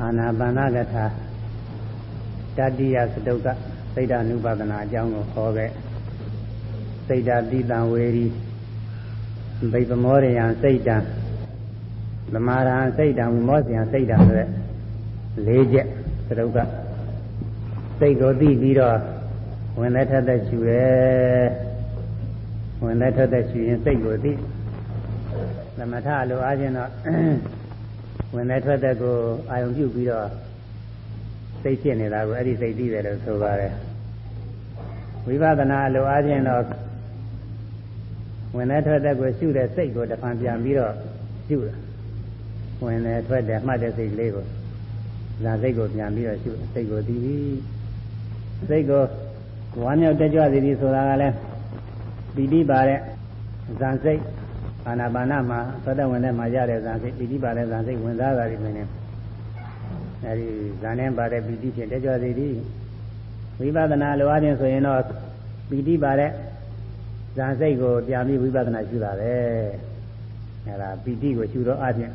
အာနာပါနကထာတတိယစတုကစိတ်ဓာနုပါဒနာအကြောင်းကိုဟောခဲ့စိတ်ဓာတိတံဝေရီဗိပမောရယံစိတ်ဓာသမာရံစိတ်ဓာဝိမောစယံစိတ်ဓာဆိုတဲ့၄ချက်စတုကစိတ်ကိုသိပြီးတော့ဝင်လက်ထက်သက်ရှူရဲဝင်လက်ထက်သက်ရှူရင်စိတ်ကိုသိသမထလိုအားဖြင့်တော့ ဝင်တဲ့ထွက်တဲ့ကိုအာယုံပြုပြီးတော့စိတ်ဖြစ်နေတာကိုအဲ့ဒီစိတ်သိတယ်လို့ဆိုပါတယ်ဝိပဿနာလိုအားဖြင့်တော့ဝင်တဲ့ထွက်တဲ့ကိုရှုတဲ့စိတ်ကိုတစ်ဖန်ပြန်ပြီးတော့ရှုတာဝင်တဲ့ထွက်တဲ့မှတ်တဲ့စိတ်ကလေးကိုဇာစိတ်ကိုပြန်ပြီးတော့ရှုစိတ်ကိုသိပြီးစိတ်ကိုဝမ်းမြောက်တက်ကြွစီသည်ဆိုတာကလည်းပီတိပါတဲ့ဇာစိတ် အာနာပါနမှာသောတဝင်တဲ့မှာရတဲ့ဇာစိတ်ပီတိပါတဲ့ဇာစိတ်ဝင်စားတာဒီမင်းနဲ့အဲဒီဇာနဲ့ပါတဲ့ပီတိဖြင့်တကြွစေသည်ဝိပဿနာလိုအပ်ရင်ဆိုရင်တော့ပီတိပါတဲ့ဇာစိတ်ကိုပြန်ပြီးဝိပဿနာရှုတာပဲအဲဒါပီတိကိုရှုတော့အပြင်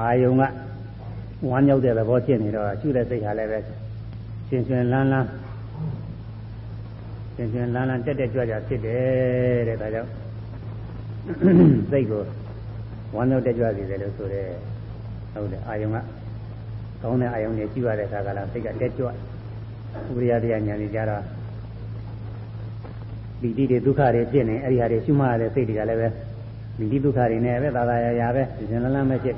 အာယုံကဝမ်းမြောက်တဲ့သဘောဖြစ်နေတော့ရှုတဲ့စိတ်ဟာလည်းပဲရှင်ရှင်လန်းလန်းရှင်ရှင်လန်းလန်းတက်တက်ကြွကြွဖြစ်တယ်တဲ့ဒါကြောင့် စိတ်ကိုဝမ်းမြောက်တက်ကြွစေတယ်လို့ဆိုရဲဟုတ်တယ်အာယုံကကောင်းတဲ့အာယုံတွေကြည့်ရတဲ့အခါကလည်းစိတ်ကတက်ကြွဥပရိယတရားဉာဏ်ကြီးကြတော့ပီတိတွေဒုက္ခတွေဖြစ်နေအဲ့ဒီဟာတွေရှုမှရတဲ့စိတ်တွေကလည်းပဲပီတိဒုက္ခတွေနဲ့ပဲသာသာယာယာပဲရှင်လန်းလန်းပဲဖြစ်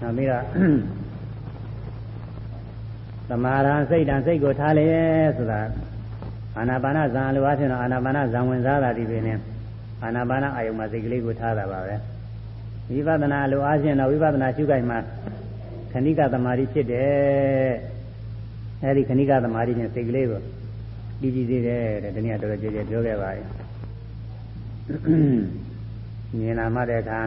နောက်ပြီးတော့သမာဓိစိတ်တန်စိတ်ကိုထားလေဆိုတာအာနာပါနဇံလိုအပ်ဖြစ်တော့အာနာပါနဇံဝင်စားတာဒီပင်နဲ့ အာနာပါနအာယုံမှာစိတ်ကလေးကိုထားတာပါပဲဝိပဿနာလိုအားဖြင့်တော့ဝိပဿနာရှုခိုက်မှာခဏိကသမารိဖြစ်တယ်အဲဒီခဏိကသမารိနဲ့စိတ်ကလေးကိုပြီးကြည့်သေးတယ်တဲ့ဒီနေ့တော်တော်ကြည်ကြည်ပြောခဲ့ပါရဲ့မြင်လာမှတဲ့အခါ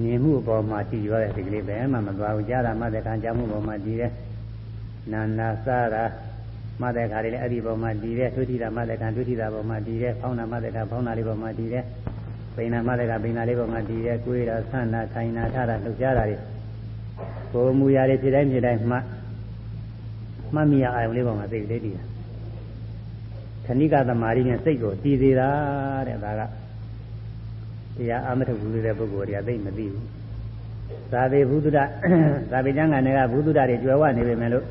မြင်မှုအပေါ်မှာကြည့်ရတဲ့စိတ်ကလေးပဲမှမသွားဘူးကြားတာမှတဲ့အခါကြားမှုပေါ်မှာကြည့်တယ်နာနာစားတာ မှတဲ့ခါလေးလည်းအဲ့ဒီပုံမှာတည်တယ်ဒုတိယမှတဲ့ခါဒုတိယပုံမှာတည်တယ်ဖောင်းနာမှတဲ့ခါဖောင်းနာလေးပုံမှာတည်တယ်ပိဏမှတဲ့ခါပိဏလေးပုံမှာတည်တယ်ကိုယ်တာဆန္ဒခိုင်နာထတာလှုပ်ရှားတာတွေကိုယ်မူရာတွေဖြစ်တိုင်းဖြစ်တိုင်းမှမှတ်မိရအာယုံလေးပုံမှာစိတ်လေးတည်တာခဏိကသမารိနဲ့စိတ်ကိုတည်သေးတာတဲ့ဒါကတရားအာမထုဘူးတဲ့ပုဂ္ဂိုလ်တွေကသိမသိဘူးသာဝေဘုဒ္ဓသာဝေကျမ်းဂန်တွေကဘုဒ္ဓတွေကြွယ်ဝနေပေမဲ့လို့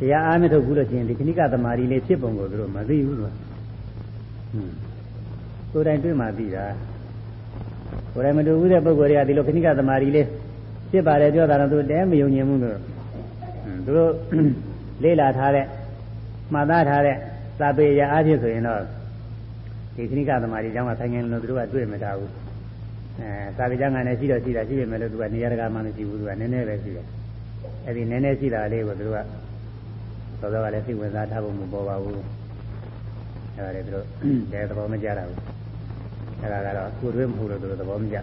တရားအားမထုတ်ဘူးလို့ရှိရင်ဒီခဏိကသမารီလေးဖြစ်ပုံကိုသူတို့မသိဘူးလို့ဟွန်းကိုယ်တိုင်တွေ့မှသိတာကိုယ်တိုင်မတွေ့ဘူးတဲ့ပုဂ္ဂိုလ်တွေကဒီလိုခဏိကသမารီလေးဖြစ်ပါတယ်ပြောတာတော့သူတဲမယုံညင်ဘူးလို့သူတို့လေးလာထားတဲ့မှတ်သားထားတဲ့သာပေရအားဖြင့်ဆိုရင်တော့ဒီခဏိကသမารီကျောင်းကဆိုင်ငယ်လို့သူတို့ကတွေ့မတာဘူးအဲသာပေကျောင်းကလည်းရှိတော့ရှိတာရှိပေမဲ့လို့သူကနေရာတကာမှမရှိဘူးသူကနည်းနည်းပဲရှိတယ်အဲ့ဒီနည်းနည်းရှိတာလေးကိုသူတို့က သောသောကလည်းစိတ်ဝင်စားထားဖို့မပေါ်ပါဘူးအဲဒါလည်းသူတို့တဲသဘောမကျတာဘူးအဲဒါကတော့ကိုယ်တွဲမဟုတ်လို့သူတို့သဘောမကျ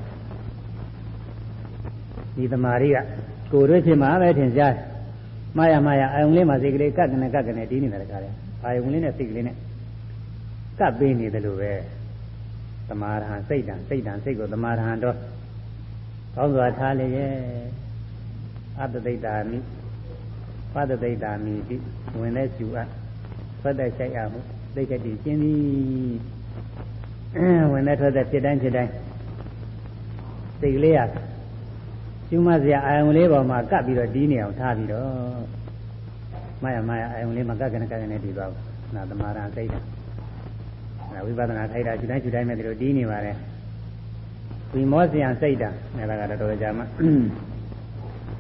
ဒီသမာဓိကကိုယ်တွဲဖြစ်မှာပဲထင်ရှားမှားရမှားရအာယုံလေးမှာစိတ်ကလေးကတ်ကနေကတ်ကနေတီးနေတာတခါလေအာယုံလေးနဲ့စိတ်ကလေးနဲ့ကပ်ပေးနေတယ်လို့ပဲသမာဓိစိတ်တံစိတ်တံစိတ်ကိုသမာဓိတော့ကောင်းစွာထားလေရဲ့အတ္တသိတ္တာမိ ပတ္တသိတာမိတိဝင်တဲ့ကျူအပ်ထွက်တဲ့ဆိုင်အမှုသိက္ခတိရှင်းသည်ဝင်တဲ့ထွက်တဲ့ဖြစ်တိုင်းဖြစ်တိုင်းစိတ်ကလေးရကျူးမစရာအာယုံလေးပေါ်မှာကပ်ပြီးတော့တီးနေအောင်ထားပြီးတော့မရမရအာယုံလေးမှာကပ်ကနေကပ်ကနေတီးသွားဘူးနာသမာဓိစိတ်တာအဲဝိပဿနာထိုက်တာကျူတိုင်းကျူတိုင်းနဲ့ဒီလိုတီးနေပါလေဝိမောစယံစိတ်တာအဲဒါကတော့တော်တော်ကြာမှ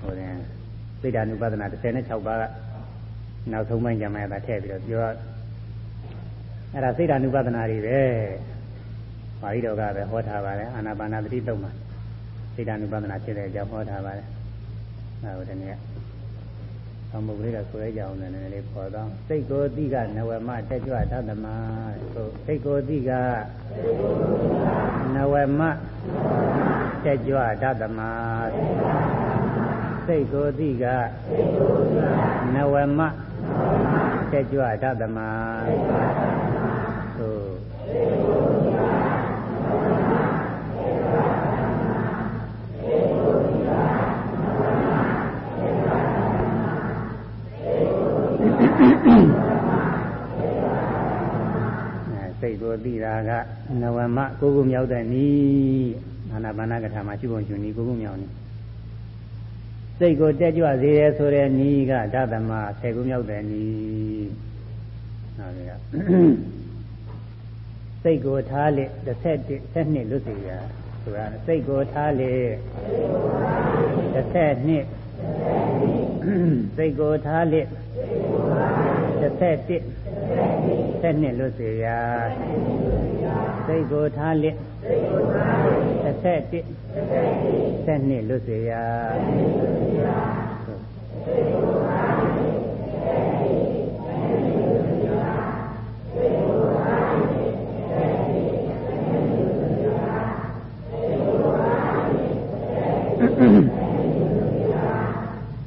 ဟိုတယ် စိတ်ဓာနုပဒနာ16ပါးကနောက်ဆုံးပိုင်းကျမှသာထည့်ပြီးတော့ပြောအဲ့ဒါစိတ်ဓာနုပဒနာတွေပဲပါဠိတော်ကပဲဟောထားပါတယ်အာနာပါနာသတိသုံးပါစိတ်ဓာနုပဒနာဖြစ်တဲ့အကြောင်းဟောထားပါတယ်အဲဟိုတနေ့အမှုလေးကဆိုရကြအောင်လည်းနည်းနည်းလေးပေါ်တော့စိတ်ကိုတိကနဝမတက်ကြွတသမဆိုစိတ်ကိုတိကနဝမတက်ကြွတသမ စိတ်ကိုသိကနဝမတက်ကြွတတမသို့စိတ်ကိုသိတာကနဝမကိုကုမြောက်တဲ့ဤအာနာပါနကထာမှာရှိပုံရှင်ဤကိုကုမြောက်နေ စိတ်ကိုတက်ကြွစေတယ်ဆိုတဲ့နီးကဓသမဆေကုမြောက်တဲ့နီးဟုတ်ကဲ့စိတ်ကိုထားလက်တစ်ဆက်တစ်နှစ်လွတ်စီရဆိုတာစိတ်ကိုထားလက်တစ်ဆက်နှစ်စိတ်ကိုထားလက်တစ်ဆက်တစ်ဆက်နှစ်လွတ်စေရာစိတ်ကိုထားလက် တစ်ဆက်တစ်ဆက်နှစ်လွတ်စေရာ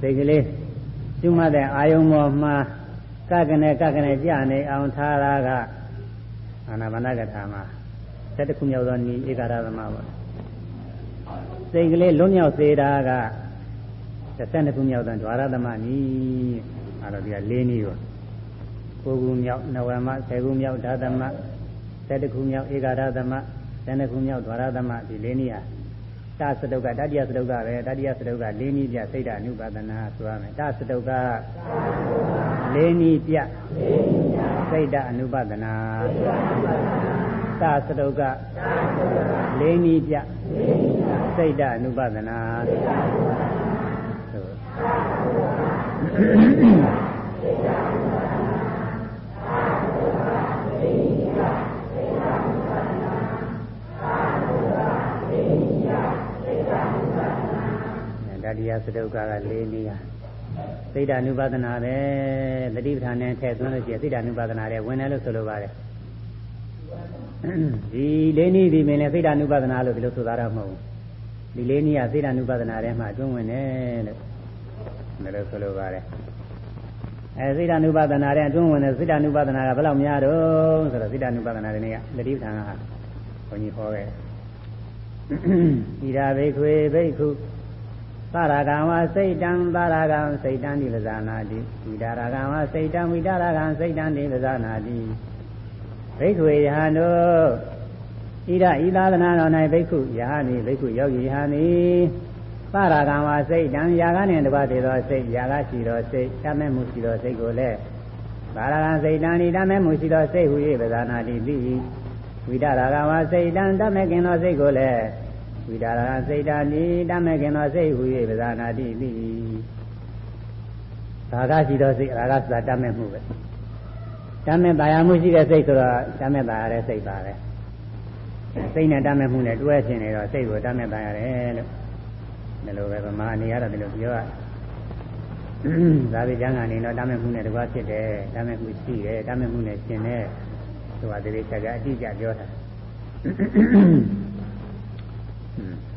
စိတ်ကလေးကျွမတဲ့အာယုံပေါ်မှာကကနေကကနေကြနေအောင်ထားတာကအာနာပါနကထာမှာ ၁၁ခုမြောက်သောဤဧကရာသမပါစိတ်ကလေးလွတ်မြောက်စေတာက၁၂ခုမြောက်သောဓဝရသမဤအဲ့တော့ဒီက၄နည်းပေါ့ကိုခုမြောက်နဝမ၁၀ခုမြောက်ဓာသမ၁၁ခုမြောက်ဧကရာသမ၁၂ခုမြောက်ဓဝရသမဒီ၄နည်းဟာတသတုကတတိယသတုကပဲတတိယသတုက၄နည်းပြစိတ်ဓာနုပါဒနာဆိုရမယ်တသတုက၄နည်းပြစိတ်ဓာနုပါဒနာ သစတုကလေးနည်းပြစိတ်ဓာအနုပဒနာတတိယစတုကကလေးနည်းစိတ်ဓာနုပါဒနာပဲတတိပဌာန်နဲ့ထည့်သွင်းလို့ရှိရင်စိတ်ဓာနုပါဒနာတဲ့ဝင်တယ်လို့ဆိုလိုပါတယ် ဒီလေးနည်းဒီမင်းလည်းစိတ်ဓာနုပါဒနာလို့ဒီလိုဆိုတာတော့မဟုတ်ဘူးဒီလေးနည်းကစိတ်ဓာနုပါဒနာထဲမှာအတွင်းဝင်တယ်လို့ဒါလို့ဆိုလိုပါတယ်အဲစိတ်ဓာနုပါဒနာတဲ့အတွင်းဝင်တဲ့စိတ်ဓာနုပါဒနာကဘယ်လောက်များတော့ဆိုတော့စိတ်ဓာနုပါဒနာတွေနဲ့ကတတိပဌာန်ကဘုန်းကြီးဟောခဲ့ဣဒာဘိခွေဘိက္ခုသရကံဝစိတ်တံသရကံစိတ်တံဒီပဇာနာတိဝိဒါရကံဝစိတ်တံဝိဒါရကံစိတ်တံဒီပဇာနာတိ ဘိက္ခွေယဟန်တို့ဣဒဤသာသနာတော်၌ဘိက္ခုယဟန်ဤဘိက္ခုယောဂီယဟန်ဤသရကံဝစိတ်တံယာကနှင့်တပါတည်သောစိတ်ယာကရှိသောစိတ်တမဲ့မှုရှိသောစိတ်ကိုလည်းသာရကံစိတ်တံဤတမဲ့မှုရှိသောစိတ်ဟူ၍ပဇာနာတိသိဝိဒါရကံဝစိတ်တံတမဲ့ခင်သောစိတ်ကိုလည်းဝိဒါရစိတ်ဓာနိတမေခင်သောစိတ်ဟူ၍ပဇာနာတိသိဒါကရှိသောစိတ်ရာဂဆိုတာတမေမှုပဲ တမေတာယာမှုရှိတဲ့စိတ်ဆိုတော့တမေတာရတဲ့စိတ်ပါပဲစိတ်နဲ့တမေမှုနဲ့တွဲရှင်နေတော့စိတ်ကိုတမေတာရတယ်လို့ဒီလိုပဲဗမာအနေရတော့ဒီလိုပြောရသာဝိကျမ်းကနေတော့တမေမှုနဲ့တကွာဖြစ်တယ်တမေမှုရှိတယ်တမေမှုနဲ့ရှင်တယ်ဆိုတာဒီလိုချက်ကအတိအကျပြောတာ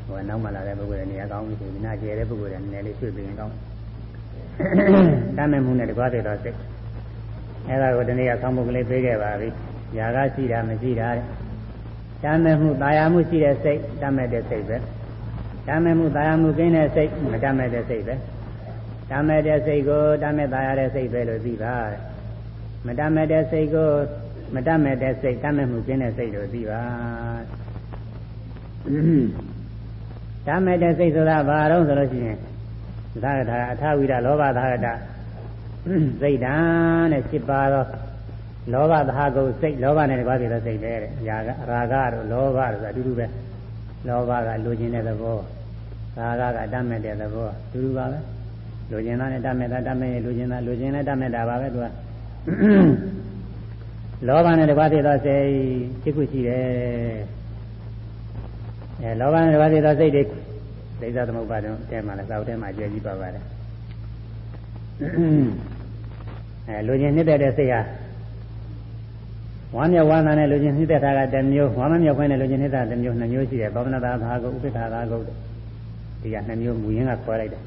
ဟိုနောက်မှလာတဲ့ပုဂ္ဂိုလ်တွေနေရာကောင်းပြီဆိုရင်နာကျဲတဲ့ပုဂ္ဂိုလ်တွေနည်းနည်းလေးရွှေ့ပြီးရင်ကောင်းတမ်းမဲ့မှုနဲ့တကွာတဲ့တော့စိတ် အဲ့ဒါကိုဒီနေ့ကဆောင်းပုဂ္ဂလေးပေးခဲ့ပါပြီຢာကရှိတာမရှိတာတဲ့တမ်းမဲ့မှုတာယာမှုရှိတဲ့စိတ်တမ်းမဲ့တဲ့စိတ်ပဲတမ်းမဲ့မှုတာယာမှုကင်းတဲ့စိတ်မတမ်းမဲ့တဲ့စိတ်ပဲတမ်းမဲ့တဲ့စိတ်ကိုတမ်းမဲ့တာယာတဲ့စိတ်ပဲလို့သိပါတဲ့မတမ်းမဲ့တဲ့စိတ်ကိုမတမ်းမဲ့တဲ့စိတ်တမ်းမဲ့မှုကင်းတဲ့စိတ်လို့သိပါဓမ္မတဲ့စိတ်ဆိုတာဘာတော့ဆိုလို့ရှိရင်သာဂတာအထဝိဒလောဘသာဂတာ စိတ်ဓာတ်နဲ့7ပါးသောလောဘသာဂုတ်စိတ်လောဘနဲ့တပါးပြတဲ့စိတ်ပဲတဲ့။ရာဂရာဂတို့လောဘတို့ဆိုတာအတူတူပဲ။လောဘကလိုချင်တဲ့သဘောရာဂကတတ်မဲ့တဲ့သဘောအတူတူပါပဲ။လိုချင်တာနဲ့တတ်မဲ့တာတတ်မဲ့လိုချင်တာလိုချင်နဲ့တတ်မဲ့တာပါပဲသူက။လောဘနဲ့တပါးပြတဲ့စိတ်ဖြစ်ခုရှိတယ်။အဲလောဘနဲ့ဘာသေးသောစိတ်တွေဒိဋ္ဌသမုပ္ပါဒံအဲမှာလည်းသာဝတ္ထဲမှာကြည်ကြီးပါပါတယ် အဲလူချင်းနှစ်သက်တဲ့စိတ်ဟာဝမ်းမြောက်ဝမ်းသာနဲ့လူချင်းနှစ်သက်တာကတစ်မျိုးဝမ်းမမြောက်ခွင့်နဲ့လူချင်းနှစ်သက်တစ်မျိုးနှစ်မျိုးရှိတယ်ဘောမနတာဘာကုဥပိ္ပခာသာကုဒီကနှစ်မျိုးမူရင်းကခေါ်လိုက်တယ်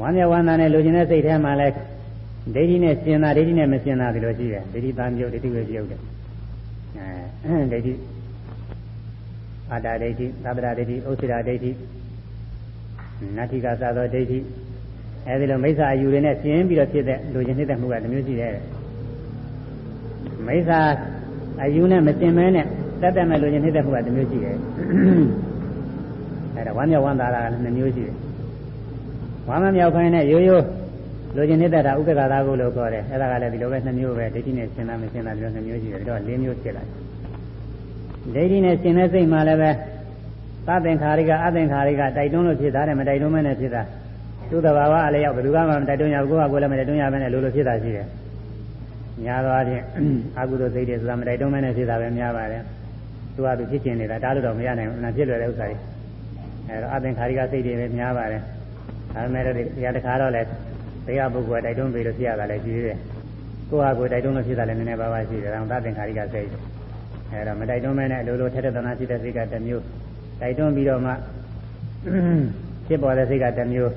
ဝမ်းမြောက်ဝမ်းသာနဲ့လူချင်းတဲ့စိတ်ထဲမှာလည်းဒိဋ္ဌိနဲ့ရှင်းတာဒိဋ္ဌိနဲ့မရှင်းတာဒီလိုရှိတယ်ဒိဋ္ဌိသားမျိုးဒိဋ္ဌိဝေပြုတ်တယ်အဲဒိဋ္ဌိအာတာဒိဋ္ဌိသဗ္ဗရာဒိဋ္ဌိဥစ္စေရာဒိဋ္ဌိနတ္ထိကသာသောဒိဋ္ဌိ အဲဒီလိုမိစ္ဆာအယူတွေနဲ့ရှင်းပြီးတော့ဖြစ်တဲ့လူချင်းနှစ်သက်မှုကတစ်မျိုးရှိတယ်မိစ္ဆာအယူနဲ့မစင်မဲနဲ့တက်တက်မဲ့လိုချင်နေတဲ့ဘုရားတစ်မျိုးရှိတယ်အဲဒါဝမ်းမြောက်ဝမ်းသာတာကနှစ်မျိုးရှိတယ်ဝမ်းမမြောက်ခိုင်းနဲ့ရိုးရိုးလိုချင်နေတဲ့တာဥပ္ပခါသာကိုလို့ခေါ်တယ်အဲဒါကလည်းဒီလိုပဲနှစ်မျိုးပဲဒိဋ္ဌိနဲ့ရှင်းတာမရှင်းတာဒီလိုနှစ်မျိုးရှိတယ်ပြီးတော့၄မျိုးဖြစ်လာတယ်ဒိဋ္ဌိနဲ့ရှင်းတဲ့စိတ်မှလည်းပဲသသင်္ခါရိကအသင်္ခါရိကတိုက်တွန်းလို့ဖြစ်တာတယ်မတိုက်တွန်းမဲနဲ့ဖြစ်တာ သူ့တဘာဝအလျောက်ဘယ်သူမှမတိုက်တွန်းရဘူးကိုယ့်ဟာကိုယ်လည်းမတိုက်တွန်းရဘဲနဲ့လိုလိုဖြစ်တာရှိတယ်များသောအားဖြင့်အကုသိုလ်စိတ်တွေဆိုတာမတိုက်တွန်းမဲနဲ့ဖြစ်တာပဲများပါတယ်သူကသူဖြစ်ကျင်နေတာတားလို့တော့မရနိုင်ဘူးအနာဖြစ်လွယ်တဲ့ဥစ္စာတွေအဲတော့အသင်္ခါရိကစိတ်တွေလည်းများပါတယ်ဒါပေမဲ့လည်းတရားတစ်ခါတော့လည်းတရားပုဂ္ဂိုလ်တိုက်တွန်းပြီးလို့ဖြစ်ရတာလည်းရှိသေးတယ်ကိုယ့်ဟာကိုယ်တိုက်တွန်းလို့ဖြစ်တာလည်းနည်းနည်းပါးပါးရှိတယ်ဒါကြောင့်သသင်္ခါရိကစိတ်အဲတော့မတိုက်တွန်းမဲနဲ့လိုလိုထက်တဲ့သနာရှိတဲ့စိတ်ကတစ်မျိုးတိုက်တွန်းပြီးတော့မှဖြစ်ပေါ်တဲ့စိတ်ကတစ်မျိုး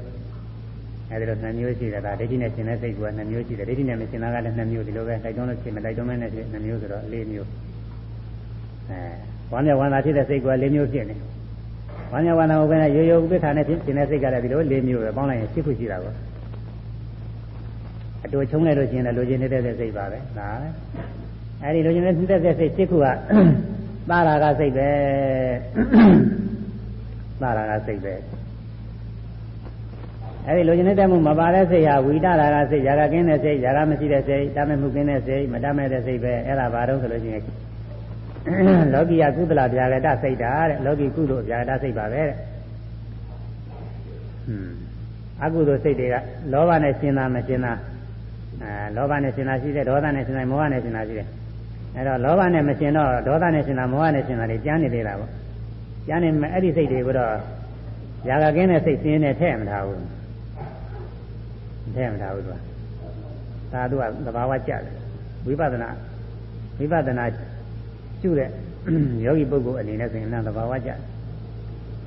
အဲဒီလိုနှစ်မျိုးရှိတယ်ဒါဒိဋ္ဌိနဲ့ရှင်တဲ့စိတ်ကနှစ်မျိုးရှိတယ်ဒိဋ္ဌိနဲ့မရှင်တာကလည်းနှစ်မျိုးဒီလိုပဲတိုက်တွန်းလို့ရှိမတိုက်တွန်းမဲနဲ့ဖြစ်နှစ်မျိုးဆိုတော့လေးမျိုးအဲဝမ်းမြောက်ဝမ်းသာဖြစ်တဲ့စိတ်ကလေးမျိုးဖြစ်နေဝမ်းမြောက်ဝမ်းသာဟုတ်ပဲနဲ့ရိုးရိုးဥပိ္ပခာနဲ့ဖြစ်တဲ့စိတ်ကလည်းဒီလိုလေးမျိုးပဲပေါင်းလိုက်ရင်ရှိခုရှိတာပေါ့အတူချုံလိုက်လို့ရှိရင်လည်းလိုချင်နေတဲ့စိတ်ပါပဲဒါပဲအဲဒီလိုချင်နေတဲ့စိတ်ရှိခုကသာရာကစိတ်ပဲသာရာကစိတ်ပဲ အဲဒီလိုချင်တဲ့မှုမပါတဲ့စိတ်ဟာဝိတရာကစိတ်ຢာကကင်းတဲ့စိတ်ຢာကမရှိတဲ့စိတ်တမဲ့မှုကင်းတဲ့စိတ်မတမဲ့တဲ့စိတ်ပဲအဲ့ဒါဘာတော့ဆိုလို့ရှိရင်လောကီယကုသလဗျာကတစိတ်တာတဲ့လောကီကုသိုလ်ဗျာကတစိတ်ပါပဲတဲ့ဟွန်းအကုသိုလ်စိတ်တွေကလောဘနဲ့ရှင်းတာမရှင်းတာအဲလောဘနဲ့ရှင်းတာရှိတယ်ဒေါသနဲ့ရှင်းတာမောဟနဲ့ရှင်းတာရှိတယ်အဲတော့လောဘနဲ့မရှင်းတော့ဒေါသနဲ့ရှင်းတာမောဟနဲ့ရှင်းတာတွေကျမ်းနေသေးတာပေါ့ကျမ်းနေမဲ့အဲ့ဒီစိတ်တွေကိုတော့ຢာကကင်းတဲ့စိတ်ရှင်းနေထည့်မထားဘူး ထည့်မထားဘူးသူကဒါသူကသဘာဝကျတယ်ဝိပဿနာဝိပဿနာရှုတဲ့ယောဂီပုဂ္ဂိုလ်အနေနဲ့ဆိုရင်လည်းသဘာဝကျတယ်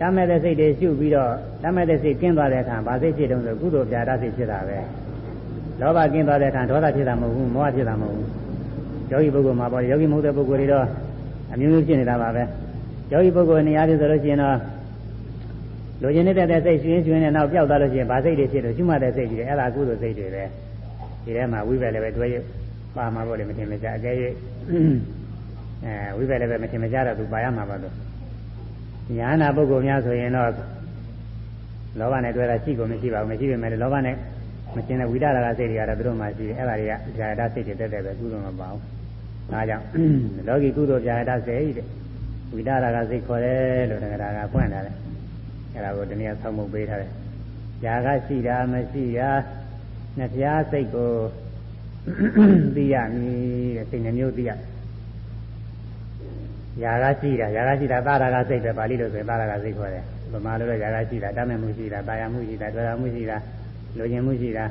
တမ်းမဲ့တဲ့စိတ်တွေရှုပြီးတော့တမ်းမဲ့တဲ့စိတ်ကျင်းသွားတဲ့အခါဗာစိတ်ဖြစ်တုံးဆိုကုသိုလ်ပြာဒစိတ်ဖြစ်တာပဲလောဘကင်းသွားတဲ့အခါဒေါသဖြစ်တာမဟုတ်ဘူးမောဟဖြစ်တာမဟုတ်ဘူးယောဂီပုဂ္ဂိုလ်မှာပေါ့ယောဂီမဟုတ်တဲ့ပုဂ္ဂိုလ်တွေတော့အမျိုးမျိုးဖြစ်နေတာပါပဲယောဂီပုဂ္ဂိုလ်နေရာတွေဆိုလို့ရှိရင်တော့ လိုချင်နေတဲ့စိတ်ရှင်ရှင်နဲ့နောက်ပျောက်သွားလို့ရှိရင်ဗာစိတ်တွေဖြစ်လို့ရှုမှတ်တဲ့စိတ်တွေအဲ့ဒါကုသိုလ်စိတ်တွေပဲဒီထဲမှာဝိဘက်လည်းပဲတွဲရပါမှာပေါ့လေမတင်မကြအကဲ၍အဲဝိဘက်လည်းပဲမတင်မကြတော့သူပါရမှာပါလို့ညာနာပုဂ္ဂိုလ်များဆိုရင်တော့လောဘနဲ့တွဲတာရှိကုန်မရှိပါဘူးမရှိပေမဲ့လောဘနဲ့မရှင်းတဲ့ဝိဒရာကစိတ်တွေကတော့သူတို့မှရှိတယ်အဲ့ဒါတွေကဇာယတစိတ်တွေတက်တက်ပဲကုသိုလ်မပါဘူးဒါကြောင့်လောကီကုသိုလ်ဇာယတစိတ်တဲ့ဝိဒရာကစိတ်ခေါ်တယ်လို့တက္ကရာကဖွင့်ထားတယ် အဲ့ဒါကိုတနည်းဆောင်းမှုပေးထားတယ်ဇာကရှိတာမရှိတာနှစ်ပြားစိတ်ကိုသိရမည်တဲ့စိတ်နှမျိုးသိရຢာကရှိတာຢာကရှိတာသာရကစိတ်ပဲပါဠိလိုဆိုရင်သာရကစိတ်ခေါ်တယ်ဗမာလိုတော့ຢာကရှိတာတတ်မဲ့မှုရှိတာတာယာမှုရှိတာတွေ့ရမှုရှိတာလိုချင်မှုရှိတာ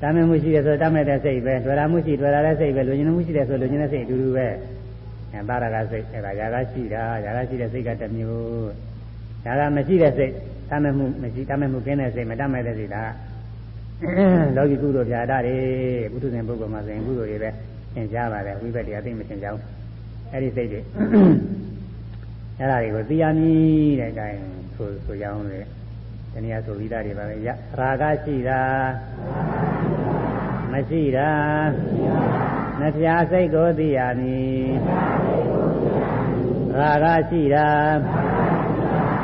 တမ်းမဲ့မှုရှိတယ်ဆိုတမ်းမဲ့တဲ့စိတ်ပဲတွေ့ရမှုရှိတွေ့ရတဲ့စိတ်ပဲလိုချင်မှုရှိတယ်ဆိုလိုချင်တဲ့စိတ်အတူတူပဲ အဲပါရကစိတ်အဲဒါຢာကရှိတာຢာကရှိတဲ့စိတ်ကတစ်မျိုးຢာကမရှိတဲ့စိတ်တမ်းမဲ့မှုမရှိတမ်းမဲ့မှုကင်းတဲ့စိတ်မတမ်းမဲ့တဲ့စိတ်ဒါလောကီကုသိုလ်ပြာဒတွေဘုသူရှင်ပုဂ္ဂိုလ်မှာဆိုရင်ကုသိုလ်တွေပဲသင်ကြားပါတယ်ဝိဘက်တရားသိမသင်ကြဘူးအဲ့ဒီစိတ်တွေအဲ့ဒါတွေကိုသိရမည်တဲ့အတိုင်းဆိုဆိုကြအောင်လေတနည်းဆိုပြီးသားတွေပါပဲရရာဂရှိတာမရှိတာ နှဖျားစိတ်ကိုသိရမည်ရာဂရှိတာ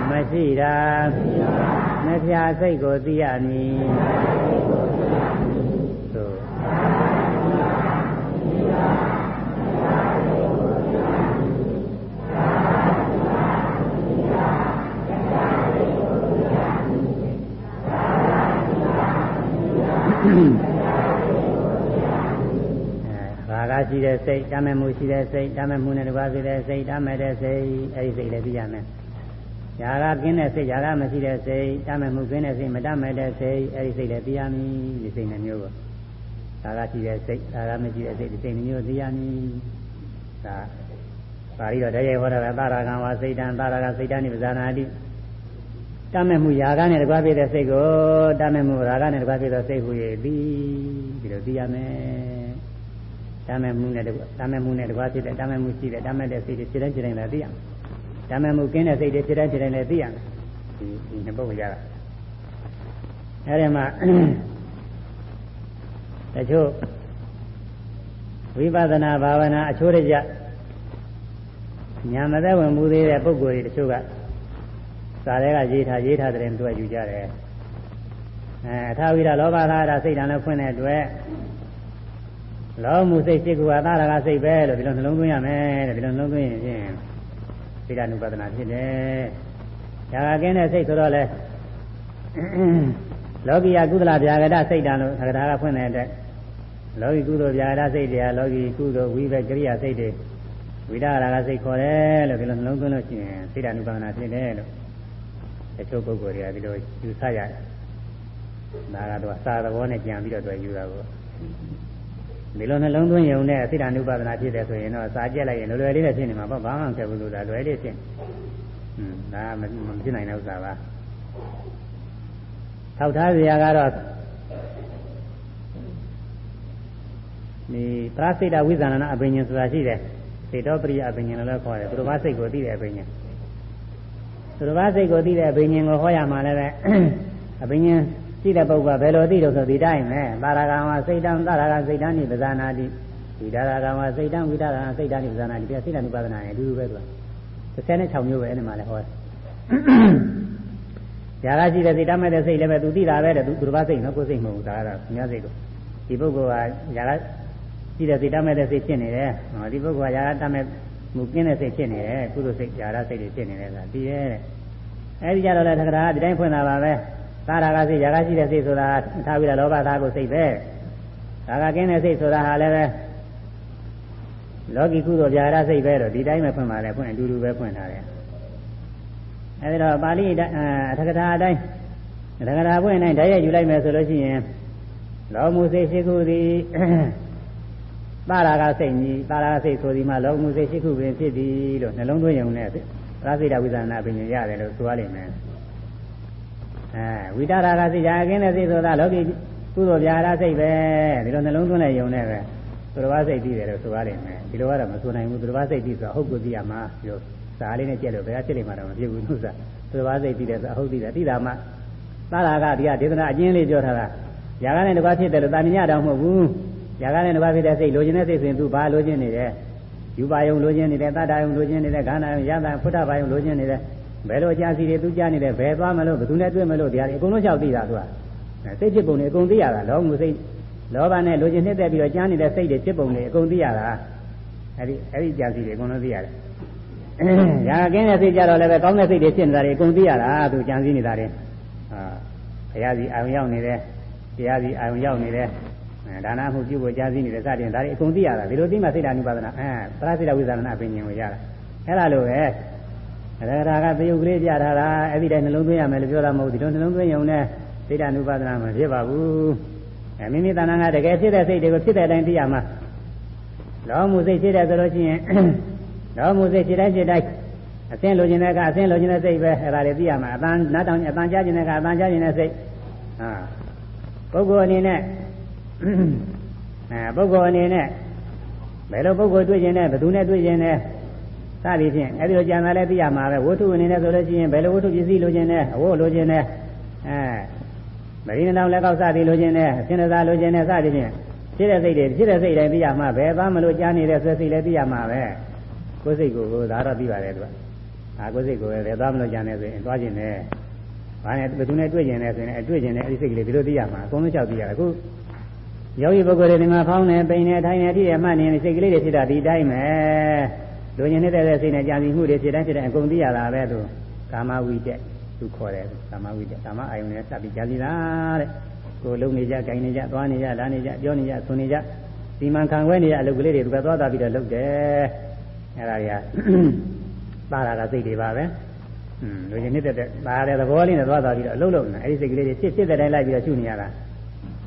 မရှိတာနှဖျားစိတ်ကိုသိရမည်ရာဂ ရှိတဲ့စိတ်တမ်းမဲ့မှုရှိတဲ့စိတ်တမ်းမဲ့မှုနဲ့တပါးရှိတဲ့စိတ်တမ်းမဲ့တဲ့စိတ်အဲဒီစိတ်လည်းသိရမယ်။ຢာကကင်းတဲ့စိတ်ຢာကမရှိတဲ့စိတ်တမ်းမဲ့မှုကင်းတဲ့စိတ်မတမ်းမဲ့တဲ့စိတ်အဲဒီစိတ်လည်းသိရမည်ဒီစိတ်နှမျိုးကို။ဒါကရှိတဲ့စိတ်ဒါကမရှိတဲ့စိတ်ဒီစိတ်နှမျိုးသိရမည်။ဒါပါဠိတော်တရားဟောတာကသာရကံဝါစိတ်တံသာရကစိတ်တံနိပဇာနာတိတမ်းမဲ့မှုຢာကနဲ့တကွာပြတဲ့စိတ်ကိုတမ်းမဲ့မှုရာဂနဲ့တကွာပြတဲ့စိတ်ဟူ၍ပြီးဒီလိုသိရမယ် တမ်းမဲ့မှုနဲ့တကွာတမ်းမဲ့မှုနဲ့တကွာဖြစ်တဲ့တမ်းမဲ့မှုရှိတဲ့တမ်းမဲ့တဲ့စိတ်တွေဖြစ်တိုင်းဖြစ်တိုင်းလည်းသိရမယ်တမ်းမဲ့မှုကင်းတဲ့စိတ်တွေဖြစ်တိုင်းဖြစ်တိုင်းလည်းသိရမယ်ဒီဒီနှစ်ပုဒ်ရတာအဲဒီမှာတချို့ဝိပဿနာဘာဝနာအချိုးရကြညာမသက်ဝင်မှုသေးတဲ့ပုဂ္ဂိုလ်တွေတချို့ကစာထဲကရေးထားရေးထားတဲ့တွေ့ယူကြတယ်အဲအထာဝိရလောဘသာရစိတ်ဓာတ်နဲ့ဖွင့်တဲ့အတွက် လောမှုစိတ်စိတ်ကသာရကစိတ်ပဲလို့ဒီလိုနှလုံးသွင်းရမယ်တဲ့ဒီလိုနှလုံးသွင်းရင်ဖြင့်စိတ္တ ानु ပဒနာဖြစ်တယ်။ဒါကကင်းတဲ့စိတ်ဆိုတော့လေလောကီယကုသလဗျာဂတစိတ်တံလို့သက္ကထာကဖွင့်တဲ့အတွက်လောကီကုသိုလ်ဗျာဂတစိတ်တရားလောကီကုသိုလ်ဝိဘကရိယာစိတ်တွေဝိဒရာကစိတ်ခေါ်တယ်လို့ဒီလိုနှလုံးသွင်းလို့ရှိရင်စိတ္တ ानु ပဒနာဖြစ်တယ်လို့တချို့ပုဂ္ဂိုလ်တွေကဒီလိုယူဆရတယ်။ဒါကတော့စာသဘောနဲ့ကြံပြီးတော့သူယူတာကို ဒီလိုနှလုံးသွင်းရုံနဲ့စိတ္တ ानु ပဒနာဖြစ်တယ်ဆိုရင်တော့စာကြက်လိုက်ရင်လွယ်လွယ်လေးနဲ့ဖြစ်နေမှာပေါ့ဘာမှမဖြစ်ဘူးလို့ဒါလွယ်လေးဖြစ်။ဟွန်းဒါမဖြစ်နိုင်တဲ့ဥစ္စာပါ။ထောက်ထားစရာကတော့ဒီပရစိတဝိဇာဏအဘိညာဉ်ဆိုတာရှိတယ်စေတောပရိယအဘိညာဉ်လို့ခေါ်တယ်သူတော်ဘာစိတ်ကိုသိတဲ့အဘိညာဉ်သူတော်ဘာစိတ်ကိုသိတဲ့အဘိညာဉ်ကိုဟောရမှာလည်းပဲအဘိညာဉ် ရှိတဲ့ပုဂ္ဂိုလ်ကဘယ်လိုသိတော့ဆိုဒီတိုင်းပဲပါရဂံဝစိတ်တံသရဂံစိတ်တံနိပဇာနာတိဝိဒါရဂံဝစိတ်တံဝိဒါရဂံစိတ်တံနိပဇာနာတိပြစိတ်တံဥပဒနာနဲ့အတူတူပဲသူက36မျိုးပဲအဲ့ဒီမှာလည်းဟောတယ်။ညာကရှိတဲ့စိတ်တမဲ့တဲ့စိတ်လည်းပဲသူသိတာပဲတဲ့သူသူတစ်ပါးစိတ်နော်ကိုယ်စိတ်မဟုတ်ဘူးဒါကတော့ညာစိတ်ကိုဒီပုဂ္ဂိုလ်ကညာကရှိတဲ့စိတ်တမဲ့တဲ့စိတ်ဖြစ်နေတယ်။ဟောဒီပုဂ္ဂိုလ်ကညာကတမဲ့မူကင်းတဲ့စိတ်ဖြစ်နေတယ်ကုသိုလ်စိတ်ညာရစိတ်တွေဖြစ်နေတယ်ဆိုတာသိရဲ့။အဲဒီကြတော့လေသက္ကရာဒီတိုင်းဖွင့်လာပါပဲ။ သာရကစိတ်ຢာကရှိတဲ့စိတ်ဆိုတာထားပြီးတော့လောဘသားကိုစိတ်ပဲဒါကကင်းတဲ့စိတ်ဆိုတာဟာလည်းပဲလောကီကုသိုလ်ဗျာရစိတ်ပဲတော့ဒီတိုင်းပဲဖွင့်ပါလေဖွင့်အတူတူပဲဖွင့်ထားတယ်အဲဒီတော့ပါဠိအထကထာအတိုင်းအထကထာပွင့်တိုင်းဓာတ်ရယူလိုက်မယ်ဆိုလို့ရှိရင်လောမှုစိတ်ရှိခုသည်ပါရာကစိတ်ကြီးပါရာကစိတ်ဆိုဒီမှာလောမှုစိတ်ရှိခုပင်ဖြစ်သည်လို့နှလုံးသွင်းရုံနဲ့သာစိတဝိဇာနာပညာရတယ်လို့ဆိုရလိမ့်မယ် အဲဝိတာရာကစိတ်ဓာတ်အကင်းတဲ့စိတ်ဆိုတာလောကီကုသိုလ်ဗျာရာစိတ်ပဲဒီလိုနှလုံးသွင်းလိုက်ရုံနဲ့ပဲသူတော်ဘာစိတ်ပြီးတယ်လို့ဆိုရလိမ့်မယ်ဒီလိုကတော့မဆိုနိုင်ဘူးသူတော်ဘာစိတ်ပြီးဆိုတော့ဟုတ်ကိုသိရမှာပြောစာလေးနဲ့ကြက်လို့ဘယ်ကဖြစ်လိမ့်မှာတော့မဖြစ်ဘူးလို့ဆိုတာသူတော်ဘာစိတ်ပြီးတယ်ဆိုအဟုတ်သိတယ်သိတာမှသာလာကဒီကဒေသနာအကျဉ်းလေးပြောထားတာຢာကနဲ့တကွာဖြစ်တယ်လို့တာမြင်ရတော့မဟုတ်ဘူးຢာကနဲ့တကွာဖြစ်တဲ့စိတ်လိုချင်တဲ့စိတ်ဆိုရင်သူဘာလိုချင်နေတယ်ယူပါယုံလိုချင်နေတယ်တတ္တယုံလိုချင်နေတယ်ခန္ဓာယုံယတာဖုဒ္ဓဘာယုံလိုချင်နေတယ် ဘယ်လိုကြာစီတွေသူကြားနေတယ်ဘယ်သွားမလို့ဘယ်သူနဲ့တွေ့မလို့တရားတွေအကုန်လုံးလျှောက်သိတာသူကစိတ်ဖြစ်ပုံတွေအကုန်သိရတာလောမှုစိတ်လောဘနဲ့လိုချင်နှစ်သက်ပြီးတော့ကြားနေတဲ့စိတ်တွေဖြစ်ပုံတွေအကုန်သိရတာအဲဒီအဲဒီကြာစီတွေအကုန်လုံးသိရတယ်ရာကင်းတဲ့စိတ်ကြတော့လည်းပဲကောင်းတဲ့စိတ်တွေဖြစ်နေတာတွေအကုန်သိရတာသူကြံစည်နေတာတွေဟာဘုရားစီအာရုံရောက်နေတယ်တရားစီအာရုံရောက်နေတယ်ဒါနမှုပြုဖို့ကြားစည်းနေတဲ့စတင်ဒါတွေအကုန်သိရတာဒီလိုသိမှစိတ်ဓာတ်နိပါဒနာအဲပရစိတဝိဇာနာပင်ဉ္ကိုရတာအဲ့ဒါလိုပဲ အရဂါကတယုတ်ကလေးပြထားတာအဲ့ဒီတိုင်းနှလုံးသွင်းရမယ်လို့ပြောတာမဟုတ်ဒီလိုနှလုံးသွင်းရုံနဲ့စိတ်ဓာတ်နိပါဒနာမဖြစ်ပါဘူးအဲမိမိတဏ္ဍာကတကယ်ဖြစ်တဲ့စိတ်တွေကိုဖြစ်တဲ့အတိုင်းသိရမှာလောမှုစိတ်ဖြစ်တဲ့ဆိုလို့ရှိရင်လောမှုစိတ်ဖြစ်တိုင်းဖြစ်တိုင်းအစင်းလိုချင်တဲ့ကအစင်းလိုချင်တဲ့စိတ်ပဲအဲ့ဒါတွေသိရမှာအတန်နတ်တောင်အတန်ကြားချင်တဲ့ကအတန်ကြားချင်တဲ့စိတ်ဟာပုဂ္ဂိုလ်အနေနဲ့အဲပုဂ္ဂိုလ်အနေနဲ့ဘယ်လိုပုဂ္ဂိုလ်တွေ့ခြင်းနဲ့ဘယ်သူနဲ့တွေ့ခြင်းနဲ့ စသည်ဖြင့်အဲဒီလိုကြံတာလည်းသိရမှာပဲဝတ္ထုအနေနဲ့ဆိုလို့ရှိရင်ဘယ်လိုဝတ္ထုပစ္စည်းလိုခြင်းနဲ့အဝတ်လိုခြင်းနဲ့အဲမရင်းနှောင်းလက်ကောက်စသည်လိုခြင်းနဲ့အရှင်သာလိုခြင်းနဲ့စသည်ဖြင့်ဖြစ်တဲ့စိတ်တွေဖြစ်တဲ့စိတ်တိုင်းသိရမှာပဲဘာမလို့ကြားနေတဲ့ဆွဲစိတ်လည်းသိရမှာပဲကိုယ်စိတ်ကိုဒါတော့သိပါတယ်သူကအာကိုယ်စိတ်ကိုပဲသွားမလို့ကြံနေဆိုရင်သွားခြင်းနဲ့ဘာနဲ့ဘယ်သူနဲ့တွေ့ခြင်းနဲ့ဆိုရင်အတွေ့ခြင်းနဲ့အဲဒီစိတ်ကလေးဒီလိုသိရမှာအကုန်လုံးလျှောက်သိရတာအခုယောဂီပုဂ္ဂိုလ်တွေဒီမှာဖောင်းနေပိန်နေထိုင်နေတိရမှတ်နေစိတ်ကလေးတွေဖြစ်တာဒီတိုင်းပဲ လူညင်နေတဲ့စိတ်နဲ့ကြံစည်မှုတွေဖြစ်တိုင်းဖြစ်တိုင်းအကုန်သိရတာပဲသူကာမဝိတက်သူခေါ်တယ်ကာမဝိတက်ကာမအာယုန်နဲ့စပ်ပြီးကြံစည်တာတဲ့ကိုလုံနေကြ၊ကြိုင်နေကြ၊သွားနေကြ၊လာနေကြ၊ပြောနေကြ၊ဆွနေကြဒီမှန်ခံခွဲနေရအလုပ်ကလေးတွေကသွားသွားပြီးတော့လုပ်တယ်အဲဒါတွေကပါလာတာစိတ်တွေပါပဲอืมလူညင်နေတဲ့ပါတဲ့သဘောလေးနဲ့သွားသွားပြီးတော့အလုပ်လုပ်နေအဲဒီစိတ်ကလေးတွေဖြစ်ဖြစ်တဲ့တိုင်းလိုက်ပြီးတော့ရှုနေရတာ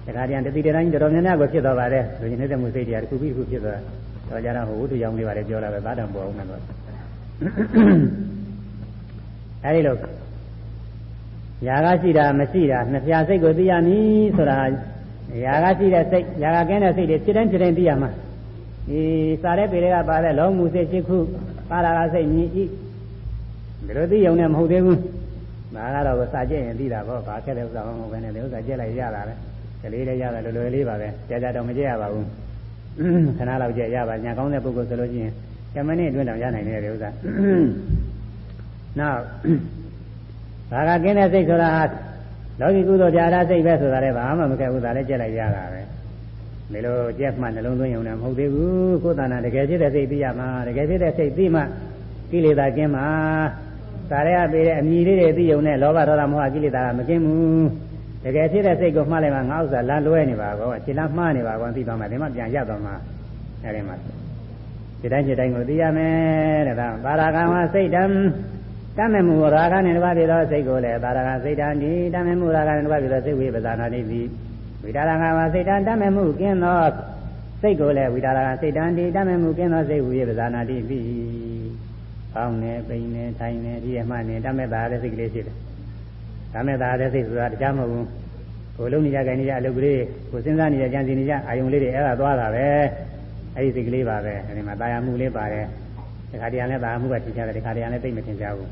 တခါတည်းတတိတတိုင်းတော်တော်များများကိုဖြစ်သွားပါတယ်လူကြီးနေတဲ့မှုစိတ်တရားတစ်ခုပြီးတစ်ခုဖြစ်သွားတော့ ကြတော့ဟိုဝိတုရောင်လေးပါလေပြောလာပဲဘာတံပေါ်အောင်လို့အဲဒီလိုຢာကရှိတာမရှိတာနှစ်ပြားစိတ်ကိုသိရမည်ဆိုတာຢာကရှိတဲ့စိတ်ຢာကကင်းတဲ့စိတ်တွေဖြစ်တိုင်းဖြစ်တိုင်းသိရမှာဒီစားတဲ့ပေတွေကပါတဲ့လောမှုစိတ်ရှိခုပါရာကစိတ်မြည်ဤဒီလိုသိရုံနဲ့မဟုတ်သေးဘူးဒါကတော့စာကြည့်ရင်သိတာပေါ့ဘာခက်တဲ့ဥစ္စာမဟုတ်ဘဲနဲ့ဒီဥစ္စာကြည့်လိုက်ရတာလေကလေးလည်းရတယ်လွယ်လွယ်လေးပါပဲကြာကြာတော့မကြည့်ရပါဘူး ခဏလောက်ကြရပါညာကောင်းတဲ့ပုဂ္ဂိုလ်ဆိုလို့ရှိရင်10မိနစ်အတွင်းတောင်ရနိုင်တယ်ဒီဥစ္စာနောက်ဘာကကင်းတဲ့စိတ်ဆိုတာဟာလောကီကုသိုလ်ပြာရစိတ်ပဲဆိုတာလည်းဘာမှမကဲဘူးဒါလည်းကြက်လိုက်ရတာပဲဒီလိုကြက်မှနှလုံးသွင်းရုံနဲ့မဟုတ်သေးဘူးကိုယ်တဏ္ဍာတကယ်ဖြစ်တဲ့စိတ်သိရမှာတကယ်ဖြစ်တဲ့စိတ်သိမှကိလေသာကင်းမှာဒါရဲအပေးတဲ့အမြည်လေးတွေသိရုံနဲ့လောဘဒေါသမောဟကိလေသာကမကင်းဘူး တကယ်ဖြစ်တဲ့စိတ်ကိုမှားလိုက်မှငါဥစ္စာလမ်းလွဲနေပါကောခြေလမ်းမှားနေပါကောသိသွားမှဒီမှာပြန်ရသွားမှအဲဒီမှာဒီတိုင်းဒီတိုင်းကိုသိရမယ်တဲ့ဒါပါရကံဝစိတ်တံတမ်းမဲ့မှုရာဂနဲ့တပါးပြသောစိတ်ကိုလည်းပါရကံစိတ်တံဒီတမ်းမဲ့မှုရာဂနဲ့တပါးပြသောစိတ်ဝိပဇာနာနေပြီဝိတာရကံဝစိတ်တံတမ်းမဲ့မှုကင်းသောစိတ်ကိုလည်းဝိတာရကံစိတ်တံဒီတမ်းမဲ့မှုကင်းသောစိတ်ဝိပဇာနာတိပြီပေါင်းနေပိန်နေထိုင်နေဒီအမှနေတမ်းမဲ့တာတဲ့စိတ်ကလေးရှိတယ် တမ်းမဲ့တာတဲ့စိတ်ဆိုတာတရားမဟုတ်ဘူးကိုလုံးနေကြခိုင်နေကြအလုပ်ကလေးကိုစဉ်းစားနေကြကြံစီနေကြအာယုံလေးတွေအဲ့ဒါသွားတာပဲအဲ့ဒီစိတ်ကလေးပါပဲအဲဒီမှာတာယာမှုလေးပါတယ်ဒီခါတရားနဲ့တာယာမှုကထင်ရှားတယ်ဒီခါတရားနဲ့သိမထင်ရှားဘူး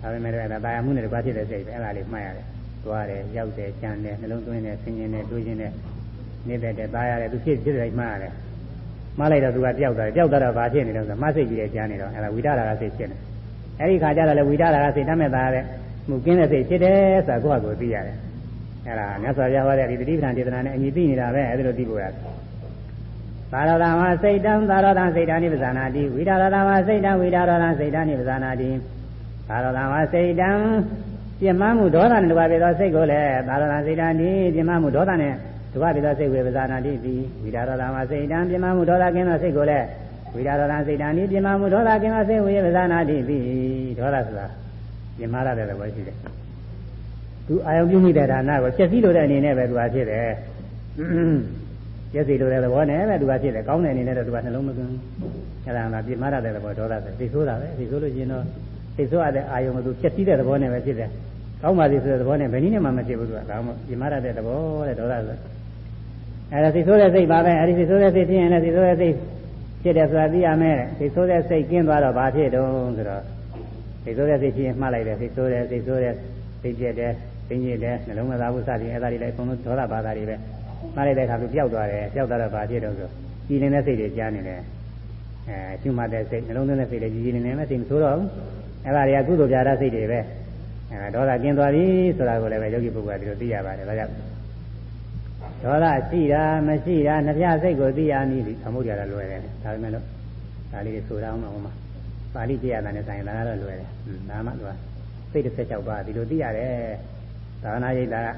ဒါပေမဲ့လည်းဒါတာယာမှုနဲ့တကွာဖြစ်တဲ့စိတ်ပဲအဲ့ဒါလေးမှတ်ရတယ်သွားတယ်ရောက်တယ်ကြံတယ်နှလုံးသွင်းတယ်ဆင်ញင်တယ်တွေးခြင်းတယ်နေတဲ့တဲ့တာရတယ်သူဖြစ်ဖြစ်တယ်မှတ်ရတယ်မှားလိုက်တော့သူကပျောက်သွားတယ်ပျောက်သွားတော့ဘာဖြစ်နေလဲဆိုတော့မစိတ်ကြီးတဲ့ကြားနေတော့အဲ့ဒါဝိဒါရာကစိတ်ဖြစ်နေအဲ့ဒီခါကျတော့လေဝိဒါရာကစိတ်တတ်မဲ့သားတဲ့ မှုကင်းတဲ့စိတ်ဖြစ်တယ်ဆိုတာကိုယ့်ဟာကိုယ်သိရတယ်အဲ့ဒါမြတ်စွာဘုရားဟောတဲ့ဒီတတိပဌာန်ဒေသနာနဲ့အညီသိနေတာပဲအဲ့ဒါလိုသိဖို့ရတယ်သာရတံဝစိတ်တံသာရတံစိတ်တံနိပဇာနာတိဝိဒါရတံဝစိတ်တံဝိဒါရတံစိတ်တံနိပဇာနာတိသာရတံဝစိတ်တံပြမမှုဒေါသနဲ့တပါးပြသောစိတ်ကိုလည်းသာရတံစိတ်တံဒီပြမမှုဒေါသနဲ့တပါးပြသောစိတ်ဝေပဇာနာတိတိဝိဒါရတံဝစိတ်တံပြမမှုဒေါသကင်းသောစိတ်ကိုလည်းဝိဒါရတံစိတ်တံဒီပြမမှုဒေါသကင်းသောစိတ်ဝေပဇာနာတိတိဒေါသဆိုတာ ပြမရတဲ့သဘောရှိတယ်သူအာယုံပြုမိတဲ့ဒါနကိုချက်စည်းလို့တဲ့အနေနဲ့ပဲသူဟာဖြစ်တယ်ကျက်စီလိုတဲ့သဘောနဲ့ပဲသူကဖြစ်တယ်ကောင်းတဲ့အနေနဲ့တော့သူကနှလုံးမသွင်းအဲ့ဒါကပြမရတဲ့သဘောဒေါသပဲသိဆိုးတာပဲသိဆိုးလို့ရှိရင်တော့သိဆိုးရတဲ့အာယုံကသူချက်စီးတဲ့သဘောနဲ့ပဲဖြစ်တယ်ကောင်းပါစေဆိုတဲ့သဘောနဲ့ဘယ်နည်းနဲ့မှမဖြစ်ဘူးသူကဒါမှမပြမရတဲ့သဘောတဲ့ဒေါသဆိုအဲ့ဒါသိဆိုးတဲ့စိတ်ပါပဲအဲ့ဒီသိဆိုးတဲ့စိတ်ဖြစ်ရင်လည်းသိဆိုးတဲ့စိတ်ဖြစ်တယ်ဆိုတာသိရမယ်သိဆိုးတဲ့စိတ်ကျင်းသွားတော့ဘာဖြစ်တုံးဆိုတော့ သိဆိုးတဲ့စိတ်ဖြစ်ရင်မှားလိုက်တယ်သိဆိုးတဲ့သိဆိုးတဲ့စိတ်ပြည့်တယ်သိညစ်တယ်နှလုံးမသားဘူးစသည်အဲ့ဒါတွေလည်းအကုန်လုံးဒေါသဘာသာတွေပဲမှားလိုက်တဲ့အခါသူပျောက်သွားတယ်ပျောက်သွားတော့ဘာဖြစ်တော့ဆိုကြည်လင်တဲ့စိတ်တွေကြားနေတယ်အဲကျွတ်မှတ်တဲ့စိတ်နှလုံးသွင်းတဲ့စိတ်တွေကြည်လင်နေတဲ့စိတ်မဆိုးတော့ဘူးအဲ့ဒါတွေကကုသိုလ်ပြာရစိတ်တွေပဲအဲဒေါသကျင်းသွားပြီဆိုတာကိုလည်းပဲယောဂီပုဂ္ဂိုလ်ကဒီလိုသိရပါတယ်ဒါကြောင့်ဒေါသရှိတာမရှိတာနှစ်ပြစိတ်ကိုသိရနည်းဒီသမုဒ္ဒရာလွယ်တယ်ဒါပေမဲ့လို့ဒါလေးတွေဆိုတာအောင်ပါဦးမှာ ပါဠိကြည့်ရတာနဲ့ဆိုင်ဒါကတော့လွယ်တယ်ဒါမှသူကစိတ်တစ်ဆက်၆ပါးဒီလိုသိရတယ်သာနာရိတ်တာက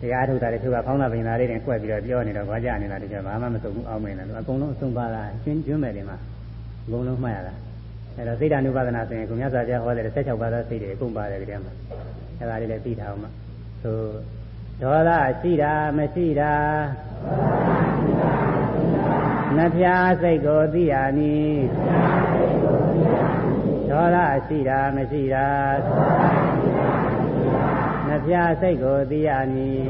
တရားထုတ်တာတွေသူကဖောင်းတာပင်သားလေးတွေကွက်ပြီးတော့ပြောနေတော့ဘာကြနေတာတကယ်ဘာမှမစုံဘူးအောင်းမင်းတယ်သူအကုန်လုံးအဆုံးပါတာကျွန်းကျွန်းမဲ့တယ်မှာအကုန်လုံးမှတ်ရတာအဲတော့စိတ်ဓာနုပါဒနာဆိုရင်ကိုမြတ်စွာဘုရားဟောတဲ့16ပါးသောစိတ်တွေအကုန်ပါတယ်ဒီထဲမှာအဲဒါလေးလည်းသိထားအောင်မှာဆိုဒေါသရှိတာမရှိတာ နှဖျားစိတ်ကိုသိရမည်ဒေါသရှိတာမရှိတာနှဖျားစိတ်ကိုသိရမည်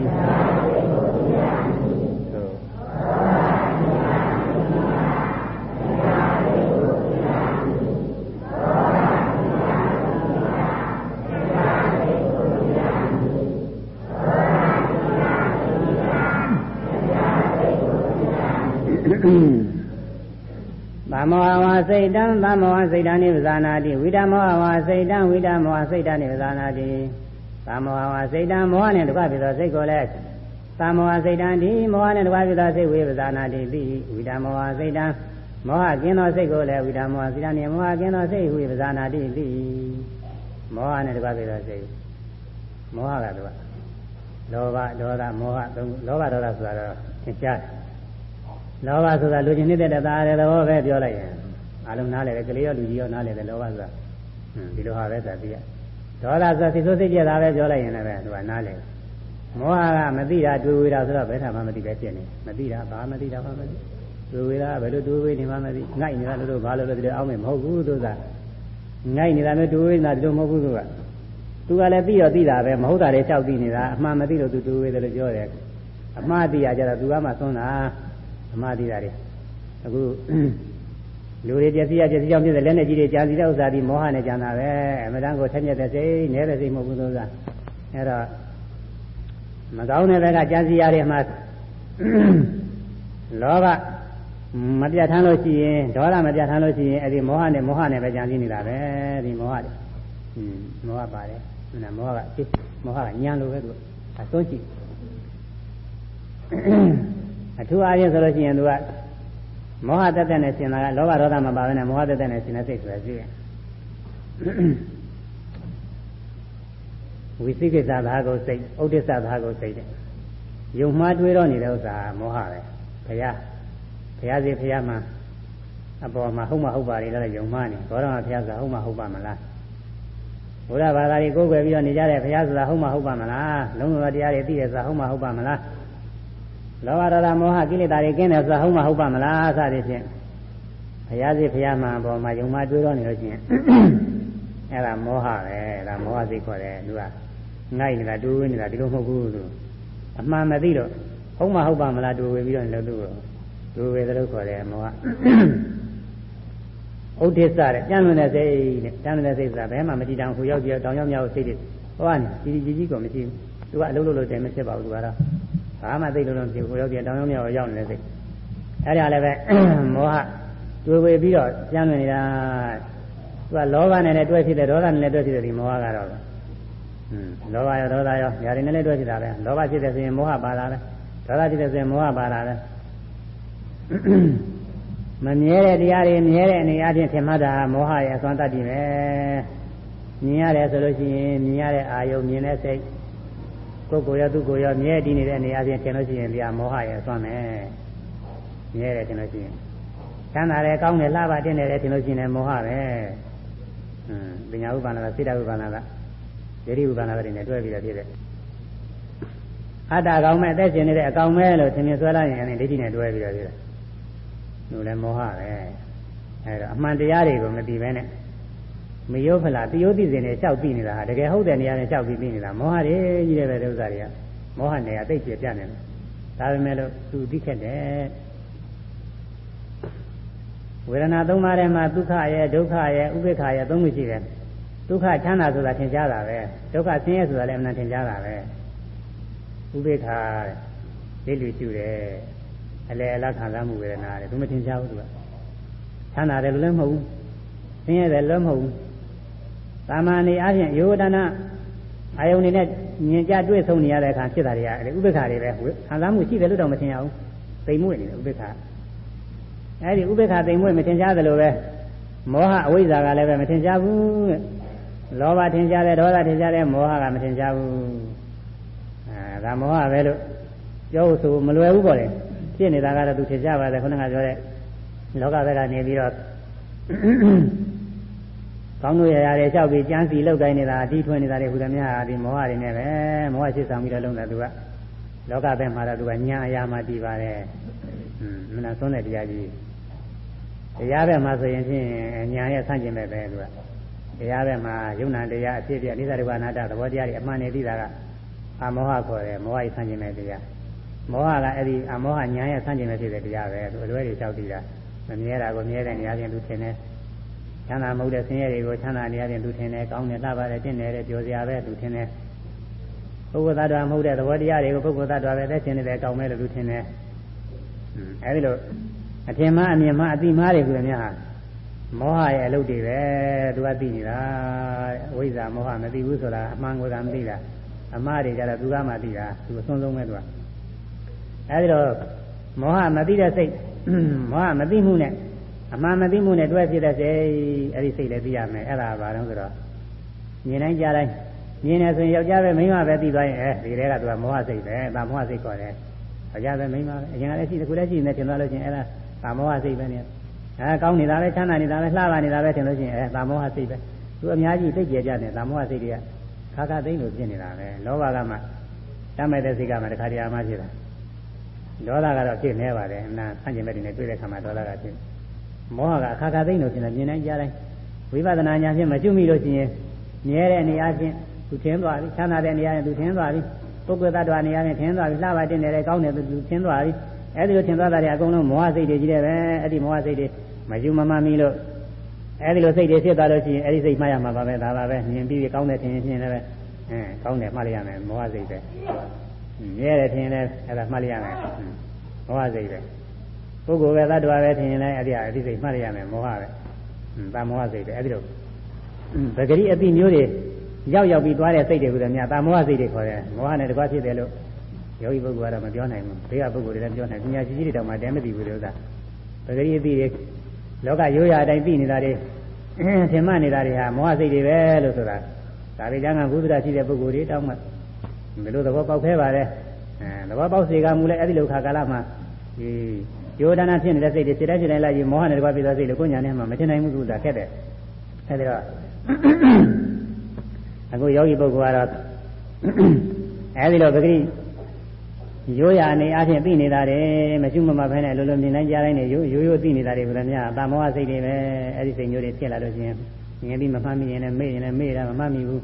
သမောဝါစိတ်တံသမောဝါစိတ်တံနိဗ္ဗာနာတိဝိဓမောဝါစိတ်တံဝိဓမောဝါစိတ်တံနိဗ္ဗာနာတိသာမောဟဝစိတ်တံမောဟနဲ့တကွဖြစ်သောစိတ်ကိုလည်းသာမောဟစိတ်တံဒီမောဟနဲ့တကွဖြစ်သောစိတ်ဝိပဇာနာတိပိဝိတမောဟစိတ်တံမောဟကင်းသောစိတ်ကိုလည်းဝိတမောဟစိတ်တံနဲ့မောဟကင်းသောစိတ်ဝိပဇာနာတိပိမောဟနဲ့တကွဖြစ်သောစိတ်မောဟကတကွလောဘဒေါသမောဟသုံးလောဘဒေါသဆိုတာတော့သင်ကြား လောဘဆိုတာလူချင်းနေတဲ့တရားတဲ့သဘောပဲပြောလိုက်ရင်အလုံးနားလေတယ်ကလေးရောလူကြီးရောနားလေတယ်လောဘဆိုတာဒီလိုဟာပဲသာသိရဒေါသဆိုစိတ်ဆိုးစိတ်ပြက်တာပဲပြောလိုက်ရင်လည်းသူကနားလေမောဟကမသိတာတွေ့ဝေတာဆိုတော့ဘယ်ထာမှမသိပဲဖြစ်နေမသိတာဘာမသိတာမှမသိတွေ့ဝေတာဘယ်လိုတွေ့ဝေနေမှမသိငိုက်နေတာလို့လို့ဘာလို့လဲဒီလိုအောင်းမယ်မဟုတ်ဘူးသူကငိုက်နေတာမျိုးတွေ့ဝေနေတာဒီလိုမဟုတ်ဘူးသူကသူကလည်းသိတော့သိတာပဲမဟုတ်တာတွေကြောက်သိနေတာအမှန်မသိလို့သူတွေ့ဝေတယ်လို့ပြောတယ်အမှားသိရကြတော့သူကမှသွန်းတာ အမှားသိတာတွေအခုလူတွေပျက်စီးရပျက်စီးကြောင့်ဖြစ်တဲ့လက်နဲ့ကြီးတွေကြာစီတဲ့ဥစ္စာဒီမောဟနဲ့ကြံတာပဲအမှန်တန်ကိုထက်မြက်တဲ့စိတ်နဲတဲ့စိတ်မဟုတ်ဘူးသောသားအဲ့တော့မကောင်းတဲ့ဘက်ကကြာစီရတဲ့မှာလောဘမပြတ်ထမ်းလို့ရှိရင်ဒေါသမပြတ်ထမ်းလို့ရှိရင်အဲ့ဒီမောဟနဲ့မောဟနဲ့ပဲကြံစည်နေတာပဲဒီမောဟတွေอืมမောဟပါတယ်နာမောဟကစိတ်မောဟကညံလို့ပဲသူအဆုံးရှိ အထူးအားဖြင့်ဆိုလို့ရှိရင်သူကမောဟတက်တက်နဲ့ရှင်တာကလောဘဒေါသမပါဘဲနဲ့မောဟတက်တက်နဲ့ရှင်တဲ့စိတ်ဆိုရရှိတယ်ဝိသိကိစ္စသာကိုစိတ်ဥဒိစ္စသာကိုစိတ်တဲ့ယုံမှားတွေးတော့နေတဲ့ဥစ္စာမောဟပဲဘုရားဘုရားစီဘုရားမှာအပေါ်မှာဟုတ်မဟုတ်ပါလေလည်းယုံမှားနေဘောရမဘုရားဆိုတာဟုတ်မဟုတ်ပါမလားဘုရားဘာသာတွေကိုယ်ွယ်ပြီးတော့နေကြတဲ့ဘုရားဆိုတာဟုတ်မဟုတ်ပါမလားလုံးဝတရားတွေသိရဆိုတာဟုတ်မဟုတ်ပါမလား လောဘဒေါသမောဟကိလေသာတွေကင်းတယ်ဆိုတာဟုတ်မဟုတ်ပါမလားစသည်ဖြင့်ဘုရားစီဘုရားမှာအပေါ်မှာယုံမှားတွေးတော့နေလို့ရှိရင်အဲ့ဒါမောဟပဲဒါမောဟစိတ်ခေါ်တယ်သူကငိုက်နေတာတူးနေတာဒီလိုမဟုတ်ဘူးလို့အမှန်မသိတော့ဟုတ်မဟုတ်ပါမလားတူဝေပြီးတော့လည်းသူ့ကိုတူဝေသလိုခေါ်တယ်မောဟဥဒိစ္စတဲ့ကြမ်းလွန်တဲ့စိတ်တဲ့ကြမ်းလွန်တဲ့စိတ်ဆိုတာဘယ်မှမကြည့်တောင်ခုရောက်ကြည့်တောင်ရောက်မြောက်စိတ်တွေဟောကနေကြီးကြီးကြီးကိုမရှိဘူးသူကအလုံးလုံးလို့တည်းမဖြစ်ပါဘူးသူကတော့ ဘာမှသိလို့တော့မရှိဘူးခုရောက်ကြည့်တောင်ရောက်မြောက်ရောက်နေတဲ့စိတ်အဲ့ဒါလည်းပဲမောဟတွေ့ဝေပြီးတော့ကြမ်းလွန်နေတာသူကလောဘနဲ့လည်းတွဲဖြစ်တယ်ဒေါသနဲ့လည်းတွဲဖြစ်တယ်ဒီမောဟကတော့လောဘရောဒေါသရောညာတွေနဲ့လည်းတွဲဖြစ်တာပဲလောဘဖြစ်တဲ့ဆိုရင်မောဟပါတာပဲဒေါသဖြစ်တဲ့ဆိုရင်မောဟပါတာပဲမမြဲတဲ့တရားတွေမြဲတဲ့အနေအချင်းထင်မှတ်တာမောဟရဲ့အစွမ်းတတ်တယ်ပဲမြင်ရတယ်ဆိုလို့ရှိရင်မြင်ရတဲ့အာယုံမြင်တဲ့စိတ် ကိုယ်ကိုယ်ရောသူကိုယ်ရောမြဲတည်နေတဲ့အနေအချင်းထင်လို့ရှိရင်ဒီဟာမောဟရဲ့အစွမ်းပဲမြဲတယ်ထင်လို့ရှိရင်ချမ်းသာတယ်ကောင်းတယ်လှပတင်တယ်ထင်လို့ရှိရင်မောဟပဲဟွန်းပညာဥပ္ပန္နကစိတ္တဥပ္ပန္နကယတိဥပ္ပန္နကတွေနဲ့တွဲပြီးတော့ဖြစ်တယ်အတ္တကောင်မဲ့အသက်ရှင်နေတဲ့အကောင်မဲ့လို့သင်မြင်ဆွဲလိုက်ရင်အဲ့ဒီဒိဋ္ဌိနဲ့တွဲပြီးတော့ဖြစ်တယ်လူလည်းမောဟပဲအဲ့တော့အမှန်တရားတွေကိုမသိဘဲနဲ့ မယောဖလားတယောသိစဉ်နဲ့လျှောက်ပြီးနေတာဟာတကယ်ဟုတ်တဲ့နေရာနဲ့လျှောက်ပြီးပြီးနေတာမောဟတွေကြီးတဲ့ပဲဥစ္စာတွေကမောဟနယ်ကသိကျပြနေတယ်ဒါပေမဲ့လို့သူသိခဲ့တယ်ဝေဒနာသုံးပါးထဲမှာဒုက္ခရဲ့ဒုက္ခရဲ့ဥပေက္ခရဲ့သုံးခုရှိတယ်ဒုက္ခချမ်းသာဆိုတာသင်ကြားတာပဲဒုက္ခဆင်းရဲဆိုတာလည်းအမှန်သင်ကြားတာပဲဥပေက္ခတဲ့လေးလူရှုတယ်အလဲအလားခံစားမှုဝေဒနာတယ်သူမသင်ကြားဘူးသူကချမ်းသာတယ်လို့လည်းမဟုတ်ဘူးဆင်းရဲတယ်လည်းမဟုတ်ဘူး သာမဏေအချင်းယောဒနာအာယုန်နေနဲ့မြင်ကြတွေ့ဆုံနေရတဲ့အခါဖြစ်တာတွေကဥပေက္ခတွေပဲခံစားမှုရှိတယ်လို့တော့မသင်ရဘူးသိမှုနေတယ်ဥပေက္ခအဲဒီဥပေက္ခသိမှုမသင်ကြားသလိုပဲမောဟအဝိဇ္ဇာကလည်းပဲမသင်ကြားဘူးတဲ့လောဘထင်ရှားတယ်ဒေါသထင်ရှားတယ်မောဟကမထင်ရှားဘူးအဲဒါမောဟပဲလို့ပြောဖို့ဆိုမလွယ်ဘူးပေါ့လေဖြစ်နေတာကတော့သူထင်ရှားပါတယ်ခုနကပြောတဲ့လောကဘက်ကနေပြီးတော့ ကောင်းတို့ရရတယ်လျှောက်ပြီးကြမ်းစီလောက်တိုင်းနေတာအတီးထွင်နေတာတွေဟူသမျှဒီမောဟတွေနဲ့ပဲမောဟရှင်းဆောင်ပြီးတော့လုံးတာသူကလောကဘက်မှာတော့သူကညာအရာမှတည်ပါတယ်อืมမနာဆုံးတဲ့တရားကြီးတရားဘက်မှာဆိုရင်ဖြင့်ညာရဲ့ဆန့်ကျင်ဘက်ပဲသူကတရားပဲမှာယုံနာတရားအဖြစ်ပြအိသရုပနာတသဘောတရားတွေအမှန်နေသိတာကအမောဟခေါ်တယ်မောဟရဲ့ဆန့်ကျင်တဲ့တရားမောဟကအဲ့ဒီအမောဟညာရဲ့ဆန့်ကျင်တဲ့ဖြစ်တဲ့တရားပဲသူအလွဲတွေလျှောက်တည်တာမမြဲတာကိုမြဲတဲ့နေရာချင်းသူထင်တယ် ချမ်းသာမဟုတ်တဲ့ဆင်းရဲတွေကိုချမ်းသာနေရာချင်းသူထင်တယ်ကောင်းတယ်လှပါတယ်တင့်တယ်တဲ့ပြောစရာပဲသူထင်တယ်ပုဂ္ဂိုလ်သတ္တဝါမဟုတ်တဲ့သဘောတရားတွေကိုပုဂ္ဂိုလ်သတ္တဝါပဲသက်ရှင်နေတယ်ကောင်းမယ်လို့သူထင်တယ်အဲဒီလိုအထင်မှားအမြင်မှားအတိမှားတွေကိုလည်းများမောဟရဲ့အလုပ်တွေပဲသူကသိနေတာဝိဇ္ဇာမောဟမသိဘူးဆိုတာအမှန်ကိုသာမသိတာအမှားတွေကြတော့သူကမှသိတာသူအဆုံးဆုံးပဲသူကအဲဒီတော့မောဟမသိတဲ့စိတ်မောဟမသိမှုနဲ့ အမှန်မသိမှုနဲ့တွဲဖြစ်တဲ့စိတ်အဲဒီစိတ်လည်းသိရမယ်အဲ့ဒါဘာလို့ဆိုတော့မြင်တိုင်းကြားတိုင်းမြင်နေဆိုရင်ယောက်ျားပဲမိန်းမပဲသိသွားရင်အဲဒီတဲကသူကမောဟစိတ်ပဲဒါမောဟစိတ်ခေါ်တယ်ယောက်ျားပဲမိန်းမပဲအရင်ကလည်းရှိတယ်ခုလည်းရှိနေတယ်ထင်သွားလို့ချင်းအဲ့ဒါဒါမောဟစိတ်ပဲနေအဲကောင်းနေတာပဲချမ်းသာနေတာပဲလှပါနေတာပဲထင်လို့ရှိရင်အဲသာမောဟစိတ်ပဲသူအများကြီးသိကြကြတယ်သာမောဟစိတ်တွေကခါခါသိမ့်လို့ဖြစ်နေတာပဲလောဘကမှတတ်မဲ့တဲ့စိတ်ကမှတခါတည်းအမှဖြစ်တာဒေါသကတော့ဖြစ်နေပါတယ်အနာဆန့်ကျင်ဘက်တွေနဲ့တွေ့တဲ့ခါမှာဒေါသကဖြစ် မောဟကအခါခါသိမ့်လို့ဖြစ်နေမြင်တိုင်းကြားတိုင်းဝိပဿနာဉာဏ်ဖြင့်မကျွမိလို့ရှိရင်မြဲတဲ့နေရာချင်းသူထင်းသွားပြီချမ်းသာတဲ့နေရာချင်းသူထင်းသွားပြီပုဂ္ဂိုလ်သတ္တဝါနေရာချင်းထင်းသွားပြီလှပါတင်တယ်ကောင်းတယ်သူထင်းသွားပြီအဲ့ဒီလိုထင်သွားတာတွေအကုန်လုံးမောဟစိတ်တွေကြီးတယ်ပဲအဲ့ဒီမောဟစိတ်တွေမယူမမှမီလို့အဲ့ဒီလိုစိတ်တွေဖြစ်သွားလို့ရှိရင်အဲ့ဒီစိတ်မှတ်ရမှာပါပဲဒါပါပဲမြင်ပြီးကောင်းတယ်ထင်ရင်ဖြင့်လည်းပဲအဲကောင်းတယ်မှတ်လိုက်ရမယ်မောဟစိတ်ပဲမြဲတယ်ထင်လည်းအဲ့ဒါမှတ်လိုက်ရမယ်မောဟစိတ်ပဲ ပုဂ္ဂိုလ်ပဲသတ္တဝါပဲထင်ရင်လည်းအဲ့ဒီအသိစိတ်မှတ်ရမယ်မောဟပဲ။တာမောဟစိတ်ပဲအဲ့ဒီလိုပဂရိအသိမျိုးတွေရောက်ရောက်ပြီးသွားတဲ့စိတ်တွေကများတာမောဟစိတ်တွေခေါ်တယ်။မောဟနဲ့တကွာဖြစ်တယ်လို့ယောဂီပုဂ္ဂိုလ်ကတော့မပြောနိုင်ဘူး။ဘေးကပုဂ္ဂိုလ်တွေလည်းပြောနိုင်ပညာရှိကြီးတွေတောင်မှတဲမသိဘူးလို့ဥစ္စာ။ပဂရိအသိတွေလောကရိုးရာအတိုင်းသိနေတာတွေထင်မှတ်နေတာတွေဟာမောဟစိတ်တွေပဲလို့ဆိုတာဒါပေကျမ်းကဘုရားရှိတဲ့ပုဂ္ဂိုလ်တွေတောင်းမှဘယ်လိုသဘောပေါက်ခဲပါလဲအဲသဘောပေါက်စေကမူလဲအဲ့ဒီလိုခါကာလမှာဒီ ယောဒနာဖြစ်နေတဲ့စိတ်တွေစိတ်တိုင်းစိတ်တိုင်းလိုက်ပြီးမောဟနဲ့တကွပြီးသားစိတ်လို့ကိုညာနဲ့မှမထင်နိုင်ဘူးသူကခက်တယ်အဲဒီတော့အခုယောဂီပုဂ္ဂိုလ်ကတော့အဲဒီလိုပဂရိရိုးရာအနေအချင်းသိနေတာတယ်မရှိမမဖဲနဲ့လုံးလုံးမြင်နိုင်ကြတိုင်းနဲ့ရိုးရိုးရိုးသိနေတာတွေဘုရားများတာမောဟစိတ်တွေပဲအဲဒီစိတ်မျိုးတွေဖြစ်လာလို့ရှိရင်ငယ်ပြီးမမှတ်မိရင်လည်းမေ့ရင်လည်းမေ့တာမမှတ်မိဘူး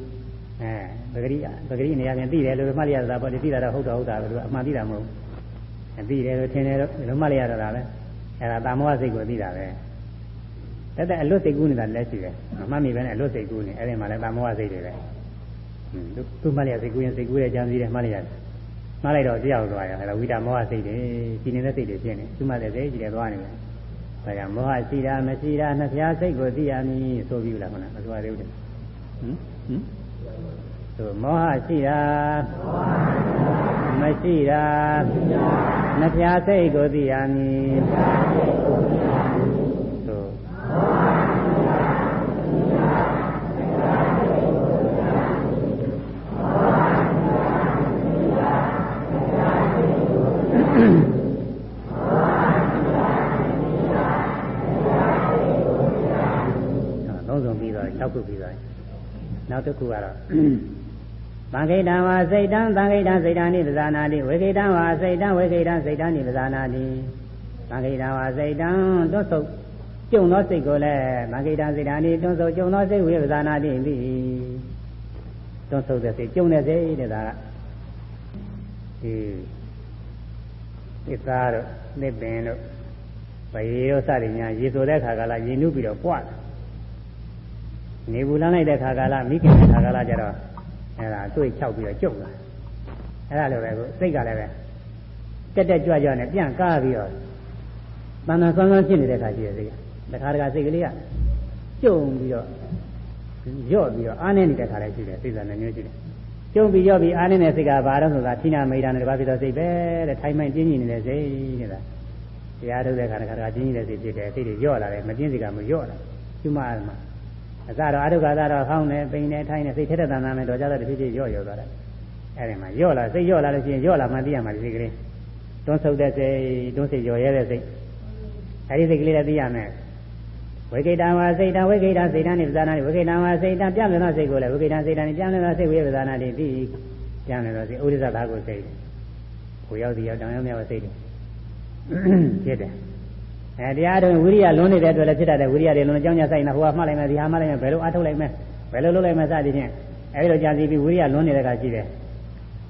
အဲပဂရိပဂရိနေရာချင်းသိတယ်လို့မှတ်ရတာပေါ့ဒီသိတာတော့ဟုတ်တော့ဟုတ်တာပဲသူကအမှန်သိတာမဟုတ်ဘူး သိတယ်လို့ထင်တယ်လို့မှတ်ရတာပဲအဲဒါတာမောဟစိတ်ကိုသိတာပဲတက်တဲ့အလွတ်စိတ်ကူးနေတာလည်းရှိတယ်မမှတ်မိပဲနဲ့အလွတ်စိတ်ကူးနေအဲဒီမှာလည်းတာမောဟစိတ်တွေပဲသူသူမှတ်ရစိတ်ကူးရင်စိတ်ကူးရဲ့ကြံစည်တယ်မှတ်ရတယ်မှတ်လိုက်တော့ကြောက်သွားရအဲဒါဝိတာမောဟစိတ်တွေရှိနေတဲ့စိတ်တွေဖြစ်နေသူမှလည်းစိတ်ကြီးတယ်သွားနေတယ်ဒါကြောင့်မောဟရှိတာမရှိတာနှစ်ဖြားစိတ်ကိုသိရမည်ဆိုပြီးလားခဏမဆိုရသေးဘူးဟင်ဟင် ဆိုမောဟရှိတာမရှိတာနှစ်ဖြားစိတ်ကိုသိရမည်6ခုပြီးသွားပြီနောက်တစ်ခုကတော့ သံခိတံဝါစိတ်တံသံခိတံစိတ်တံနိပဇာနာတိဝေခိတံဝါစိတ်တံဝေခိတံစိတ်တံနိပဇာနာတိသံခိတံဝါစိတ်တံတွတ်ဆုပ်ကျုံသောစိတ်ကိုလည်းသံခိတံစိတ်တံနိတွတ်ဆုပ်ကျုံသောစိတ်ဝေပဇာနာတိပြီတွတ်ဆုပ်တဲ့စိတ်ကျုံတဲ့စိတ်တဲ့ဒါကဒီဣသာတို့နိဗ္ဗင်တို့ဘယေရောစသည်များရေဆိုတဲ့ခါကလာရေနုပြီးတော့ပွားတယ်နေဘူးလမ်းလိုက်တဲ့ခါကာလမိခင်တဲ့ခါကာလကျတော့ အဲဒါတွေ့ချောက်ပြီးတော့ကျုပ်လာအဲဒါလိုပဲကိုစိတ်ကလည်းပဲတက်တက်ကြွကြွနဲ့ပြန်ကားပြီးတော့တဏ္ဍာဆွမ်းဆွမ်းဖြစ်နေတဲ့ခါရှိတဲ့စိတ်ကတခါတခါစိတ်ကလေးကကျုံပြီးတော့ရော့ပြီးတော့အားနေနေတဲ့ခါလည်းရှိတယ်စိတ်ကလည်းမျိုးရှိတယ်ကျုံပြီးရော့ပြီးအားနေတဲ့စိတ်ကဘာတော့ဆိုတာဌိနာမိတာနဲ့တပါးဖြစ်တော့စိတ်ပဲတဲ့ထိုင်မှန်ကျင်းကျင်နေတဲ့စိတ်တဲ့လားတရားထုတ်တဲ့ခါတခါတခါကျင်းကျင်တဲ့စိတ်ဖြစ်တယ်စိတ်တွေရော့လာတယ်မကျင်းစိတ်ကမရော့လာကျွမအားမှာ အစတော့အထုက္ခသာတော့ခေါင်းနဲ့ပိန်နဲ့ထိုင်းနဲ့စိတ်ထက်တဲ့တန်တန်နဲ့တော့ကြတော့တဖြည်းဖြည်းရော့ရော့သွားတယ်အဲဒီမှာရော့လာစိတ်ရော့လာလို့ရှိရင်ရော့လာမှသိရမှာဒီစိတ်ကလေးတွန်းဆုပ်တဲ့စိတ်တွန်းစိတ်ရော်ရဲတဲ့စိတ်အဲဒီစိတ်ကလေးလည်းသိရမယ်ဝိကိတံဝါစိတ်တံဝိကိတံစိတ်တံနိပဇာနာနိဝိကိတံဝါစိတ်တံပြမယ်သောစိတ်ကိုလည်းဝိကိတံစိတ်တံနိပြမယ်သောစိတ်ဝိပဇာနာတိသိပြမယ်သောစိတ်ဥဒိစ္စသာကိုစိတ်ကိုရောက်ဒီရောက်တောင်ရောက်မြောက်စိတ်ဖြစ်တယ် အဲတရားတော်ဝိရိယလွန်နေတဲ့အတွက်လည်းဖြစ်တတ်တယ်ဝိရိယတွေလွန်အကြောင်းညာဆိုင်နေဟိုကမှတ်လိုက်မယ်ဒီဟာမှတ်လိုက်မယ်ဘယ်လိုအထုတ်လိုက်မယ်ဘယ်လိုလုပ်လိုက်မယ်စသည်ဖြင့်အဲဒီလိုကြာစီပြီးဝိရိယလွန်နေတဲ့ကရှိတယ်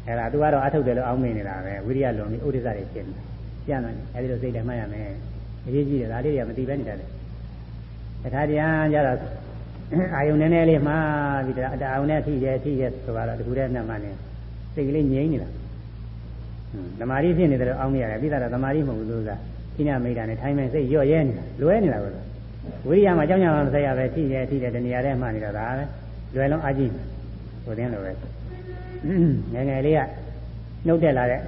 အဲဒါသူကတော့အထုတ်တယ်လို့အောင်းမိနေတာပဲဝိရိယလွန်ပြီးဥဒိစ္စတွေဖြစ်နေပြန်လာအဲဒီလိုစိတ်တွေမှတ်ရမယ်အရေးကြီးတယ်ဒါလေးတွေကမသိပဲနေတယ်တခါတည်းကျတော့အာယုန်နည်းနည်းလေးမှားပြီးတော့အာယုန်နဲ့ထိရဲထိရဲဆိုတော့ဒီကူတဲ့နှမှနေစိတ်ကလေးငြိမ့်နေတာသမာဓိဖြစ်နေတယ်လို့အောင်းမိရတယ်ပြီးတော့သမာဓိမဟုတ်ဘူးသူကခိ နမိတ်တာနဲ့ထိုင်းမဲ့စိတ်ရော့ရဲနေတာလွဲနေတာပဲဝိရိယမှာကြောင်းကြမှာမဆက်ရပဲထိရဲထိတယ်တဏှာထဲမှနေတာဒါပဲလွယ်လုံးအကြည့်ဟိုတင်းလိုပဲငယ်ငယ်လေးကနှုတ်တက်လာတဲ့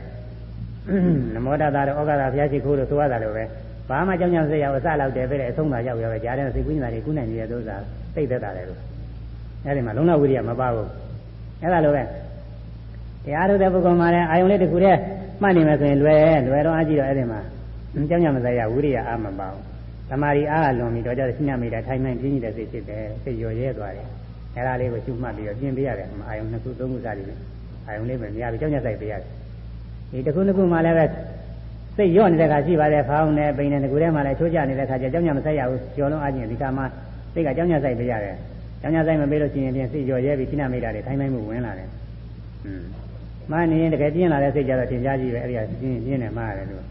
နမောတသာတို့ဩဃသာဘုရားရှိခိုးတို့ဆိုရတာလိုပဲဘာမှကြောင်းကြဆက်ရအောင်အစလောက်တယ်ပဲအဆုံးသာရောက်ရပဲကြားတဲ့စိတ်ကူးနေတာတွေကူးနိုင်နေတဲ့ဒုစရသိသက်တာလေလို့အဲဒီမှာလုံးဝဝိရိယမပါဘူးအဲဒါလိုပဲတရားထုတ်တဲ့ပုဂ္ဂိုလ်မှာလည်းအာယုံလေးတစ်ခုတည်းမှတ်နေမယ်ဆိုရင်လွယ်လွယ်တော့အကြည့်တော့အဲ့ဒီမှာ ကြောင်းညမစားရဝိရိယအားမပါဘူးသမာဓိအားလွန်ပြီးတော့ကြတဲ့စိနမိတာထိုင်မှန်ပြင်းနေတဲ့စိတ်ဖြစ်တယ်စိတ်ရော်ရဲသွားတယ်အဲ့ဒါလေးကိုရှုမှတ်ပြီးတော့ပြင်ပေးရတယ်အာယုံနှစ်ခုသုံးခုစသည်ဖြင့်အာယုံလေးပဲများပြီးကြောင်းညဆိုင်ပေးရတယ်ဒီတစ်ခုနှစ်ခုမှလည်းပဲစိတ်ရော့နေတဲ့ခါရှိပါတယ်ဖောင်းနေပိန်နေဒီကူထဲမှာလည်းချိုးကြနေတဲ့ခါကျကြောင်းညမဆိုင်ရဘူးကျော်လုံးအားချင်းဒီကမှာစိတ်ကကြောင်းညဆိုင်ပေးရတယ်ကြောင်းညဆိုင်မပေးလို့ရှိရင်ပြင်စိတ်ရော်ရဲပြီးစိနမိတာတွေထိုင်မှန်မှုဝင်လာတယ်อืมမှန်နေရင်တကယ်ပြင်းလာတဲ့စိတ်ကြတော့သင်ကြားကြည့်ပဲအဲ့ဒီကပြင်းပြင်းနေမှားရတယ်လို့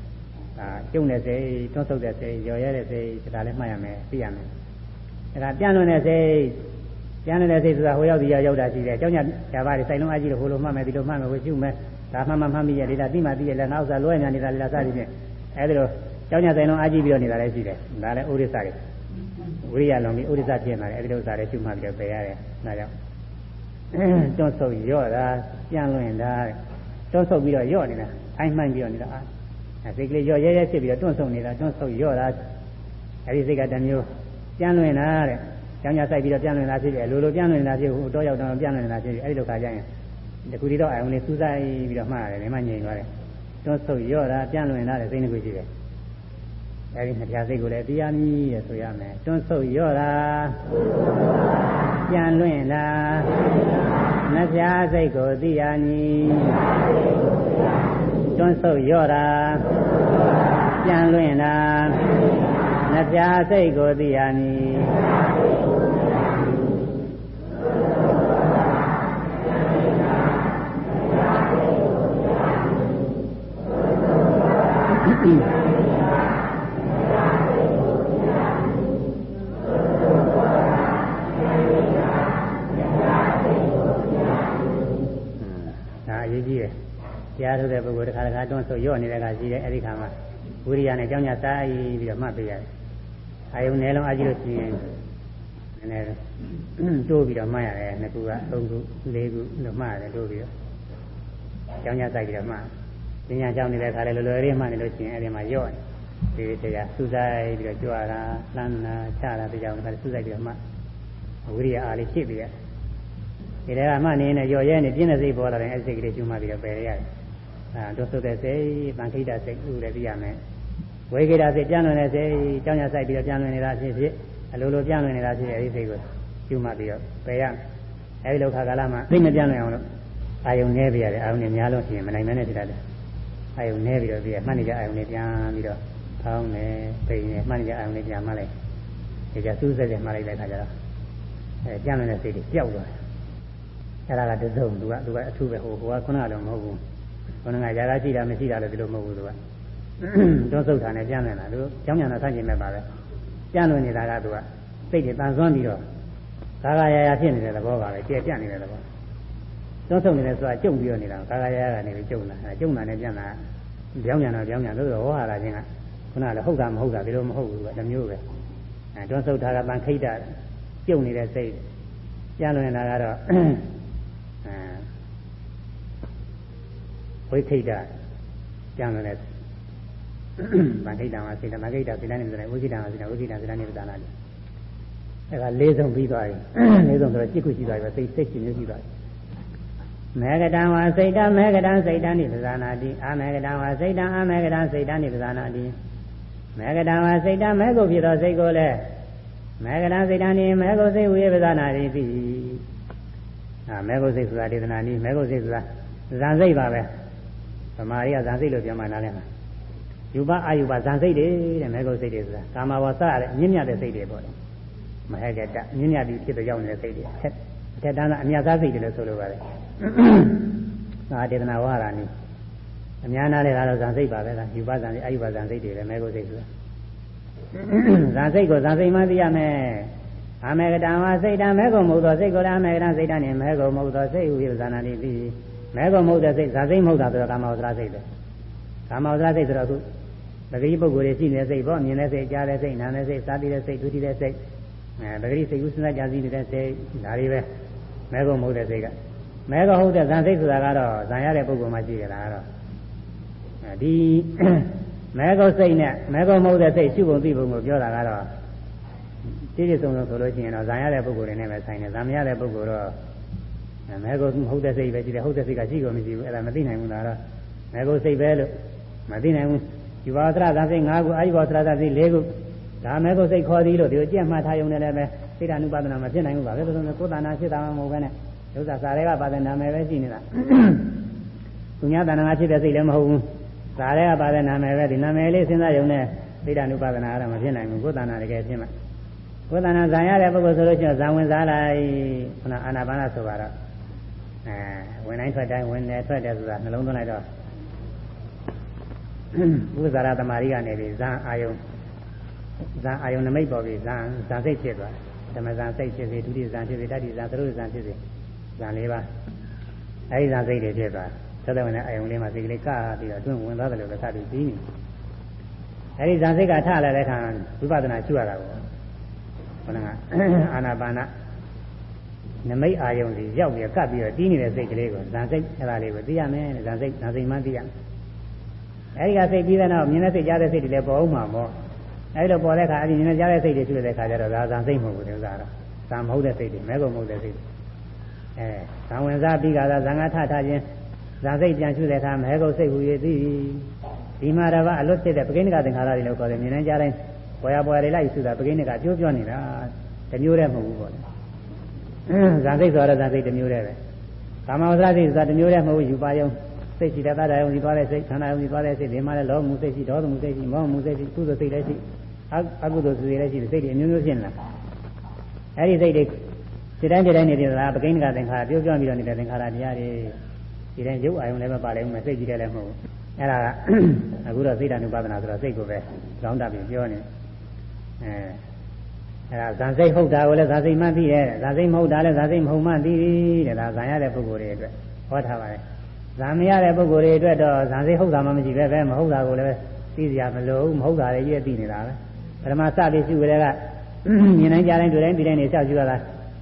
ဒါကျုံတဲ့စိတ်တွန်းဆုပ်တဲ့စိတ်ရော်ရဲတဲ့စိတ်ဒါလည်းမှတ်ရမယ်သိရမယ်ဒါကပြန်လွန်တဲ့စိတ်ပြန်လွန်တဲ့စိတ်ဆိုတာဟိုရောက်ဒီရောက်ရောက်တာရှိတယ်အကြောင်းညာဇာပါတွေစိုက်လုံးအကြည့်လို့ဟိုလိုမှတ်မယ်ဒီလိုမှတ်မယ်ဟိုရှုမယ်ဒါမှမှမှတ်မိရလေဒါသိမှသိရလဲနောက်စားလွဲညာနေတာလေလားစသည်ဖြင့်အဲဒီလိုကြောင်းညာဆိုင်လုံးအားကြီးပြီးတော့နေတာလည်းရှိတယ်ဒါလည်းဥရိစ္ဆတွေဝိရိယလုံးပြီးဥရိစ္ဆဖြစ်လာတယ်အဲဒီလိုဥစ္စာတွေရှုမှတ်ပြီးတော့ပယ်ရတယ်ဒါကြောင့်တွန်းဆုပ်ရော့တာပြန်လွင်တာတွန်းဆုပ်ပြီးတော့ရော့နေတာအိုင်းမှန်ပြီးတော့နေတာအဲ စိတ်ကလေးရော့ရဲရဲဖြစ်ပြီးတော့တွန်းဆုပ်နေတာတွန်းဆုပ်ရော့တာအဲဒီစိတ်ကတမျိုးပြန်လွင်တာတဲ့ကြောင်းညာဆိုင်ပြီးတော့ပြန်လွင်တာဖြစ်တယ်လိုလိုပြန်လွင်တာဖြစ်ဟိုတော့ရောက်တော့ပြန်လွင်တာဖြစ်ပြီးအဲဒီလိုခါကျရင်တခုတည်းတော့အယုံလေးစူးစိုက်ပြီးတော့မှားရတယ်နေမှငြိမ်သွားတယ်တွန်းဆုပ်ရော့တာပြန်လွင်တာတဲ့စိတ်နှစ်ခုရှိတယ်အဲဒီနှစ်ပြားစိတ်ကိုလည်းတရားမီးရဆိုရမယ်တွန်းဆုပ်ရော့တာပြန်လွင်တာနှစ်ပြားစိတ်ကိုသိရမည် တွန်းဆုပ်ရော့တာပြန်လွင်တာနှစ်ပြားစိတ်ကိုသိရမည် တရားထုတ်တဲ့ပုဂ္ဂိုလ်တစ်ခါတစ်ခါတွန်းဆုပ်ရော့နေတဲ့ကရှိတယ်အဲ့ဒီခါမှာဝိရိယနဲ့ကြောင်းညာစားပြီးတော့မှတ်ပေးရတယ်။အာယုန်နယ်လုံးအကြည့်လို့ရှိရင်နည်းနည်းတိုးပြီးတော့မှတ်ရတယ်နှစ်ခုကသုံးခုလေးခုလို့မှတ်ရတယ်တိုးပြီးတော့ကြောင်းညာဆိုင်ပြီးတော့မှတ်ပညာကြောင်းနေတဲ့ခါလေလောလောလေးမှတ်နေလို့ရှိရင်အဲ့ဒီမှာရော့နေဒီတရားစူးစိုက်ပြီးတော့ကြွားတာလှမ်းတာချတာတရားကစူးစိုက်ပြီးတော့မှဝိရိယအားလေးဖြစ်ပြီးရတယ်။ဒီထဲကမှနေနေရော့ရဲနေပြင်းတဲ့စိတ်ပေါ်လာတယ်အဲ့ဒီစိတ်ကလေးကျွမ်းမှပြီးတော့ပယ်ရရတယ်။ အဲဒုသုတဲ့စိတ်ဗံခိတစိတ်ဥလည်းသိရမယ်ဝေခိတစိတ်ပြန်လွင်တဲ့စိတ်ကြောင်းရဆိုင်ပြီးတော့ပြန်လွင်နေတာဖြစ်ဖြစ်အလိုလိုပြန်လွင်နေတာဖြစ်တဲ့အဲဒီစိတ်ကိုကျူမှပြီးတော့ပယ်ရအဲဒီလောက်ခါကာလမှာသိမပြန်လွင်အောင်လို့အာယုံနေပြရတယ်အာယုံနေများလို့ရှိရင်မနိုင်မဲနဲ့ဖြစ်တတ်တယ်အာယုံနေပြီးတော့ပြီးရမှတ်နေကြအာယုံနေပြန်ပြီးတော့ဖောင်းနေပိန်နေမှတ်နေကြအာယုံနေပြန်မှလိုက်ဒီကြစူးစက်တယ်မှလိုက်တဲ့ခါကျတော့အဲပြန်လွင်တဲ့စိတ်တွေပျောက်သွားတယ်အဲ့ဒါကတစုံသူကသူကအထူးပဲဟိုဟိုကခုနကလည်းမဟုတ်ဘူး ခန္ဓာကຢာကရှိတာမရှိတာလည်းဒီလိုမဟုတ်ဘူးသူကတွန်းဆုပ်တာနဲ့ပြန်နေတာသူကျောင်းညာနာဆန့်ကျင်မဲ့ပါပဲပြန်လွင်နေတာကသူကစိတ်တွေတန်ဆွမ်းပြီးတော့ကာကရာရာဖြစ်နေတဲ့သဘောပါပဲကျဲပြန့်နေတဲ့သဘောတွန်းဆုပ်နေတယ်ဆိုတာကြုံပြီးတော့နေတာကာကရာရာကနေပြီးကြုံတာအဲကြုံတာနဲ့ပြန်တာကျောင်းညာနာကျောင်းညာလို့တော့ဟောဟာတာချင်းကခုနကလည်းဟုတ်တာမဟုတ်တာဒီလိုမဟုတ်ဘူးကတမျိုးပဲအဲတွန်းဆုပ်တာကတန်ခိတ်တာကြုံနေတဲ့စိတ်ပြန်လွင်တာကတော့ ဝိခိတကျမ်းလည်းဗန္ဒိတမှာစေတမဂိတစေတနေဆိုတယ်ဝိခိတမှာစေတဝိခိတစေတနေပဒနာတယ်အဲကလေးဆုံးပြီးသွားပြီလေးဆုံးဆိုတော့จิตခုရှိသွားပြီစိတ်စိတ်ရှင်ရှိသွားပြီမေကတံဝါစိတ်တမေကတံစိတ်တနိပဇာနာတိအာမေကတံဝါစိတ်တအာမေကတံစိတ်တနိပဇာနာတိမေကတံဝါစိတ်တမေကိုဖြစ်သောစိတ်ကိုလည်းမေကတံစိတ်တနိမေကိုစိတ်ဝိပဇာနာတိပြီအာမေကိုစိတ်ဆိုတာဒေသနာနိမေကိုစိတ်ဆိုတာဇန်စိတ်ပါပဲ မာရီကဇန်စိတ်လို့ပြောမှနားလဲမှာယူပအာယူပဇန်စိတ်တွေတဲ့မဲကုတ်စိတ်တွေဆိုတာကာမဝါစရတဲ့မြင့်မြတ်တဲ့စိတ်တွေပေါ့လေမဟေကတမြင့်မြတ်ပြီးဖြစ်တဲ့ရောက်နေတဲ့စိတ်တွေအထက်အထက်တန်းကအမြတ်သားစိတ်တွေလို့ဆိုလိုပါတယ်ငါဒေသနာဝါရနီအများနာလဲကတော့ဇန်စိတ်ပါပဲကယူပဇန်စိတ်အာယူပဇန်စိတ်တွေလည်းမဲကုတ်စိတ်ဆိုတာဇန်စိတ်ကိုဇန်စိတ်မှသိရမယ်အမေကတံဝါစိတ်တံမဲကုံမဟုတ်သောစိတ်ကိုလည်းအမေကတံစိတ်တံနဲ့မဲကုံမဟုတ်သောစိတ်ဟူ၍ဇာနာတိပြီး မဲကောမဟုတ်တဲ့စိတ်ဇာစိတ်မဟုတ်တာဆိုတော့ကာမဝဇ္ဇစိတ်ပဲကာမဝဇ္ဇစိတ်ဆိုတော့အခုပဂရိပုဂ္ဂိုလ်တွေရှိနေတဲ့စိတ်ပေါ့မြင်တဲ့စိတ်ကြားတဲ့စိတ်နားတဲ့စိတ်စားတဲ့စိတ်ဒုတိတဲ့စိတ်အဲပဂရိစိတ်ကုစဉ်းစားကြံစည်နေတဲ့စိတ်ဒါတွေပဲမဲကောမဟုတ်တဲ့စိတ်ကမဲကောဟုတ်တဲ့ဇန်စိတ်ဆိုတာကတော့ဇန်ရတဲ့ပုဂ္ဂိုလ်မှရှိကြတာကတော့ဒီမဲကောစိတ်နဲ့မဲကောမဟုတ်တဲ့စိတ်ရှုပုံသိပုံကိုပြောတာကတော့တိတိဆုံးဆုံးဆိုလို့ရှိရင်တော့ဇန်ရတဲ့ပုဂ္ဂိုလ်တွေနဲ့ပဲဆိုင်တယ်ဇန်မရတဲ့ပုဂ္ဂိုလ်တော့ မဲကိုဟုတ်တဲ့စိတ်ပဲရှိတယ်ဟုတ်တဲ့စိတ်ကရှိကိုမရှိဘူးအဲ့ဒါမသိနိုင်ဘူးလားတော့မဲကိုစိတ်ပဲလို့မသိနိုင်ဘူးယူပါသရသာစိတ်၅ခုအာယုပါသရသာစိတ်၄ခုဒါမဲကိုစိတ်ခေါ်သည်လို့ဒီလိုကြက်မှတ်ထားရုံနဲ့လည်းပဲစိတ်ဓာနုပါဒနာမဖြစ်နိုင်ဘူးပါပဲဆိုတော့ကိုယ်တဏ္ဍာဖြစ်တာမှမဟုတ်ပဲနဲ့ဒုစစာတွေကပါတဲ့နာမည်ပဲရှိနေတာသူများတဏ္ဍာဖြစ်တဲ့စိတ်လည်းမဟုတ်ဘူးစာတွေကပါတဲ့နာမည်ပဲဒီနာမည်လေးစဉ်းစားရုံနဲ့စိတ်ဓာနုပါဒနာကတော့မဖြစ်နိုင်ဘူးကိုယ်တဏ္ဍာတကယ်ဖြစ်မှာကိုယ်တဏ္ဍာဇာရတဲ့ပုဂ္ဂိုလ်ဆိုလို့ရှိရင်ဇာဝင်စားလိုက်ခုနအာနာပါနဆိုပါတော့ အဲဝင်တိုင်းထွက်တိုင်းဝင်တယ်ထွက်တယ်ဆိုတာနှလုံးသွင်းလိုက်တော့ဥဇာရသမารိကနေပြီးဇာအာယုံဇာအာယုံနမိတ်ပေါ်ပြီးဇာဇာစိတ်ဖြစ်သွားဓမ္မဇာစိတ်ဖြစ်စေဒုတိယဇာဖြစ်စေတတိယဇာသရုပ်ဇာဖြစ်စေဇာလေးပါအဲဒီဇာစိတ်တွေဖြစ်သွားသက်သက်ဝင်တဲ့အာယုံလေးမှာစိတ်ကလေးကပြီးတော့တွင်းဝင်သွားတယ်လို့ပဲစပြီးပြီးနေအဲဒီဇန်စိတ်ကထလာတဲ့အခါဝိပဿနာရှုရတာပေါ့ခန္ဓာအာနာပါနာ နမိတ်အာယုံစီရောက်ပြီးကပ်ပြီးတော့တီးနေတဲ့စိတ်ကလေးကိုဇန်စိတ်အဲ့ဒါလေးကိုသိရမယ်ဇန်စိတ်ဇန်စိတ်မှသိရမယ်အဲဒီကစိတ်ပြီးတဲ့နောက်မြင်တဲ့စိတ်ကြားတဲ့စိတ်တွေလည်းပေါ်အောင်မှာပေါ့အဲဒီလိုပေါ်တဲ့အခါအဲဒီမြင်တဲ့ကြားတဲ့စိတ်တွေရှိတဲ့အခါကျတော့ဒါဇန်စိတ်မဟုတ်ဘူးဒီဥစ္စာတော့ဇန်မဟုတ်တဲ့စိတ်တွေမဲကုန်မဟုတ်တဲ့စိတ်အဲဇန်ဝင်စားပြီးကသာဇန်ကထထခြင်းဇန်စိတ်ပြန်ရှုတဲ့အခါမဲကုန်စိတ်ဟူ၍သိဒီမှာတော့အလွတ်ဖြစ်တဲ့ပကိဏကသင်္ခါရတွေလို့ခေါ်တယ်မြင်တဲ့ကြားတိုင်းပေါ်ရပေါ်ရတွေလိုက်ရှုတာပကိဏကပြောပြောနေတာတမျိုးတည်းမဟုတ်ဘူးပေါ့ လေဇာစိတ်ဆိုတော့ဇာစိတ်တစ်မျိုးတည်းပဲကာမဝဇ္ဇစိတ်ဆိုတာတစ်မျိုးတည်းမဟုတ်ယူပါယုံစိတ်ရှိတဲ့တရားယုံဒီသွားတဲ့စိတ်ခန္ဓာယုံဒီသွားတဲ့စိတ်ဒီမှာလည်းလောမှုစိတ်ရှိဒေါသမှုစိတ်ရှိမောဟမှုစိတ်ရှိကုသိုလ်စိတ်လည်းရှိအကုသိုလ်စိတ်လည်းရှိစိတ်တွေအမျိုးမျိုးဖြစ်နေလားအဲ့ဒီစိတ်တွေဒီတိုင်းဒီတိုင်းနေတယ်လားပကိန်းကသင်္ခါရပြောပြောပြီးတော့နေတဲ့သင်္ခါရတရားတွေဒီတိုင်းရုပ်အာယုံလည်းပဲပါလိမ့်မယ်စိတ်ကြီးတယ်လည်းမဟုတ်ဘူးအဲ့ဒါကအခုတော့စိတ်ဓာတ်ဥပဒနာဆိုတော့စိတ်ကိုပဲကြောင်းတာပြီးပြောနေအဲ အဲဒါဇန်စိတ်ဟုတ်တာကိုလည်းဇာစိတ်မှသိတယ်ဇာစိတ်မဟုတ်တာလည်းဇာစိတ်မဟုတ်မှသိတယ်ဒါဇန်ရတဲ့ပုဂ္ဂိုလ်တွေအတွက်ဟောထားပါတယ်ဇာမရတဲ့ပုဂ္ဂိုလ်တွေအတွက်တော့ဇာစိတ်ဟုတ်တာမှမရှိပဲပဲမဟုတ်တာကိုလည်းသိစရာမလိုဘူးမဟုတ်တာလည်းကြီးသိနေတာပဲပထမစပြီးရှုကြတဲ့ကမြင်နိုင်ကြတိုင်းတွေ့တိုင်းပြီးတိုင်းနေလျှောက်ရှုရတာ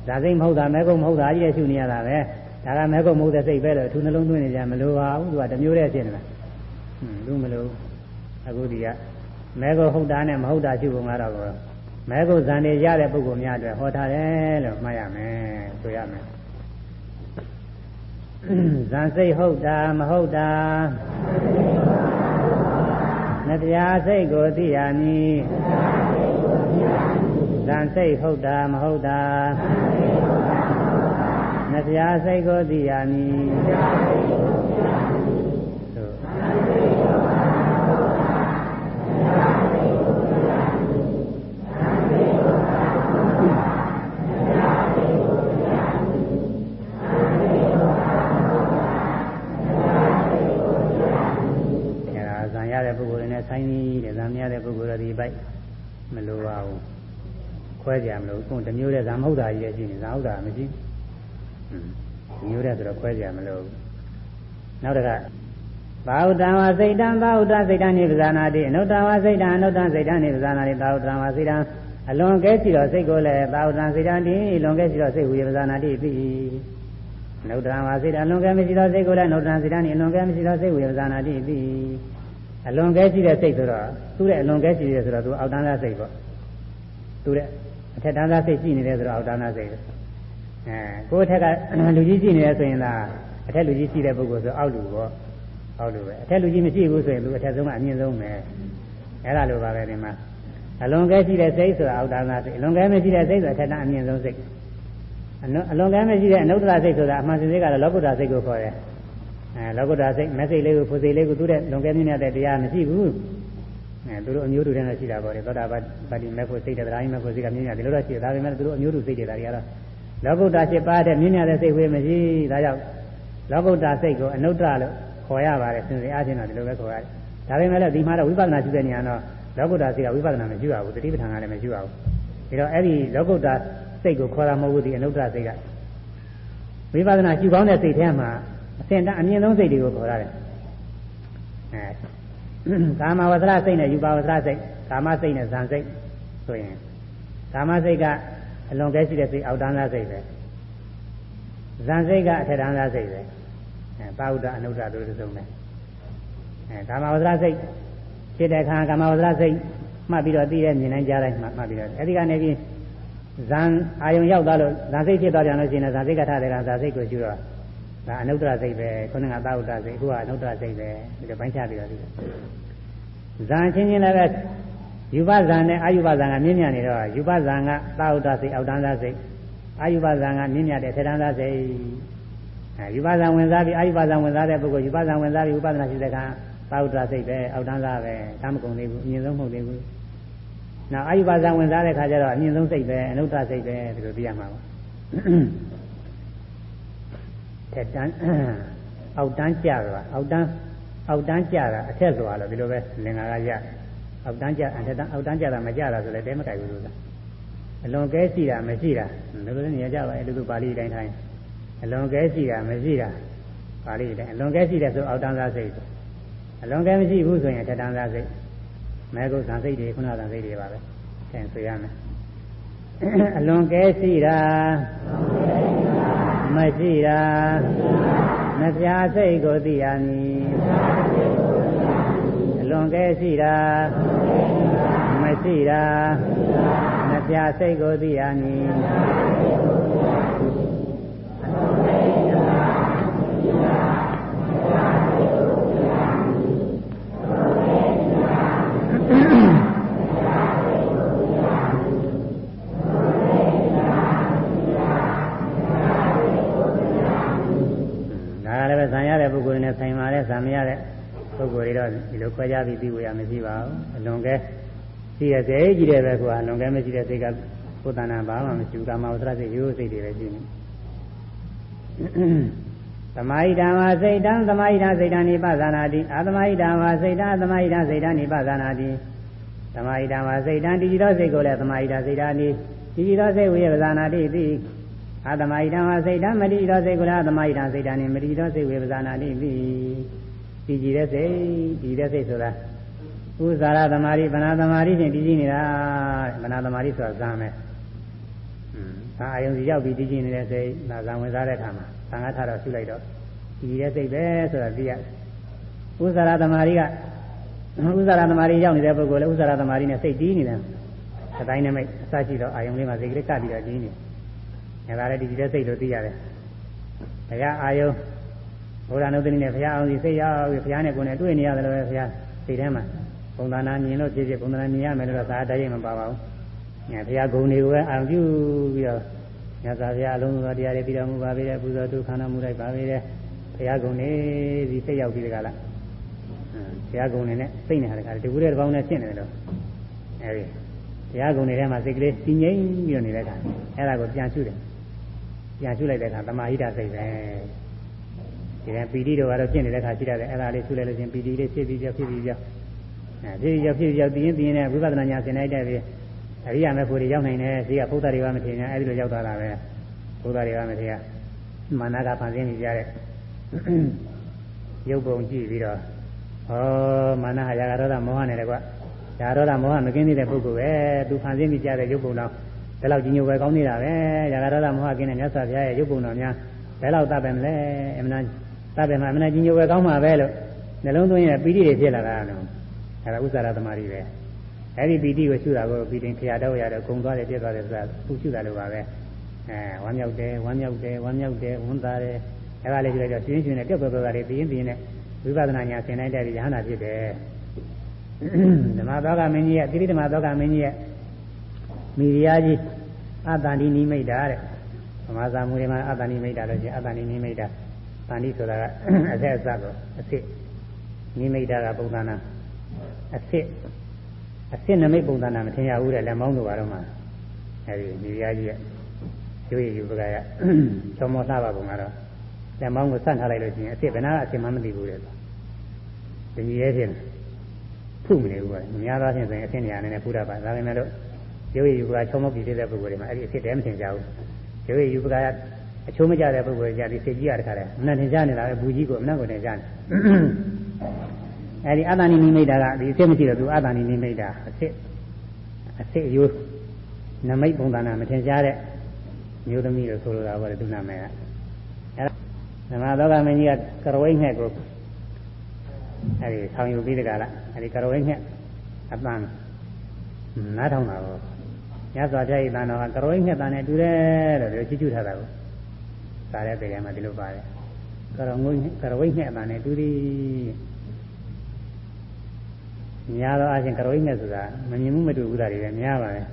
ဇာစိတ်မဟုတ်တာမဲကုတ်မဟုတ်တာကြီးရဲ့ရှုနေရတာပဲဒါကမဲကုတ်မဟုတ်တဲ့စိတ်ပဲလို့အထူးနှလုံးသွင်းနေကြမလိုပါဘူးသူကတမျိုးတည်းဖြစ်နေတာဟွန်းသူမလိုအခုဒီကမဲကုတ်ဟုတ်တာနဲ့မဟုတ်တာရှုပုံကတော့ မဲကုဇန်နေရတဲ့ပုဂ္ဂိုလ်များအတွက်ဟောထားတယ်လို့မှတ်ရမယ်ဆိုရမယ်ဇန်စိတ်ဟုတ်တာမဟုတ်တာနတရားစိတ်ကိုသိရမည်ဇန်စိတ်ဟုတ်တာမဟုတ်တာနတရားစိတ်ကိုသိရမည် ဆိုင်နေတဲ့ဇာမရတဲ့ပုဂ္ဂိုလ်တော်ဒီပိုက်မလိုပါဘူးခွဲကြမလို့ကိုတမျိုးတဲ့ဇာမဟုတ်တာကြီးရဲ့ရှိနေဇာဟုတ်တာမရှိဘူးမျိုးတဲ့ဆိုတော့ခွဲကြမလို့နောက်တကဘာဝတံဝစိတ်တံဘာဝတစိတ်တံနိဗ္ဗာနာတိအနုတ္တဝစိတ်တံအနုတ္တစိတ်တံနိဗ္ဗာနာတိဘာဝတံဝစိတ်တံအလွန်ကဲရှိတော့စိတ်ကိုလည်းဘာဝတံစိတ်တံတိလွန်ကဲရှိတော့စိတ်ဟူရပဇာနာတိပြီအနုတ္တဝစိတ်တံလွန်ကဲမရှိတော့စိတ်ကိုလည်းအနုတ္တစိတ်တံနိလွန်ကဲမရှိတော့စိတ်ဟူရပဇာနာတိပြီ အလွန်ကဲရှိတဲ့စိတ်ဆိုတော့သူ့ရဲ့အလွန်ကဲရှိတယ်ဆိုတော့သူအောက်တန်းသားစိတ်ပေါ့သူ့ရဲ့အထက်တန်းသားစိတ်ရှိနေတယ်ဆိုတော့အောက်တန်းသားစိတ်အဲကိုယ်ထက်ကလူကြီးရှိနေတယ်ဆိုရင်လားအထက်လူကြီးရှိတဲ့ပုဂ္ဂိုလ်ဆိုအောက်လူပေါ့အောက်လူပဲအထက်လူကြီးမရှိဘူးဆိုရင်သူအထက်ဆုံးကအမြင့်ဆုံးပဲအဲ့ဒါလိုပါပဲဒီမှာအလွန်ကဲရှိတဲ့စိတ်ဆိုတာအောက်တန်းသားစိတ်အလွန်ကဲမရှိတဲ့စိတ်ဆိုအထက်တန်းအမြင့်ဆုံးစိတ်အလွန်ကဲမရှိတဲ့အနုတ္တရစိတ်ဆိုတာအမှန်စင်စိတ်ကတော့လောကုတ္တစိတ်ကိုခေါ်တယ် အဲလောကုတ္တစိတ်မစိတ်လေးကိုဖုစိတ်လေးကိုသူတဲ့လွန်ကဲမြင့်မြတ်တဲ့တရားမရှိဘူးအဲသူတို့အမျိုးတူတဲ့တော့ရှိတာပေါ့လေသောတာပတ္တိမေဖို့စိတ်တဲ့တရားကြီးမေဖို့စိတ်ကမြင့်မြတ်တယ်လို့တော့ရှိတယ်ဒါပေမဲ့သူတို့အမျိုးတူစိတ်တွေဒါတွေကတော့လောကုတ္တ7ပါးတဲ့မြင့်မြတ်တဲ့စိတ်ဝေးမရှိဒါကြောင့်လောကုတ္တစိတ်ကိုအနုတ္တလို့ခေါ်ရပါတယ်စဉ်းစားအားဖြင့်တော့ဒီလိုပဲခေါ်ရတယ်ဒါပေမဲ့လည်းဒီမှာတော့ဝိပဿနာရှိတဲ့နေရာတော့လောကုတ္တစိတ်ကဝိပဿနာမရှိရဘူးတတိပဋ္ဌာန်ကလည်းမရှိရဘူးဒါတော့အဲ့ဒီလောကုတ္တစိတ်ကိုခေါ်တာမဟုတ်ဘူးဒီအနုတ္တစိတ်ကဝိပဿနာရှိကောင်းတဲ့စိတ်ထဲမှာ အစင်တအမြင့်ဆုံးစိတ်တွေကိုခေါ်ရတယ်အဲကာမဝဆရာစိတ်နဲ့ယူပါဝဆရာစိတ်ကာမစိတ်နဲ့ဇန်စိတ်ဆိုရင်ကာမစိတ်ကအလွန်ကဲရှိတဲ့စိတ်အောက်တန်းသားစိတ်ပဲဇန်စိတ်ကအထက်တန်းသားစိတ်ပဲအဲပါဥဒ္ဒအနုဒ္ဒတို့တုံးပဲအဲကာမဝဆရာစိတ်ဖြစ်တဲ့အခါကာမဝဆရာစိတ်မှတ်ပြီးတော့သိတဲ့မြင်နိုင်ကြတိုင်းမှမှတ်ပြီးတော့အဲဒီကနေပြီးဇန်အာယုံရောက်သွားလို့ဇန်စိတ်ဖြစ်သွားကြလို့ရှိရင်ဇန်စိတ်ကထတဲ့ကဇန်စိတ်ကိုကျူတော့ ဒါအနုတ္တရစိတ်ပဲခုနကသာဝတ္တစိတ်အခုကအနုတ္တရစိတ်ပဲဒီလိုပိုင်းခြားပြီးတော့ဒီဇာချင်းချင်းလည်းပဲယူပဇာနဲ့အာယုပဇာကမြင့်မြတ်နေတော့ယူပဇာကသာဝတ္တစိတ်အောက်တန်းသားစိတ်အာယုပဇာကမြင့်မြတ်တဲ့ထေတန်းသားစိတ်အဲယူပဇာဝင်စားပြီးအာယုပဇာဝင်စားတဲ့ပုဂ္ဂိုလ်ယူပဇာဝင်စားပြီးဥပဒနာရှိတဲ့ကသာဝတ္တစိတ်ပဲအောက်တန်းသားပဲတမ်းမကုန်သေးဘူးအမြင့်ဆုံးမဟုတ်သေးဘူးနောက်အာယုပဇာဝင်စားတဲ့ခါကျတော့အမြင့်ဆုံးစိတ်ပဲအနုတ္တစိတ်ပဲဒီလိုသိရမှာပါ ထက်တန်းအောက်တန်းကြတာအောက်တန်းအောက်တန်းကြတာအထက်ဆိုတာလို့ဒီလိုပဲလင်္ကာကရအောက်တန်းကြအထက်တန်းအောက်တန်းကြတာမကြတာဆိုလည်းတဲမကြိုက်ဘူးလို့အလွန်ကဲရှိတာမရှိတာဒီလိုလည်းနေရကြပါလေလူပါဠိတိုင်းတိုင်းအလွန်ကဲရှိတာမရှိတာပါဠိတိုင်းအလွန်ကဲရှိတယ်ဆိုအောက်တန်းသားစိတ်အလွန်ကဲမရှိဘူးဆိုရင်ထက်တန်းသားစိတ်မဲကုသံစိတ်တွေခုနကစိတ်တွေပါပဲဆင်ဆွေရမယ်အလွန်ကဲရှိတာ မရှိတာမပြာစိတ်ကိုသိရမည်အလွန်ကဲရှိတာမရှိတာမပြာစိတ်ကိုသိရမည် ဆိုင်ပါတဲ့ဇာမရတဲ့ပုဂ္ဂိုလ်တွေတော့ဒီလိုခွဲခြားပြီးပြီးဝေရမရှိပါဘူးအလွန်ကဲရှိရစေကြည့်တယ်ပဲကွာအလွန်ကဲမရှိတဲ့စိတ်ကကိုယ်တဏ္ဍာဘာမှမရှိဘူးကာမဝတ္တစိတ်ရိုးစိတ်တွေပဲရှိနေသမာဟိတံဝါစိတ်တံသမာဟိတစိတ်တံနိပသနာတိအာသမာဟိတံဝါစိတ်တံသမာဟိတစိတ်တံနိပသနာတိသမာဟိတံဝါစိတ်တံတည်ကြည်သောစိတ်ကိုလည်းသမာဟိတစိတ်တံနိတည်ကြည်သောစိတ်ဝိယပဇာနာတိသိ အာသမာဟိတံဝါစိတ်တံမတိသောစိတ်ကိုလည်းသမာဟိတစိတ်တံနိမတိသောစိတ်ဝိယပဇာနာတိသိတည်ကြည်တဲ့စိတ်တည်တဲ့စိတ်ဆိုတာဥဇာရသမารိဗနာသမารိဖြင့်တည်ကြည်နေတာဗနာသမารိဆိုတာဇာမယ်။ဒါအာယုံစီရောက်ပြီးတည်ကြည်နေတဲ့စိတ်ဒါဇံဝင်စားတဲ့အခါမှာသံဃာထတော့ရှုလိုက်တော့တည်တဲ့စိတ်ပဲဆိုတာသိရ။ဥဇာရသမารိကဥဇာရသမารိရောက်နေတဲ့ပုဂ္ဂိုလ်လည်းဥဇာရသမารိနဲ့စိတ်တည်နေတယ်။အတိုင်းနဲ့မိတ်အစရှိတော့အာယုံလေးမှာစိတ်ကလေးကပ်ပြီးတော့တည်နေ။ ဒါလည်းတည်တဲ့စိတ်လို့သိရတယ်။တရားအာယုံဘုရားနုဒ္ဒနိနဲ့ဘုရားအောင်စီစိတ်ရောက်ပြီးဘုရားနဲ့ကိုယ်နဲ့တွေ့နေရတယ်လို့ပဲဘုရားစိတ်ထဲမှာဘုံသာနာမြင်လို့ဖြစ်ဖြစ်ဘုံသာနာမြင်ရမယ်လို့သာတည်းမပါပါဘူး။ညာဘုရားဂုဏ်တွေကိုပဲအာရုံပြုပြီးတော့ညသာဘုရားအလုံးစုံသောတရားတွေပြီးတော်မူပါပြီတဲ့ပူဇော်တုခန္ဓာမူလိုက်ပါပြီတဲ့ဘုရားဂုဏ်တွေဒီစိတ်ရောက်ပြီးတကလား။ဘုရားဂုဏ်တွေနဲ့စိတ်နဲ့ဟာတကဒီကူတဲ့တစ်ပေါင်းနဲ့ဖြစ်နေတယ်လို့အဲဒီဘုရားဂုဏ်တွေထဲမှာစိတ်ကလေးတည်ငြိမ်ပြီးတော့နေတဲ့အခါအဲ့ဒါကိုပြန်ရှုတယ်။ ပြန်ရှုလိုက်တဲ့အခါသမာဟိတစိတ်ပဲ။ဒီကပီတိတော့ကတော့ဖြစ်နေတဲ့ခါရှိတယ်အဲ့ဒါလေးထူလိုက်လို့ချင်းပီတိလေးဖြစ်ပြီးကြောက်ဖြစ်ပြီးကြောက်အဲဖြစ်ပြီးကြောက်ဖြစ်ပြီးကြောက်တည်ရင်တည်ရင်ဝိပဿနာညာသင်လိုက်တဲ့ပြီးအရိယာမေဖို့တွေရောက်နိုင်တယ်ဒီကဘုရားတွေကမထင်ညာအဲ့ဒီလိုရောက်သွားတာပဲဘုရားတွေကမထင်ညာမာနကဖန်ဆင်းနေကြတဲ့ရုပ်ပုံကြည့်ပြီးတော့ဩမာနဟာရာဂရောဓမောဟနဲ့တကွရာဂရောဓမောဟမကင်းသေးတဲ့ပုဂ္ဂိုလ်ပဲသူဖန်ဆင်းပြီးကြတဲ့ရုပ်ပုံတော် ဒါလောက်ကြီးညိုပဲကောင်းနေတာပဲရာဂရောဓမောဟကင်းတဲ့မြတ်စွာဘုရားရဲ့ရုပ်ပုံတော်များဘယ်လောက်တတ်ပဲမလဲအမှန်သဗ္ဗေမှာအမှန်ကြီးညိုပဲကောင်းမှာပဲလို့နှလုံးသွင်းရင်ပီတိတွေဖြစ်လာတာနော်အဲဒါဥစ္စာရသမารီပဲအဲဒီပီတိကိုရှုတာကိုပီတိခရာတော့ရတော့ဂုံသွားတယ်ပြည့်သွားတယ်ဆိုတာသူရှုတာလိုပါပဲအဲဝမ်းမြောက်တယ်ဝမ်းမြောက်တယ်ဝမ်းမြောက်တယ်ဝန်သားတယ်အဲဒါလေးကြည့်လိုက်တော့ရှင်ရှင်နဲ့ပြတ်ပြတ်သွားတယ်ပြင်းပြင်းနဲ့ဝိပဿနာညာဆင်နိုင်တဲ့ရဟန္တာဖြစ်တယ်ဓမ္မသောကမင်းကြီးရဲ့တိရိဓမ္မသောကမင်းကြီးရဲ့ မိရိယာကြီးအတ္တဏိနိမိတ်တာတဲ့ဓမ္မစာမူတွေမှာအတ္တဏိမိတ်တာလို့ရှိရင်အတ္တဏိနိမိတ်တာတန်တိဆိုတာကအဆက်အစကိုအစ်စ်နိမိတ်တာကပုံသဏ္ဍာန်အစ်စ်အစ်စ်နမိတ်ပုံသဏ္ဍာန်မထင်ရဘူးတဲ့လက်မောင်းတို့ဘာတော့မှအဲဒီမိဖုရားကြီးရဲ့ကျွေးယူပကရချောမောလှပါပုံကတော့လက်မောင်းကိုစန့်ထားလိုက်လို့ရှိရင်အစ်စ်ဘယ်နာကအစ်စ်မှမသိဘူးတဲ့တကြီးရဲ့ဖြစ်ဖုမနေဘူးကများသောအားဖြင့်ဆိုရင်အစ်စ်နေရာနဲ့ဖူးတာပါဒါပေမဲ့လို့ ကျွေးယူပကချောမောပြီးတဲ့ပုဂ္ဂိုလ်တွေမှာအဲဒီအစ်စ်တဲမထင်ကြဘူးကျွေးယူပကရအချိုးမကြတဲ့ပုဂ္ဂိုလ်ကြဒီစိတ်ကြီးရတခါလဲအနတ်ထင်ရှားနေတာပဲဘူးကြီးကိုအနတ်ကိုထင်ရှားနေအဲဒီအတ္တနိမိမိတ်တာကဒီအစ်မရှိတော့သူအတ္တနိမိမိတ်တာအစ်အစ်အယိုးနမိတ်ပုံသဏ္ဍာန်မထင်ရှားတဲ့မျိုးသမီးလို့ဆိုလိုတာပေါ့လေသူနာမည်ကအဲဓမ္မသောကမင်းကြီးကကရဝိငှက်ကိုအဲဒီဆောင်ယူပြီးတကလားအဲဒီကရဝိငှက်အပန်းနားထောင်တာပေါ့ ညစွာပြည့်တန်တော်ကကရဝိငှက်တန်နဲ့တူတယ်လို့ပြောချီးကျူးထားတာကိုစားတဲ့တရားမှာဒီလိုပါတယ်ကရငုံကရဝိနဲ့အမှန်နဲ့တူသည်များသောအားဖြင့်ကရဝိနဲ့ဆိုတာမမြင်မှုမတူဘူးတာတွေပဲများပါတယ်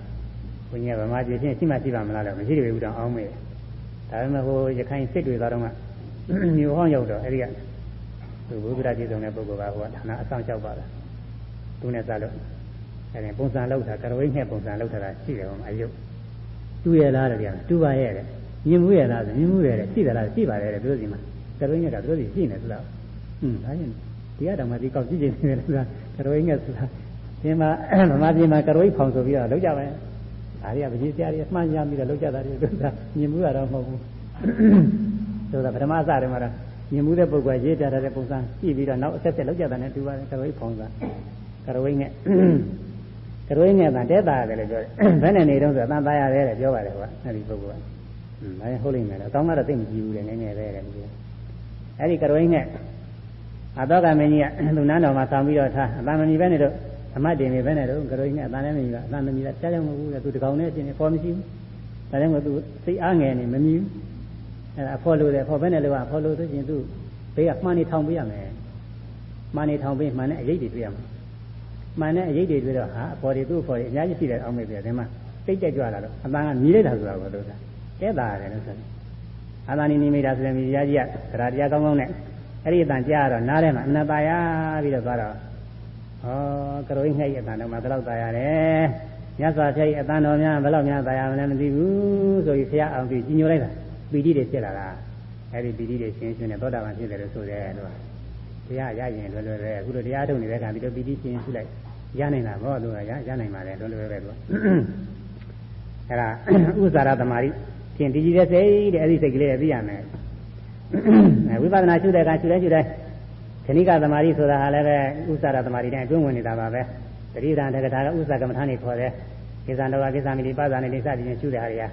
ဘုရားဗမာပြည်ချင်းရှိမှရှိပါမလားလို့မရှိတယ်ဘူးတော့အောင်းမေးဒါပေမဲ့ဟိုရခိုင်စစ်တွေသားတော့ကမြို့ဟောင်းရောက်တော့အဲ့ဒီကသူဘုရားပြည်စုံတဲ့ပုဂ္ဂိုလ်ကဟိုကဌာနအဆောင်လျှောက်ပါလားသူနဲ့စားလို့ အဲ့ဒီပုံစံလောက်တာကရဝိနဲ့ပုံစံလောက်တာရှိတယ်ဟိုမှာအယုတ်တူရလားတဲ့ဗျာတူပါရဲ့တဲ့မြင်မှုရလားဆိုမြင်မှုရတယ်ရှိသလားရှိပါတယ်တဲ့သူတို့စီမှာကရုံးညက်ကသူတို့စီရှိနေသလားဟွန်းဒါရင်ဒီကတောင်မှဒီကောက်ကြည့်ကြည့်နေတယ်ဆိုတာကရုံးညက်ဆိုတာဒီမှာဗမာပြည်မှာကရုံးဖောင်ဆိုပြီးတော့လောက်ကြပဲဒါတွေကပကြီးဆရာတွေအမှန်ရပြီးတော့လောက်ကြတာတွေသူကမြင်မှုရတော့မဟုတ်ဘူးဆိုတာပထမအစတည်းမှာတော့မြင်မှုတဲ့ပုဂ္ဂိုလ်ရေးပြတဲ့ပုံစံကြည့်ပြီးတော့နောက်အဆက်ဆက်လောက်ကြတာနဲ့တူပါတယ်ကရုံးဖောင်စားကကရဝိနဲ့ ကရဝိနဲ့ကတဲတာရတယ်လို့ပြောတယ်ဘယ်နဲ့နေတော့ဆိုအတန်သားရတယ်တဲ့ပြောပါတယ်ကွာအဲ့ဒီပုဂ္ဂိုလ်ကอืมဒါရင်ဟုတ်လိမ့်မယ်တော့အကောင်းကတော့သိမကြည့်ဘူးလေနည်းနည်းပဲတဲ့အဲ့ဒီကရဝိနဲ့အတော့ကမင်းကြီးကလူနန်းတော်မှာဆောင်းပြီးတော့ထားအတန်မမီပဲနဲ့တော့အမတ်တင်နေပဲနဲ့တော့ကရဝိနဲ့အတန်လည်းမမီပါအတန်မမီတာကြားကြောင်မဟုတ်ဘူးလေသူတကောင်နဲ့ရှင်နေပေါ်မရှိဘူးဒါကြောင့်မို့သူစိတ်အားငယ်နေမမြည်ဘူးအဲအဖော်လို့တယ်ဖော်ပဲနဲ့လို့ကအဖော်လို့ဆိုရင်သူဘေးကမှန်နေထောင်ပေးရမယ်မှန်နေထောင်ပေးမှန်တဲ့အရေးတွေတွေ့ရမယ် မှန်တဲ့အရေးတွေတွေ့တော့ဟာအပေါ်တွေသူ့အပေါ်တွေအများကြီးရှိတယ်အောင်မေ့ပြတယ်မှာတိတ်တက်ကြွလာတော့အပန်းကမြည်လိုက်တာဆိုတာပဲလို့ဆိုတာတဲ့တာရတယ်လို့ဆိုတာအာသာနီနိမိတာဆိုရင်မြရားကြီးကသရတရားကောင်းကောင်းနဲ့အဲ့ဒီအတန်ကြားတော့နားထဲမှာအနတာရပြီးတော့သွားတော့ဩကရိုင်းငှက်ရဲ့အတန်တော့မှဘယ်လောက်တာရတယ်မြတ်စွာဘုရားရဲ့အတန်တော်များဘယ်လောက်များတာရမလဲမသိဘူးဆိုပြီးဆရာအောင်ပြီးကြီးညိုလိုက်တာပီတိတွေဖြစ်လာတာအဲ့ဒီပီတိတွေရှင်းရှင်းနဲ့သောတာပန်ဖြစ်တယ်လို့ဆိုတယ်လို့ဘုရားရရင်လွယ်လွယ်ပဲအခုလိုတရားထုတ်နေတဲ့ကံဒီလိုပီတိရှင်းရှင်းလိုက် ရနိုင်တာဘောလို့ရရနိုင်ပါတယ်လွယ်လွယ်ပဲလို့အဲ့ဒါဥစ္စာရသမารိဖြင့်ဒီကြီးတဲ့စိတ်တဲ့အဲ့ဒီစိတ်ကလေးသိရမယ်ဝိပဿနာရှုတဲ့အခါရှုတဲ့ရှုတဲ့ခဏိကသမารိဆိုတာဟာလည်းပဲဥစ္စာရသမารိနဲ့အတွင်းဝင်နေတာပါပဲတတိယတန်တက္ကထာကဥစ္စာကမ္မထာနေခေါ်တယ်ကိစ္စတော်ကကိစ္စမိတိပါဇာနေလိစသည်ဖြင့်ရှုတဲ့ဟာတွေက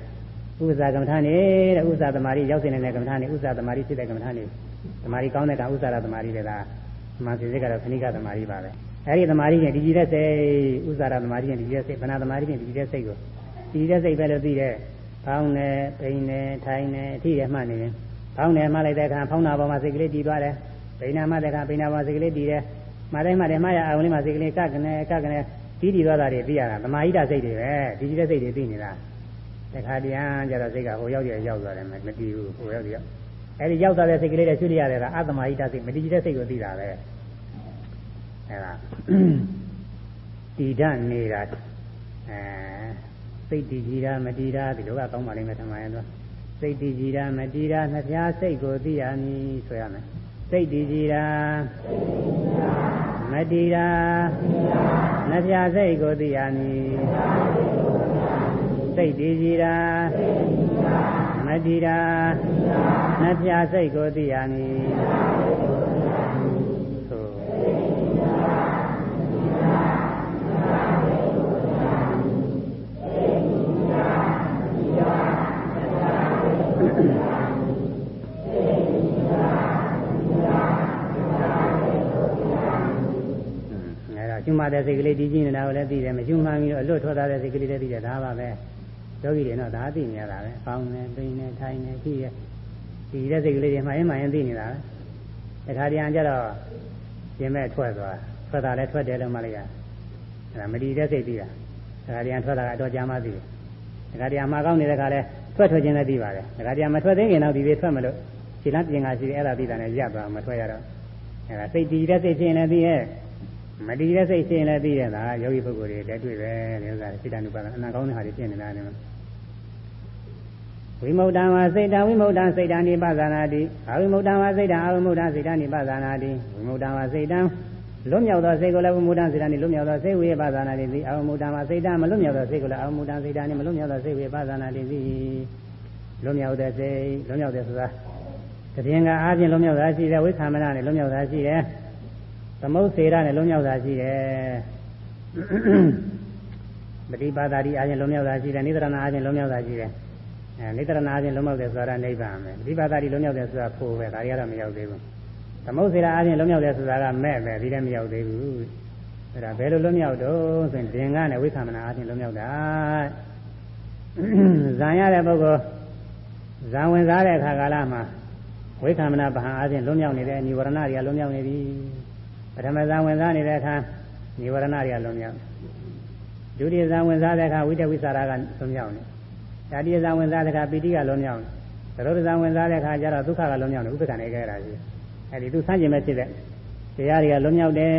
ဥစ္စာကမ္မထာနေတဲ့ဥစ္စာသမารိရောက်နေတဲ့ကမ္မထာနေဥစ္စာသမารိဖြစ်တဲ့ကမ္မထာနေသမารိကောင်းတဲ့ကဥစ္စာရသမารိတွေကမှန်စီစိတ်ကတော့ခဏိကသမารိပါပဲ အဲဒီသမာဓိနဲ့ဒီကြည်တဲ့စိတ်ဥဇာရသမာဓိနဲ့ဒီကြည်တဲ့စိတ်ဗနာသမာဓိနဲ့ဒီကြည်တဲ့စိတ်ကိုဒီကြည်တဲ့စိတ်ပဲလို့သိတယ်။ဖောင်းနေ၊ပိန်နေ၊ထိုင်နေအထိရမှနေရင်ဖောင်းနေမှလိုက်တဲ့အခါဖောင်းနာပေါ်မှာစိတ်ကလေးတည်သွားတယ်။ပိန်နာမှတဲ့အခါပိန်နာပေါ်မှာစိတ်ကလေးတည်တယ်။မတိုင်းမှတယ်မှရအောင်လေးမှာစိတ်ကလေးကကနေကကနေတည်တည်သွားတာတွေသိရတာသမာဓိတစိတ်တွေပဲဒီကြည်တဲ့စိတ်တွေသိနေတာ။တခါတည်းအားကြတော့စိတ်ကဟိုရောက်ရရောက်သွားတယ်မတည်ဘူးဟိုရောက်ရောက်အဲဒီရောက်သွားတဲ့စိတ်ကလေးတွေရှုလိုက်ရတာအတ္တမာဟိတစိတ်မတည်တဲ့စိတ်ကိုသိတာပဲ။ အဲဒါတည်ဓာတ်နေတာအဲစိတ်တည်ကြည်တာမတည်တာဒီလိုကကောင်းပါလိမ့်မယ်ထင်ပါရဲ့တော့စိတ်တည်ကြည်တာမတည်တာနှစ်ပြားစိတ်ကိုသိရမည်ဆိုရမယ်စိတ်တည်ကြည်တာမတည်တာနှစ်ပြားစိတ်ကိုသိရမည်စိတ်တည်ကြည်တာမတည်တာနှစ်ပြားစိတ်ကိုသိရမည် ကျွမ်းမတဲ့စိတ်ကလေးတည်ကြည်နေတာကိုလည်းသိတယ်မကျွမ်းမှန်းပြီးတော့အလွတ်ထွက်သွားတဲ့စိတ်ကလေးလည်းသိတယ်ဒါပါပဲယောဂီတွေတော့ဒါသိနေရတာပဲပေါင်းနေပိန်နေထိုင်နေကြည့်ရဒီတဲ့စိတ်ကလေးတွေမှရင်မှရင်သိနေတာပဲတခါတည်းအကျတော့ပြင်မဲ့ထွက်သွားထွက်တာလည်းထွက်တယ်လို့မှလိုက်ရအဲဒါမတည်တဲ့စိတ်သိတာတခါတည်းထွက်တာကအတော်ကြာမှသိတယ်တခါတည်းမှာကောင်းနေတဲ့ခါလဲထွက်ထွက်ခြင်းလည်းသိပါတယ်တခါတည်းမထွက်သေးခင်တော့ဒီတွေထွက်မလို့ခြေလမ်းပြင်ကရှိတယ်အဲ့ဒါသိတာနဲ့ရပ်သွားမထွက်ရတော့အဲ့ဒါစိတ်တည်တဲ့စိတ်ဖြစ်ရင်လည်းသိရဲ့ မတည်တဲ့စိတ်ရှိရင်လည်းသိရတာယောဂီပုဂ္ဂိုလ်တွေတက်တွေ့ပဲဒီဥစ္စာစိတ္တနုပါဒအနာကောင်းတဲ့ဟာတွေဖြစ်နေတာနဲ့ဝိမု ക്ത ဝါစိတ်တဝိမု ക്ത စိတ်တနိပဇာနာတိအဝိမု ക്ത ဝါစိတ်တအဝိမု ക്ത စိတ်တနိပဇာနာတိဝိမု ക്ത ဝါစိတ်တလွတ်မြောက်သောစိတ်ကိုလည်းဝိမု ക്ത စိတ်တနိလွတ်မြောက်သောစိတ်ဝိပဇာနာတိအဝိမု ക്ത ဝါစိတ်တမလွတ်မြောက်သောစိတ်ကိုလည်းအဝိမု ക്ത စိတ်တနိမလွတ်မြောက်သောစိတ်ဝိပဇာနာတိလွတ်မြောက်တဲ့စိတ်လွတ်မြောက်တဲ့ဆိုတာတည်ငါအားဖြင့်လွတ်မြောက်တာရှိတယ်ဝိခာမနာနဲ့လွတ်မြောက်တာရှိတယ် သမုတ်စေရနဲ့လုံးမြောက်တာရှိတယ်ပฏิပါဒာတိအားဖြင့်လုံးမြောက်တာရှိတယ်နိဒရဏအားဖြင့်လုံးမြောက်တာရှိတယ်အဲနိဒရဏအားဖြင့်လုံးမြောက်တယ်ဆိုတာနိဗ္ဗာန်ပဲပฏิပါဒာတိလုံးမြောက်တယ်ဆိုတာဖို့ပဲဒါတွေကတော့မရောက်သေးဘူးသမုတ်စေရအားဖြင့်လုံးမြောက်တယ်ဆိုတာကမဲ့ပဲဒီလည်းမရောက်သေးဘူးအဲဒါဘယ်လိုလုံးမြောက်တော့ဆိုရင်ဒင်္ဂနဲ့ဝိခမနာအားဖြင့်လုံးမြောက်တာဇံရတဲ့ပုဂ္ဂိုလ်ဇံဝင်စားတဲ့အခါကာလမှာဝိခမနာဗဟံအားဖြင့်လုံးမြောက်နေတဲ့និဝရဏတွေကလုံးမြောက်နေပြီ ပထမဇာဝင်စားနေတဲ့အခါនិဝရဏတွေကလွန်မြောက်ဒုတိယဇာဝင်စားတဲ့အခါဝိတဝိသရာကလွန်မြောက်နေတတိယဇာဝင်စားတဲ့အခါပိဋိကလွန်မြောက်နေသရုပ်ဇာဝင်စားတဲ့အခါကျတော့ဒုက္ခကလွန်မြောက်နေဥပ္ပခဏနေခဲ့တာကြီးအဲဒီသူဆန့်ကျင်မဲ့ဖြစ်တဲ့တရားတွေကလွန်မြောက်တယ်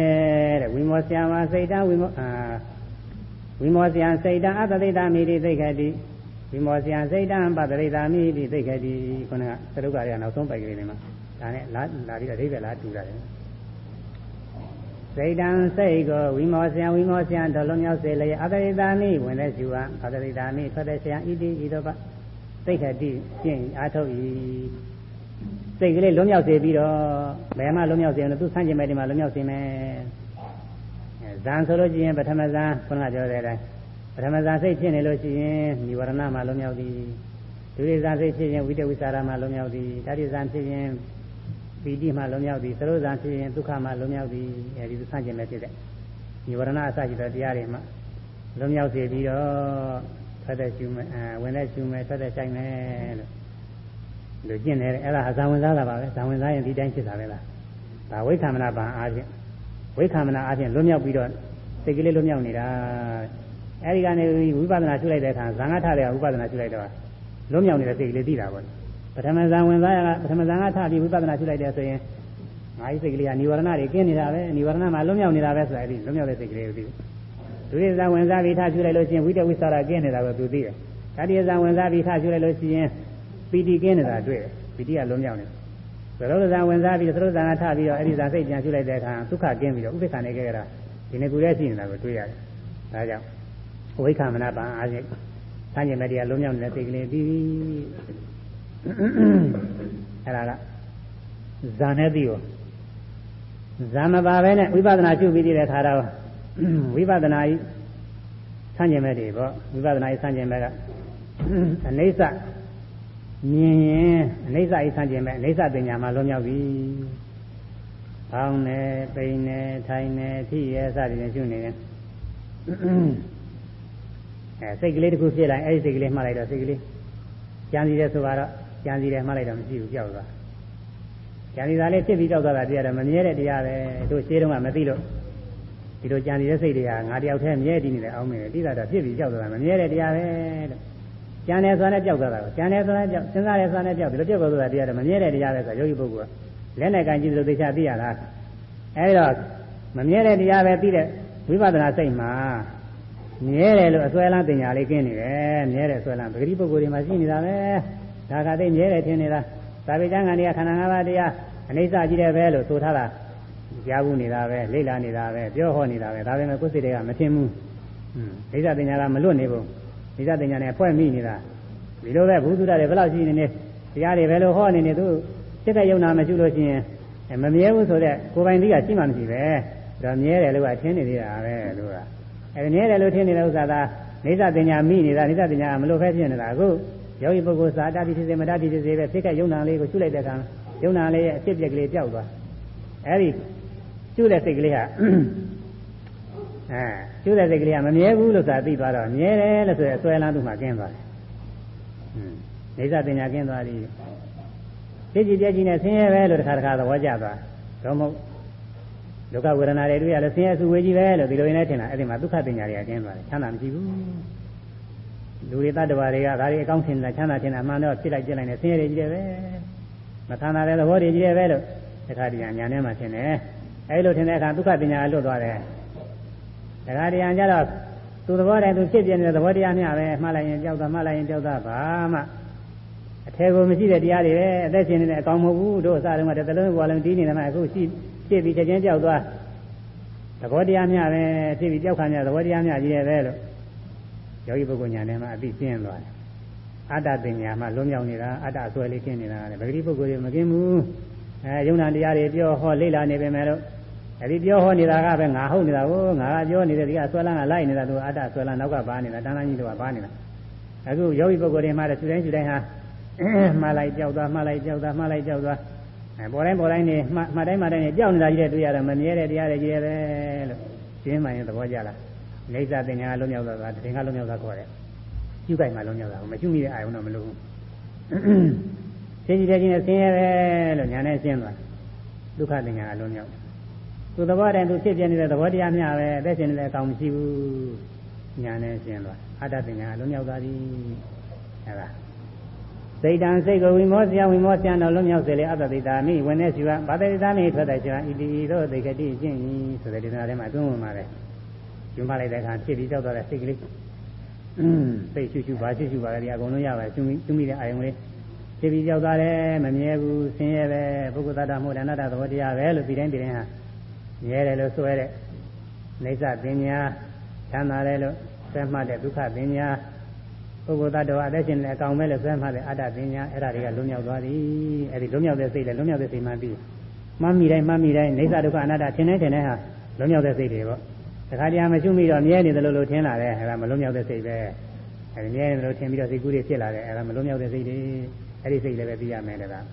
တဲ့ဝိမောဆရာမစိတ်တဝိမောအာဝိမောဆရာစိတ်တအတ္တိတမိတိသိခတိဝိမောဆရာစိတ်တပတ္တိတမိတိသိခတိခုနကသရုပ်ကရနောက်ဆုံးပိုက်ကလေးတွေမှာဒါနဲ့လာလာပြီးတော့အိဗယ်လာတူတာတယ် စိတ်တံစိတ်ကိုဝိမောစယဝိမောစယတော်လုံးမြောက်စေလျက်အတရိတာမိဝင်တဲ့ဇူဝအတရိတာမိထွက်တဲ့ဆရာဣတိဤတော့ပစိတ်ခတိရှင်းအာထုတ်ဤစိတ်ကလေးလုံးမြောက်စေပြီးတော့ဘယ်မှလုံးမြောက်စေရင်သူဆန့်ကျင်မဲ့ဒီမှာလုံးမြောက်စေမယ်အဲဇန်ဆိုလို့ရှိရင်ပထမဇန်ခုနကပြောတဲ့အတိုင်းပထမဇန်စိတ်ဖြစ်နေလို့ရှိရင်និဝရဏမှာလုံးမြောက်သည်ဒုတိယဇန်စိတ်ဖြစ်ရင်ဝိတဝိသရာမှာလုံးမြောက်သည်တတိယဇန်ဖြစ်ရင် ပီတိမှာလုံးမြောက်သည်သရုပ်ဇန်ဖြစ်ရင်ဒုက္ခမှာလုံးမြောက်သည်အဲဒီသန့်ကျင်မဲ့ဖြစ်တဲ့និဝရဏအစရှိသောတရားတွေမှာလုံးမြောက်စေပြီးတော့ထွက်တဲ့ရှုမဲ့အဲဝင်တဲ့ရှုမဲ့ထွက်တဲ့ဆိုင်မဲ့လို့လူကျင့်နေတယ်အဲ့ဒါဇံဝင်စားတာပါပဲဇံဝင်စားရင်ဒီတိုင်းဖြစ်တာပဲလားဒါဝိခံမနာပါအားဖြင့်ဝိခံမနာအားဖြင့်လွတ်မြောက်ပြီးတော့စိတ်ကလေးလွတ်မြောက်နေတာအဲဒီကနေဝိပဿနာရှုလိုက်တဲ့အခါဇာငါထတဲ့ဝိပဿနာရှုလိုက်တော့လွတ်မြောက်နေတဲ့စိတ်ကလေးသိတာပေါ့ ပထမဇံဝင်စားရကပထမဇံကထပြီးဝိပဿနာရှုလိုက်တဲ့ဆိုရင်ငါးစိတ်ကလေးကនិဝရဏတွေကင်းနေတာပဲនិဝရဏမှာလွတ်မြောက်နေတာပဲဆိုအဲဒီလွတ်မြောက်တဲ့စိတ်ကလေးကိုသိတယ်ဒုတိယဇံဝင်စားပြီးထရှုလိုက်လို့ရှိရင်ဝိတဝိသရာကင်းနေတာပဲသူသိတယ်တတိယဇံဝင်စားပြီးထရှုလိုက်လို့ရှိရင်ပီတိကင်းနေတာတွေ့တယ်ပီတိကလွတ်မြောက်နေတယ်သရုပ်ဇံဝင်စားပြီးသရုပ်ဇံကထပြီးတော့အဲ့ဒီဇံစိတ်ပြန်ရှုလိုက်တဲ့အခါဒုက္ခကင်းပြီးတော့ဥပိ္ပခာနေခဲ့ကြတာဒီနေ့ကူရဲရှိနေတာကိုတွေ့ရတယ်ဒါကြောင့်ဝိခမနာပံအားဖြင့်ဆန်းကျင်မဲ့တရားလွန်မြောက်နေတဲ့စိတ်ကလေးပြီး အဲ့ဒါကဇာနဲ့ပြီးရောဇာမပါပဲနဲ့ဝိပဿနာရှုပြီးတဲ့ခါတော့ဝိပဿနာဤဆန်းကျင်မဲ့တွေပေါ့ဝိပဿနာဤဆန်းကျင်မဲ့ကအနိစ္စမြင်ရင်အနိစ္စဤဆန်းကျင်မဲ့အနိစ္စပညာမှာလွန်မြောက်ပြီ။ဖောင်းနေပိန်နေထိုင်နေထိရဲစသည်ဖြင့်ရှုနေတယ်အဲစိတ်ကလေးတစ်ခုဖြစ်လိုက်အဲဒီစိတ်ကလေးမှတ်လိုက်တော့စိတ်ကလေးကြံစီတယ်ဆိုတော့ ကြံစီတယ်မှတ်လိုက်တော့မရှိဘူးကြောက်သွားကြံစီတာလေးဖြစ်ပြီးကြောက်သွားတာတရားတယ်မမြဲတဲ့တရားပဲတို့ရှင်းတော့မသိလို့ဒီလိုကြံစီတဲ့စိတ်တွေကငါတယောက်တည်းမြဲတည်နေတယ်အောင်းနေတယ်တိတာတော့ဖြစ်ပြီးကြောက်သွားတာမမြဲတဲ့တရားပဲလို့ကြံတယ်ဆိုတာနဲ့ကြောက်သွားတာကိုကြံတယ်ဆိုတာကြောက်စဉ်းစားတယ်ဆိုတာနဲ့ကြောက်ဒီလိုကြောက်သွားတာတရားတယ်မမြဲတဲ့တရားပဲဆိုယောဂီပုဂ္ဂိုလ်ကလက်နဲ့ကန်ကြည့်လို့သိချသိရတာအဲဒီတော့မမြဲတဲ့တရားပဲသိတဲ့ဝိပဿနာစိတ်မှာမြဲတယ်လို့အစွဲလန်းတင်ညာလေးကျင်းနေတယ်မြဲတယ်ဆွဲလန်းပဂတိပုဂ္ဂိုလ်တွေမှာရှိနေတာပဲ ဒါကသိမြဲတယ်ထင်နေတာသာဝေကျမ်းဂန်တွေကခန္ဓာ၅ပါးတရားအနိစ္စကြီးတယ်ပဲလို့ဆိုထားတာကြားဘူးနေတာပဲလိမ့်လာနေတာပဲပြောဟောနေတာပဲဒါပေမဲ့ကိုယ်စိတ်တွေကမထင်ဘူးဟွန်းဒိဋ္ဌတင်ညာကမလွတ်နေဘူးဒိဋ္ဌတင်ညာနဲ့ဖွဲ့မိနေတာဒီလိုပဲဘုသူရတွေဘယ်လောက်ရှိနေနေတရားတွေပဲလို့ဟောနေနေသူစိတ်ကယုံနာမရှိလို့ရှိရင်မမြဲဘူးဆိုတော့ကိုယ်ပိုင်သိကရှိမှမရှိပဲဒါမြဲတယ်လို့ကထင်နေသေးတာပဲလို့ကအဲမြဲတယ်လို့ထင်နေတဲ့ဥစ္စာသာနေသတင်ညာမိနေတာနေသတင်ညာမလို့ဖဲဖြစ်နေတာအခု ယောဂီပုဂ္ဂိုလ်စာတတိဖြစ်စေမတတိဖြစ်စေပဲဖြစ်ခဲ့ယုံနာလေးကိုရှုလိုက်တဲ့အခါယုံနာလေးရဲ့အဖြစ်ပြက်ကလေးပျောက်သွားအဲဒီရှုတဲ့စိတ်ကလေးဟာအဲရှုတဲ့စိတ်ကလေးကမမြဲဘူးလို့သာသိသွားတော့မြဲတယ်လို့ဆိုရင်အစွဲလန်းသူမှကျင်းသွားတယ်ဟွန်းနေသတင်ညာကျင်းသွားပြီဖြစ်ကြည့်ပြကြည့်နဲ့ဆင်းရဲပဲလို့တခါတခါသဘောကျသွားတော့မဟုတ်ဒုက္ခဝေဒနာတွေတွေ့ရလို့ဆင်းရဲစုဝေကြီးပဲလို့ဒီလိုရင်းနဲ့ထင်တာအဲ့ဒီမှာဒုက္ခပညာတွေကကျင်းသွားတယ်ချမ်းသာမရှိဘူး လူတွေတ attva တွေကဒါတွေအကောင်းထင်တာချမ်းသာထင်တာအမှန်တော့ဖြစ်လိုက်ပြလိုက်နေဆင်းရဲတွေကြီးတယ်ပဲမခံတာတဲ့သဘောတွေကြီးတယ်ပဲလို့တခါတည်းညာထဲမှာထင်တယ်အဲ့လိုထင်တဲ့အခါဒုက္ခပညာကလွတ်သွားတယ်တခါတည်းကျတော့သူသဘောတိုင်းသူဖြစ်ပြနေတဲ့သဘောတရားများပဲမှားလိုက်ရင်ကြောက်တာမှားလိုက်ရင်ကြောက်တာဘာမှအထဲကိုမရှိတဲ့တရားတွေပဲအသက်ရှင်နေတဲ့အကောင်မဟုတ်ဘူးတို့အစားတုန်းကတလုံးဘဝလုံးတီးနေတယ်မှအခုရှိဖြစ်ပြီးချက်ချင်းကြောက်သွားသဘောတရားများပဲဖြစ်ပြီးကြောက်ခါများသဘောတရားများကြီးတယ်ပဲလို့ ယောဂီပုဂ္ဂိုလ်ညာထဲမှာအသိရှင်းသွားတယ်အတ္တပညာမှာလွံ့မြောက်နေတာအတ္တအစွဲလေးကျင်းနေတာလေပဂတိပုဂ္ဂိုလ်တွေမကင်းဘူးအဲယုံနာတရားတွေပြောဟောလေ့လာနေပေမဲ့လို့အဲဒီပြောဟောနေတာကပဲငါဟုတ်နေတာကိုငါကပြောနေတဲ့ဒီကဆွဲလန်းကလိုက်နေတာသူအတ္တဆွဲလန်းနောက်ကပါနေတာတန်းတန်းကြီးတို့ကပါနေတာအခုယောဂီပုဂ္ဂိုလ်တွေမှာလည်းသူတိုင်းသူတိုင်းဟာမှားလိုက်ကြောက်သွားမှားလိုက်ကြောက်သွားမှားလိုက်ကြောက်သွားအဲပေါ်တိုင်းပေါ်တိုင်းနေမှတ်တိုင်းမှတ်တိုင်းနေကြောက်နေတာကြီးတဲ့တွေ့ရတော့မမြဲတဲ့တရားတွေကြီးတယ်ပဲလို့ရှင်းမှရင်သဘောကျလား နေစာတင်ညာလုံးရောက်တာတင်ကလုံးရောက်တာခေါ်တယ်ကျုပ်ကြိုက်မှလုံးရောက်တာမကျုမိတဲ့အာယုံတော့မလို့ရှင်းကြည့်တဲ့ချင်းနဲ့ဆင်းရဲပဲလို့ညာနဲ့ရှင်းသွားဒုက္ခတင်ညာလုံးရောက်သူသဘောတိုင်းသူဖြစ်ပြနေတဲ့သဘောတရားမျှပဲအသက်ရှင်နေတဲ့အကောင်မရှိဘူးညာနဲ့ရှင်းသွားအတ္တတင်ညာလုံးရောက်သွားပြီအဲဒါစိတ်တံစိတ်ကိုဝိမောစယဝိမောစယံတော်လွတ်မြောက်စေလေအတ္တတိတာမိဝိနေရှိဝဘာတိတာမိထွက်တဲ့ရှိဝဣတိသောသိခတိကျင့်ဤဆိုတဲ့ဒေသနာထဲမှာတွန်းဝင်ပါတယ် ကျွမ်းပါလိုက်တဲ့အခါဖြစ်ပြီးကြောက်သွားတဲ့စိတ်ကလေးอืมစိတ်ရှုရှုပါရှုရှုပါလေဒီအကုန်လုံးရပါကျွမ်းကျွမ်းမိတဲ့အာယုံလေးဖြစ်ပြီးကြောက်သွားတယ်မမြဲဘူးဆင်းရဲပဲပုဂ္ဂိုလ်သတ္တမှုအနတ္တသဘောတရားပဲလို့ဒီတိုင်းဒီတိုင်းဟာမြဲတယ်လို့ဆိုရတဲ့နေသပညာချမ်းသာတယ်လို့ဆွဲမှတ်တဲ့ဒုက္ခပညာပုဂ္ဂိုလ်သတ္တဝါအသက်ရှင်နေအကောင်မဲ့လို့ဆွဲမှတ်တဲ့အတ္တပညာအဲ့ဒါတွေကလွတ်မြောက်သွားပြီအဲ့ဒီလွတ်မြောက်တဲ့စိတ်လည်းလွတ်မြောက်တဲ့စိတ်မှပြီးမှတ်မိတိုင်းမှတ်မိတိုင်းနေသဒုက္ခအနတ္တထင်နေထင်နေဟာလွတ်မြောက်တဲ့စိတ်တွေပေါ့တ ခါတည်းမရှုမိတော့မြဲနေတယ်လို့လို့ထင်လာတယ်အဲဒါမလုံးမြောက်တဲ့စိတ်ပဲအဲဒီမြဲနေတယ်လို့ထင်ပြီးတော့စိတ်ကူးတွေဖြစ်လာတယ်အဲဒါမလုံးမြောက်တဲ့စိတ်တွေအဲဒီစိတ်လည်းပဲသိရမယ်တကား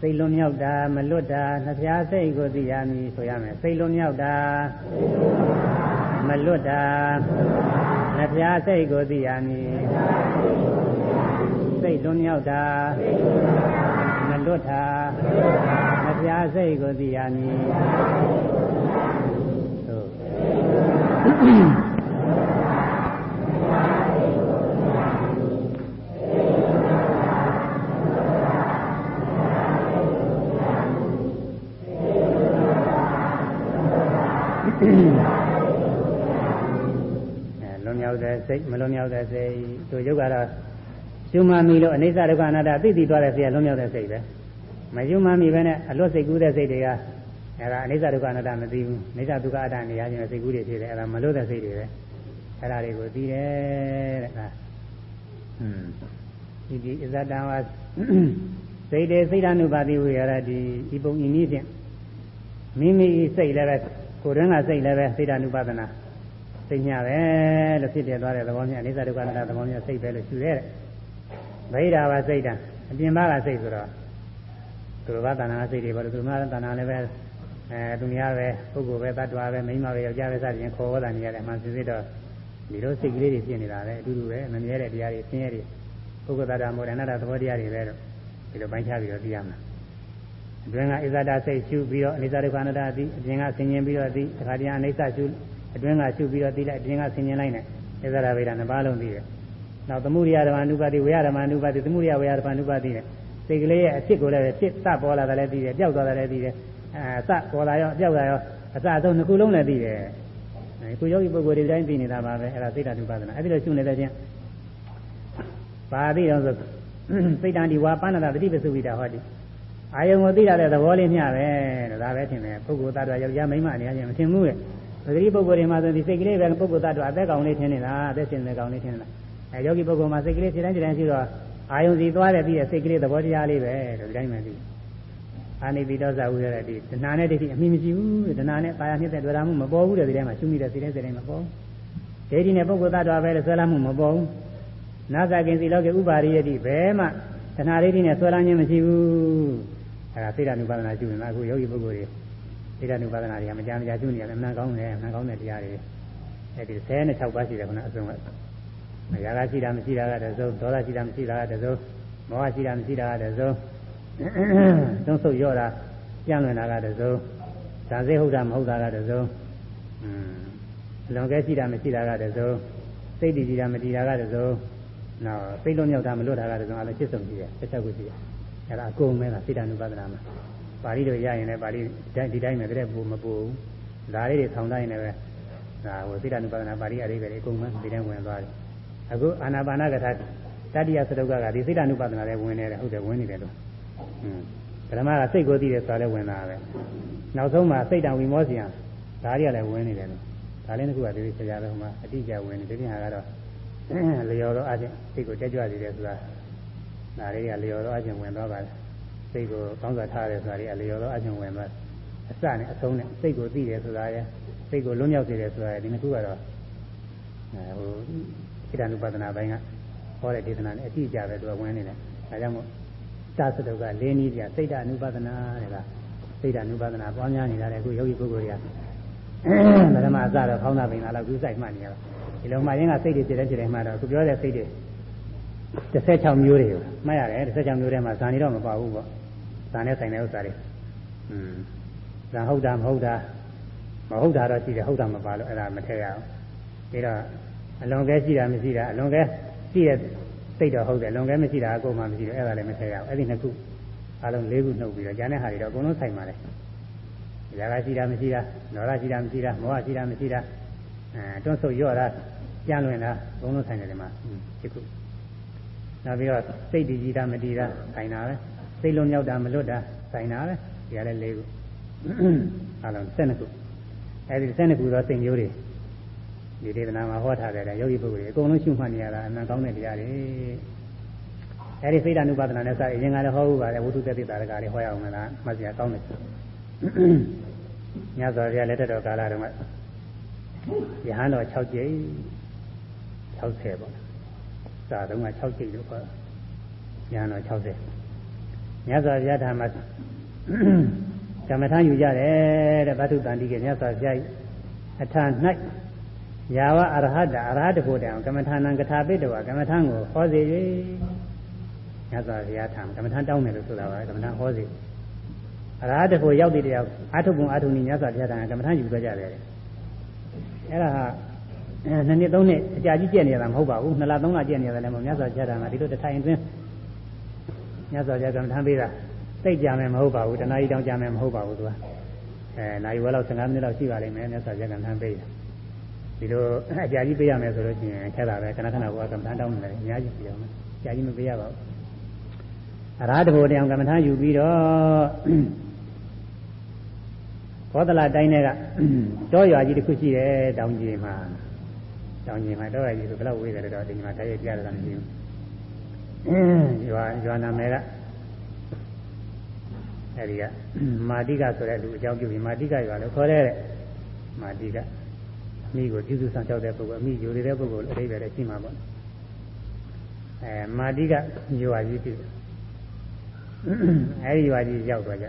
စိတ်လွန်မြောက်တာမလွတ်တာနှဖျားစိတ်ကိုသိရမည်ဆိုရမယ်စိတ်လွန်မြောက်တာမလွတ်တာနှဖျားစိတ်ကိုသိရမည်စိတ်လွန်မြောက်တာမလွတ်တာနှဖျားစိတ်ကိုသိရမည် ဟုတ်တဲ့စိတ်မလွန်မြောက်တဲ့စိတ်သူယုတ်ကတော့ရှုမှမီလို့အနိစ္စဒုက္ခအနတ္တသိသိသွားတဲ့စိတ်ကလွန်မြောက်တဲ့စိတ်ပဲမရှုမှမီပဲနဲ့အလွတ်စိတ်ကူးတဲ့စိတ်တွေက အဲဒါအနိစ္စဒုက္ခအနတ္တမသိဘူးအနိစ္စဒုက္ခအတ္တနေရာချင်းစိတ်ကူးတွေဖြစ်တယ်အဲဒါမလွတ်တဲ့စိတ်တွေပဲအဲဒါတွေကိုသိတယ်တဲ့ဟာဟွန်းဒီဒီအဇတံဝါစိတ်တွေစိတ်ဓာနုပါတိဝေရတိဒီပုံဤနည်းဖြင့်မိမိစိတ်လည်းပဲကိုယ်တွင်းကစိတ်လည်းပဲစိတ်ဓာနုပါဒနာစိတ်ညပဲလို့ဖြစ်ပြသွားတဲ့သဘောမျိုးအနိစ္စဒုက္ခအနတ္တသဘောမျိုးစိတ်ပဲလို့ယူရဲတဲ့ဗိဓာပါစိတ်တံအပြင်ဘကစိတ်ဆိုတော့သူတော်ဘာတဏှာစိတ်တွေဘာလို့သူများတဏှာလည်းပဲ အဲသူများပဲပုဂ္ဂိုလ်ပဲတ attva ပဲမိန်းမပဲယောက်ျားပဲစသဖြင့်ခေါ်ဟောတာနေရတယ်မှစစ်စစ်တော့ဒီလိုစိတ်ကလေးတွေဖြစ်နေတာပဲအတူတူပဲမမြဲတဲ့တရားတွေဆင်းရဲတွေပုဂ္ဂိုလ်တ attva မောဒနာတသဘောတရားတွေပဲတော့ဒီလိုပိုင်းခြားပြီးတော့သိရမှာအတွင်းကဣဇဒစိတ်ရှုပြီးတော့အိဇဒုက္ခနာတသိအပြင်ကဆင်ញင်ပြီးတော့သိတခါတည်းအိဋ္ဌရှုအတွင်းကရှုပြီးတော့သိလိုက်အပြင်ကဆင်ញင်လိုက်နဲ့ဣဇဒဝေဒနှစ်ပါးလုံးသိတယ်နောက်သမှုရိယဓမ္မနုပါတိဝေယဓမ္မနုပါတိသမှုရိယဝေယဓမ္မနုပါတိနဲ့စိတ်ကလေးရဲ့အဖြစ်ကိုလည်းဖြစ်သပေါ်လာတာလည်းသိတယ်ပျောက်သွားတာလည်းသိတယ် အဲစပေါ်လာရောပျောက်လာရောအစအဆုံးနှစ်ခုလုံးလည်းသိတယ်။အခုယောဂီပုဂ္ဂိုလ်တွေတိုင်းသိနေတာပါပဲအဲ့ဒါစိတ်ဓာတ်ဥပဒနာအဲ့ဒီလိုရှုနေတဲ့ချင်းပါသိတော့ဆိုစိတ်တန်ဒီဝါပဏ္ဏတာတတိပစုဝိတာဟောတိအာယုံကိုသိရတဲ့သဘောလေးမျှပဲဒါပဲထင်တယ်ပုဂ္ဂိုလ်သားတော်ယောက်ျားမိန်းမအနေနဲ့မထင်ဘူးလေပဂတိပုဂ္ဂိုလ်တွေမှာဆိုဒီစိတ်ကလေးပဲပုဂ္ဂိုလ်သတ္တဝါအသက်ကောင်လေးထင်နေတာအသက်ရှင်တဲ့ကောင်လေးထင်နေတာအဲယောဂီပုဂ္ဂိုလ်မှာစိတ်ကလေးခြေတိုင်းခြေတိုင်းရှိတော့အာယုံစီသွားတယ်ပြီးတဲ့စိတ်ကလေးသဘောတရားလေးပဲဒီတိုင်းမှသိ အာနိတိတောဇဝုရတဲ့ဒီတဏှာနဲ့ဒိဋ္ဌိအမိမရှိဘူးတဏှာနဲ့ပါရနှစ်တဲ့တွေ့တာမှုမပေါ်ဘူးတဲ့ဒီတိုင်းမှာရှုမိတဲ့စိတ်တိုင်းစိတ်တိုင်းမပေါ်ဒိဋ္ဌိနဲ့ပုဂ္ဂိုလ်သတ္တဝါပဲဆွဲလာမှုမပေါ်ဘူးနာသကင်စီလောကေဥပါရိယတိဘယ်မှတဏှာဒိဋ္ဌိနဲ့ဆွဲလာခြင်းမရှိဘူးအဲဒါသိတာနုပါဒနာရှုနေတာအခုယောဂီပုဂ္ဂိုလ်တွေသီလနုပါဒနာတွေကမကြမ်းမကြာကျွနေရတယ်အမှန်ကောင်းတယ်အမှန်ကောင်းတဲ့တရားတွေအဲဒီ16ပါးရှိတယ်ခုနအစုံကရာဂရှိတာမရှိတာကတစုံဒေါသရှိတာမရှိတာကတစုံမောဟရှိတာမရှိတာကတစုံ သုံးဆုပ်ရော့တာကြံ့လွင်တာကတစုံဇာစိဟုတ်တာမဟုတ်တာကတစုံလွန်ကဲရှိတာမရှိတာကတစုံစိတ်တည်ကြည်တာမတည်တာကတစုံနောက်စိတ်လုံးမြောက်တာမလွတ်တာကတစုံအဲ့လိုဖြစ်ဆုံးရှိတယ်16ခုရှိတယ်အဲ့ဒါအကုန်မဲကစိတ္တ ानु ပါဒနာမှာပါဠိလိုရရင်လည်းပါဠိဒီတိုင်းပဲတဲ့ပူမပူဘူးဒါလေးတွေထောင်တိုင်းလည်းပဲဒါဟိုသိတ္တနုပါဒနာပါဠိအရိပဲအကုန်မှဒီတိုင်းဝင်သွားတယ်အခုအာနာပါနကထာတတိယသတုကကဒီသိတ္တနုပါဒနာလည်းဝင်နေတယ်ဟုတ်တယ်ဝင်နေတယ်လို့อืม ပထမကစိတ်ကိုသိတယ်ဆိုတာလည်းဝင်တာပဲနောက်ဆုံးမှာစိတ်တံဝိမောစီယံဒါတွေကလည်းဝင်နေတယ်လို့ဒါလည်းတစ်ခုကဒီဆရာတော်မှာအတိအကျဝင်နေဒီပြင်ဟာကတော့လျော်တော့အချင်းစိတ်ကိုတက်ကြွစေတယ်ဆိုတာဒါလေးကလျော်တော့အချင်းဝင်သွားပါတယ်စိတ်ကိုကောင်းစွာထားတယ်ဆိုတာဒီအလျော်သောအကျုံဝင်သွားအစနဲ့အဆုံးနဲ့စိတ်ကိုသိတယ်ဆိုတာရယ်စိတ်ကိုလွတ်မြောက်စေတယ်ဆိုတာရယ်ဒီနှစ်ခုကတော့ဟိုဣဒ္ဓနုပဒနာပိုင်းကဟောတဲ့ဒေသနာနဲ့အတိအကျပဲသူကဝင်နေတယ်ဒါကြောင့်မို့ သာသတုကလေးနည်းပြစိတ်ဓာနုပဒနာတဲ့ကစိတ်ဓာနုပဒနာပွားများနေတာလေအခုယောဂီပုဂ္ဂိုလ်တွေကဗရမအစတော့ခေါင်းသားပင်လာတော့ကူးဆိုင်မှနေရတာဒီလိုမှရင်းကစိတ်တွေဖြစ်တဲ့ဖြစ်တယ်မှတော့သူပြောတဲ့စိတ်တွေ16မျိုးတွေမှတ်ရတယ်16မျိုးထဲမှာဇာနေတော့မပါဘူးပေါ့ဇာနဲ့ဆိုင်တဲ့ဥစ္စာတွေอืมဇာဟုတ်တာမဟုတ်တာမဟုတ်တာတော့ရှိတယ်ဟုတ်တာမပါလို့အဲ့ဒါမထည့်ရအောင်ပြီးတော့အလွန်ကဲရှိတာမရှိတာအလွန်ကဲရှိတဲ့ စိတ်တော့ဟုတ်တယ်လွန်ကဲမရှိတာအကုန်မှမရှိတော့အဲ့ဒါလည်းမထည့်ရအောင်အဲ့ဒီနှစ်ခုအလုံး၄ခုနှုတ်ပြီးတော့ကျန်တဲ့ဟာတွေတော့အကုန်လုံးဆိုင်ပါလေရာဂရှိတာမရှိတာဒေါသရှိတာမရှိတာမောဟရှိတာမရှိတာအဲတွန်းဆုပ်ရော့တာကြမ်းလွင်တာအကုန်လုံးဆိုင်တယ်ဒီမှာဒီခုနောက်ပြီးတော့စိတ်တည်ကြည်တာမတည်တာဆိုင်တာပဲစိတ်လုံးမြောက်တာမလွတ်တာဆိုင်တာပဲဒီကလည်း၄ခုအလုံး12ခုအဲဒီ12ခုသောစိတ်မျိုးတွေ ဒီဒေသနာမှာဟောထားတဲ့ယောဂီပုဂ္ဂိုလ်တွေအကုန်လုံးရှုမှတ်နေရတာအမှန်ကောင်းတဲ့တရားတွေအဲဒီစိတ်ဓာနုပါဒနာနဲ့စအရင်ကလည်းဟောဘူးပါလေဝိသုတ္တိတာရကလေးဟောရအောင်လားမှတ်စရာကောင်းတယ်ညဇော်ပြလက်ထက်တော်ကာလတုန်းကယဟန်တော်6ကြိမ်60ပေါ့စာတုန်းက6ကြိမ်လို့ခေါ်တာယဟန်တော်60ညဇော်ပြထာမှာကမ္မထာယူကြတယ်တဲ့ဗတ္ထုတန်တိကညဇော်ပြအထာ၌ ယာဝအရဟတအရဟတဖို့တောင်ကမ္မထာနံကထာပိတဝကမ္မထာကိုဟောစေ၍ညဇော်ပြထာကမ္မထာတောင်းတယ်လို့ဆိုတာပါကမ္မထာဟောစေအရဟတဖို့ရောက်တဲ့တယောက်အာထုပုံအာထုနိညဇော်ပြထာကမ္မထာယူကြကြတယ်အဲ့ဒါဟာနှစ်နှစ်သုံးနှစ်အကြာကြီးကြက်နေရတာမဟုတ်ပါဘူးနှစ်လသုံးလကြက်နေရတယ်လည်းမဟုတ်မြတ်စွာဘုရားမှာဒီလိုတစ်ထိုင်အတွင်းမြတ်စွာဘုရားကမ္မထမ်းပေးတာသိကြမယ်မဟုတ်ပါဘူးတနားကြီးတောင်ကြမယ်မဟုတ်ပါဘူးသူကအဲနိုင်ဝဲလောက်15မိနစ်လောက်ရှိပါလိမ့်မယ်မြတ်စွာဘုရားကမ္မထမ်းပေးတယ် ဒီလိုအကြာကြီးပေးရမယ်ဆိုလို့ရှိရင်ခက်တာပဲခဏခဏကကမ္မထမ်းတောင်းနေတယ်အများကြီးပြရမယ်အကြာကြီးမပေးရပါဘူးအရာတဘုံတရားကမ္မထမ်းယူပြီးတော့ဘောဒလာတိုင်းတွေကတောရွာကြီးတစ်ခုရှိတယ်တောင်ကြီးမှာတောင်ကြီးမှာတောရွာကြီးဆိုဘယ်လောက်ဝေးတယ်တော့ဒီမှာတည်းရပြရတာမရှိဘူးရွာရွာနာမည်ကအဲဒီကမာတိကဆိုတဲ့လူအကြောင်းပြုပြီးမာတိကရွာလို့ခေါ်တဲ့မာတိကအ မိကိုပြုစုဆောင်ကြောက်တဲ့ပုဂ္ဂိုလ်အမိယူနေတဲ့ပုဂ္ဂိုလ်အတိတ်ပဲရှိမှာပေါ့အဲမာတိကရွာကြီးပြုအဲဒီရွာကြီးရောက်သွားကြ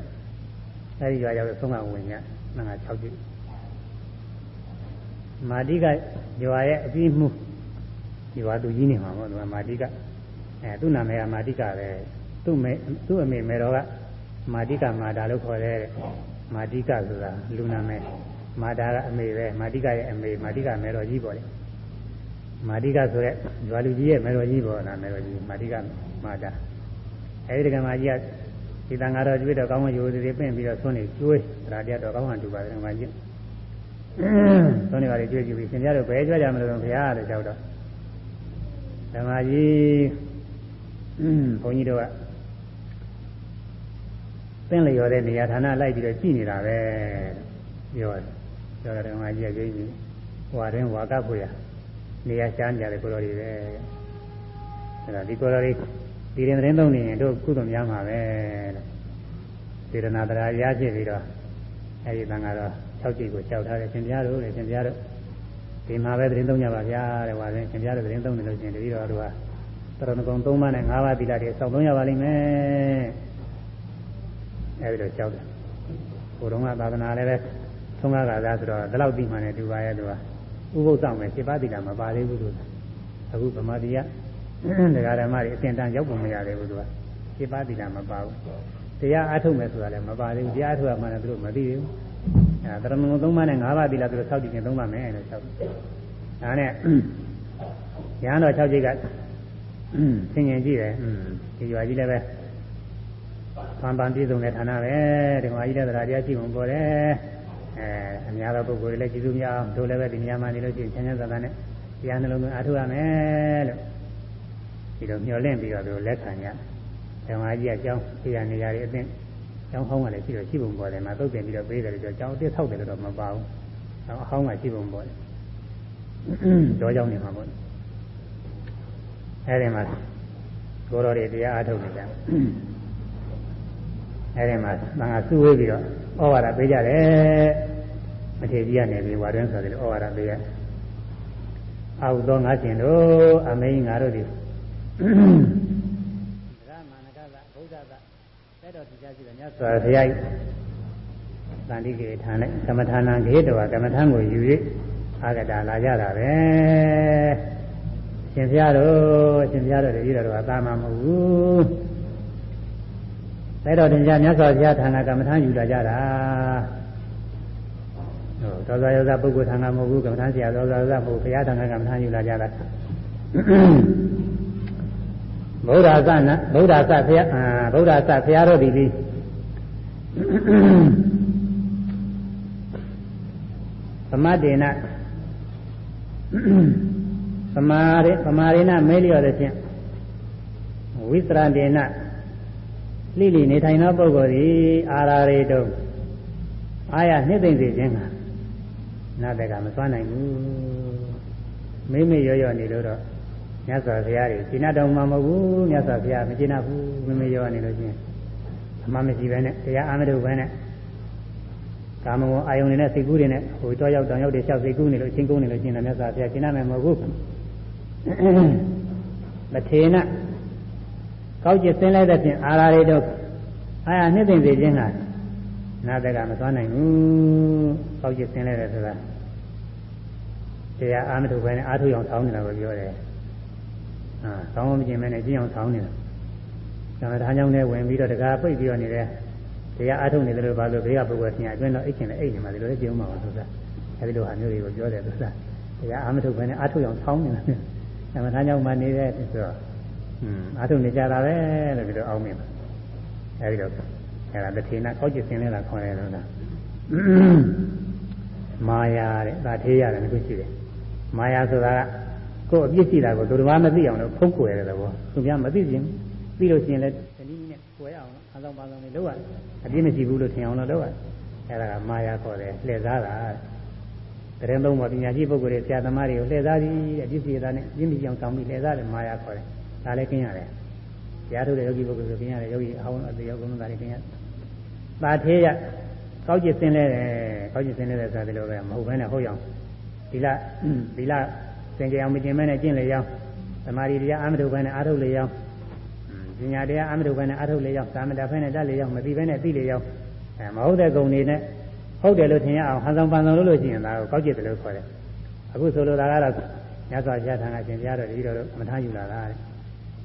အဲဒီရွာရောက်ဆုံးမဝင်ညငါ6ကြည့်မာတိကရွာရဲ့အပြီးမှုရွာသူကြီးနေမှာပေါ့သူကမာတိကအဲသူ့နာမည်ကမာတိကပဲသူ့မေသူ့အမေမေတော်ကမာတိကမာတာလို့ခေါ်တဲ့မာတိကဆိုတာလူနာမည် မာတာကအမေပဲမာတိကရဲ့အမေမာတိကမေတော်ကြီးပေါ့လေမာတိကဆိုတဲ့ရွာလူကြီးရဲ့မေတော်ကြီးပေါ့လားမေတော်ကြီးမာတိကမာတာအဲဒီကမာကြီးကဒီတန်ဃာတော်ကျွေးတော့ကောင်းမယူသည်ပင့်ပြီးတော့သွန်းနေကျွေးဒါတရားတော်ကောင်းမှတူပါတယ်ငါကြီးသွန်းနေပါလေကျွေးကြည့်ပြီးရှင်ပြတော့ဘယ်ကြွကြမလို့ဘုရားလို့ကြောက်တော့ဓမ္မကြီးဘုန်းကြီးတို့ကသင်လျော်တဲ့နေရာဌာနလိုက်ပြီးတော့ကြည်နေတာပဲပြောတယ် ပြောတယ်ဓမ္မကြီးကကြိကြီးဟွာရင်ဝါကဖွေရနေရာရှားကြတယ်ကိုတော်တွေပဲအဲ့ဒါဒီကိုတော်တွေဒီရင်သတင်းသုံးနေရင်တို့ကုသိုလ်များမှာပဲလို့စေတနာတရားရရှိပြီးတော့အဲဒီတန်ခါတော့6ကြိတ်ကိုကြောက်ထားတယ်ရှင်ပြားတို့လေရှင်ပြားတို့ဒီမှာပဲသတင်းသုံးကြပါဗျာတဲ့ဟာလည်းရှင်ပြားတို့သတင်းသုံးနေလို့ရှင်တတိတော်တို့ကတရဏဂုံ3ပါးနဲ့5ပါးသီလတွေစောင့်သုံးရပါလိမ့်မယ်အဲဒီတော့ကြောက်တယ်ဘုရုံကသာသနာလည်းပဲ သုံးကားကသာဆိုတော့ဒီလောက်ပြီးမှလည်းတူပါရဲ့သူကဥပုသ်ဆောင်မယ်7ပါးသီလမပါသေးဘူးသူအခုဗမာတိယတရားဓမ္မတွေအစဉ်တန်းရောက်ပုံမရသေးဘူးသူကစိပါတိတာမပါဘူးတရားအထုတ်မယ်ဆိုတာလည်းမပါသေးဘူးတရားအထုတ်ရမှလည်းသူတို့မသိဘူးအဲဒါတရမုံသုံးပါးနဲ့၅ပါးသီလသူတို့ဆောက်တည်နေသုံးပါမယ်လို့ဆောက်ဒါနဲ့ရဟန်းတော်၆จิตကသင်ញင်ကြည့်တယ်ဒီရွာကြီးလည်းပဲပန်ပန်ပြည့်စုံတဲ့ဌာနပဲဒီမှာကြီးတဲ့တရားတရားရှိမှပေါ်တယ် အဲအများသောပုဂ္ဂိုလ်တွေလည်းကျေးဇူးများအောင်တို့လည်းပဲဒီနေရာမှာနေလို့ရှိရင်ချမ်းချမ်းသာသာနဲ့တရားနှလုံးသွင်းအားထုတ်ရမယ်လို့ဒီလိုမျှော်လင့်ပြီးတော့သူလက်ခံကြဓမ္မကြီးအကြောင်းသိရနေရတဲ့အသိကျောင်းဟောင်းကလည်းရှိတော့ရှိပုံပေါ်တယ်မှာသုတ်တင်ပြီးတော့ပေးတယ်လို့ပြောကျောင်းအစ်ဆောက်တယ်လို့တော့မပါဘူး။အဟောင်းကရှိပုံပေါ်တယ်။ကြောကြောင်းနေမှာပေါ့။အဲဒီမှာကိုတော်တွေတရားအားထုတ်နေကြ။အဲဒီမှာသံဃာစုဝေးပြီးတော့ဩဝါဒပေးကြတယ်။ မထေကြီးကနေပြီးဝါတွင်းဆိုတယ်ဩဝါဒပေးရ။အာဟုသောငါရှင်တို့အမိန်ငါတို့ဒီဗရမန္တကသဗုဒ္ဓသတဲ့တော်တရားရှိတဲ့မြတ်စွာဘုရားသန္တိကေထာနဲ့သမထာနာခေတဝကမ္မထံကိုယူ၍အာဂတာလာကြတာပဲရှင်ဘုရားတို့ရှင်ဘုရားတို့တတိတော်ကသာမမဟုတ်ဘူးတဲ့တော်တင်ကြမြတ်စွာဘုရားဌာနကမ္မထံယူလာကြတာဟို သောသာယောဇပုဂ္ဂိုလ်ဌာနမဟုတ်ဘူးကမ္မထံဆရာသောသာယောဇမဟုတ်ဘုရားဌာနကမ္မထံယူလာကြတာဗုဒ္ဓသနာဗုဒ္ဓသဘုရားအာဗုဒ္ဓသဘုရားတော်ဒီသည်သမတေနသမာရိသမာရိနမဲလျော်တဲ့ဖြင့်ဝိသရတေနလိလိနေထိုင်သောပုဂ္ဂိုလ်သည်အာရာရေတုံအာရနှစ်သိမ့်စေခြင်းက နာတကမစွမ်းနိုင်ဘူးမိမိရောရောနေလို့တော့မြတ်စွာဘုရားတွေရှင်းတော်မှာမဟုတ်ဘူးမြတ်စွာဘုရားမရှင်းဘူးမမေရောနေလို့ချင်းအမှမရှိပဲနဲ့တရားအာမထုတ်ပဲနဲ့ကကာမဂုဏ်အာယုန်တွေနဲ့စိတ်ကူးတွေနဲ့ဟိုကြောရောက်တောင်ရောက်တွေလျှောက်စိတ်ကူးနေလို့အချင်းကုန်းနေလို့ရှင်တယ်မြတ်စွာဘုရားရှင်းရမယ်မဟုတ်ဘူးမထေနကောက်ကျစင်းလိုက်တဲ့ဖြင့်အာရာတွေတော့အာရနှစ်သိမ့်စေခြင်းက နာတကမသွားနိုင်ဘူးကောက်ကျစင်းလိုက်တဲ့ဆိုတာတရားအာမထုပဲနဲ့အာထုအောင်ဆောင်းနေတာကိုပြောတယ်အာဆောင်းမကျင်မဲနဲ့ကျင်းအောင်ဆောင်းနေတာသမထကြောင့်လည်းဝင်ပြီးတော့တကားပိတ်ပြီးတော့နေတယ်တရားအားထုတ်နေတယ်လို့ဘာလို့ဘေးကပုဂ္ဂိုလ်ရှင်အတွင်းတော့အိတ်ချင်လည်းအိတ်နေမှာဒီလိုလည်းကြုံမှာပါသုသာအဲဒီလိုဟာမျိုးတွေကိုပြောတယ်သုသာတရားအားမထုတ်ဘဲနဲ့အားထုတ်အောင်ဆောင်းနေတာသမထကြောင့်မှနေတဲ့ဆိုတော့อืมအားထုတ်နေကြတာပဲလို့ပြီးတော့အောင်းမြင်ပါအဲဒီတော့ အဲဒါတထေနာကောက်ကျစင်းလဲတာခေါ်တယ်လို့လားမာယာတဲ့ဒါသေးရတယ်ခုရှိတယ်မာယာဆိုတာကကိုယ်အပြစ်ရှိတာကိုသူတော်မသိအောင်လို့ဖုံးကွယ်တယ်ဘောသူများမသိခြင်းပြီးလို့ရှိရင်လည်းတနည်းနဲ့ကွယ်အောင်အဆောင်ပါဆောင်လေးလောက်ရတယ်အပြစ်မရှိဘူးလို့ထင်အောင်လို့လောက်ရတယ်အဲ့ဒါကမာယာခေါ်တယ်လှည့်စားတာတရင်သုံးပါပညာရှိပုဂ္ဂိုလ်တွေဆရာသမားတွေကိုလှည့်စားပြီးအပြစ်ရှိတာနဲ့ပြင်းပြအောင်ဆောင်ပြီးလှည့်စားတယ်မာယာခေါ်တယ်ဒါလည်းကျင်းရတယ်တရားထုတ်တဲ့ယောဂီပုဂ္ဂိုလ်ဆိုကျင်းရတယ်ယောဂီအဟောင်းအသေးယောဂုံသားတွေကျင်းရ တာသေးရကောက်ကျစ်စင်းလဲတယ်ကောက်ကျစ်စင်းလဲတယ်ဆိုတာဒီလိုပဲမဟုတ်ဘဲနဲ့ဟုတ်ရောင်ဒီလဒီလသင်ကြအောင်မကျင်မဲနဲ့ကျင့်လေရောင်းသမာဓိတရားအာမထုဘဲနဲ့အာထုတ်လေရောင်းပညာတရားအာမထုဘဲနဲ့အာထုတ်လေရောင်းသာမတဖဲနဲ့တတ်လေရောင်းမသိဘဲနဲ့သိလေရောင်းအဲမဟုတ်တဲ့ဂုဏ်တွေနဲ့ဟုတ်တယ်လို့ထင်ရအောင်ဟန်ဆောင်ပန်ဆောင်လို့လို့ရှိရင်ဒါကိုကောက်ကျစ်တယ်လို့ခေါ်တယ်အခုဆိုလိုတာကတော့ညစွာဘုရားထံကအရှင်ဘုရားတော်ဒီတော်တို့မထားယူလာတာတဲ့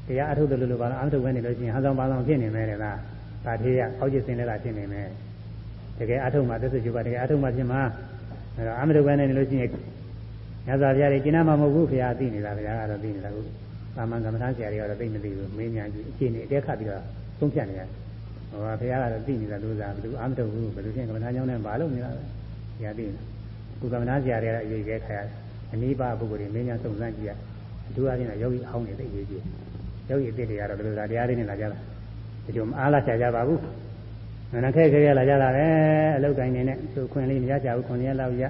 တရားအထုတ်တယ်လို့လို့ပါတော့အာမထုဘဲနေလို့ရှိရင်ဟန်ဆောင်ပန်ဆောင်ဖြစ်နေမယ်တဲ့လား ဒါသေးရကောက်ကျစ်စင်လည်းဖြစ်နေမယ်တကယ်အထုတ်မှသက်သက်ကျုပ်ကတကယ်အထုတ်မှဖြစ်မှာအဲတော့အာမထုဘဲနေလို့ရှိရင်ညဇာဘုရားတွေကျင့်မှာမဟုတ်ဘူးဘုရားသိနေတာဘုရားကတော့သိနေတာကိုသာမန်ကမ္မထာဆရာတွေကတော့သိမသိဘူးမင်းညာကြီးအခြေအနေအတက်ခတ်ပြီးတော့သုံးဖြတ်နေရတယ်ဟောဘုရားကတော့သိနေတာလို့သာဘယ်သူအာမထုတ်ဘူးဘယ်သူချင်းကမ္မထာကြောင့်လည်းမလုပ်နေတာပဲဘုရားသိနေကုကမ္မထာဆရာတွေကအရေးကြီးခါရအနိဗ္ဗာန်ပုဂ္ဂိုလ်တွေမင်းညာစုံစမ်းကြည့်ရအထူးအားဖြင့်ယောဂီအဟောင်းတွေသိရေးကြည့်ယောဂီအစ်တွေကတော့ဒီလိုသာတရားတွေနဲ့လာကြတာ ဒီလိုမအားလာချကြပါဘူးမနခဲခဲရလာကြတာပဲအလုတ်ကိုင်းနေနဲ့သူခွင်လေးမရကြဘူးခွင်ရလောက်ရ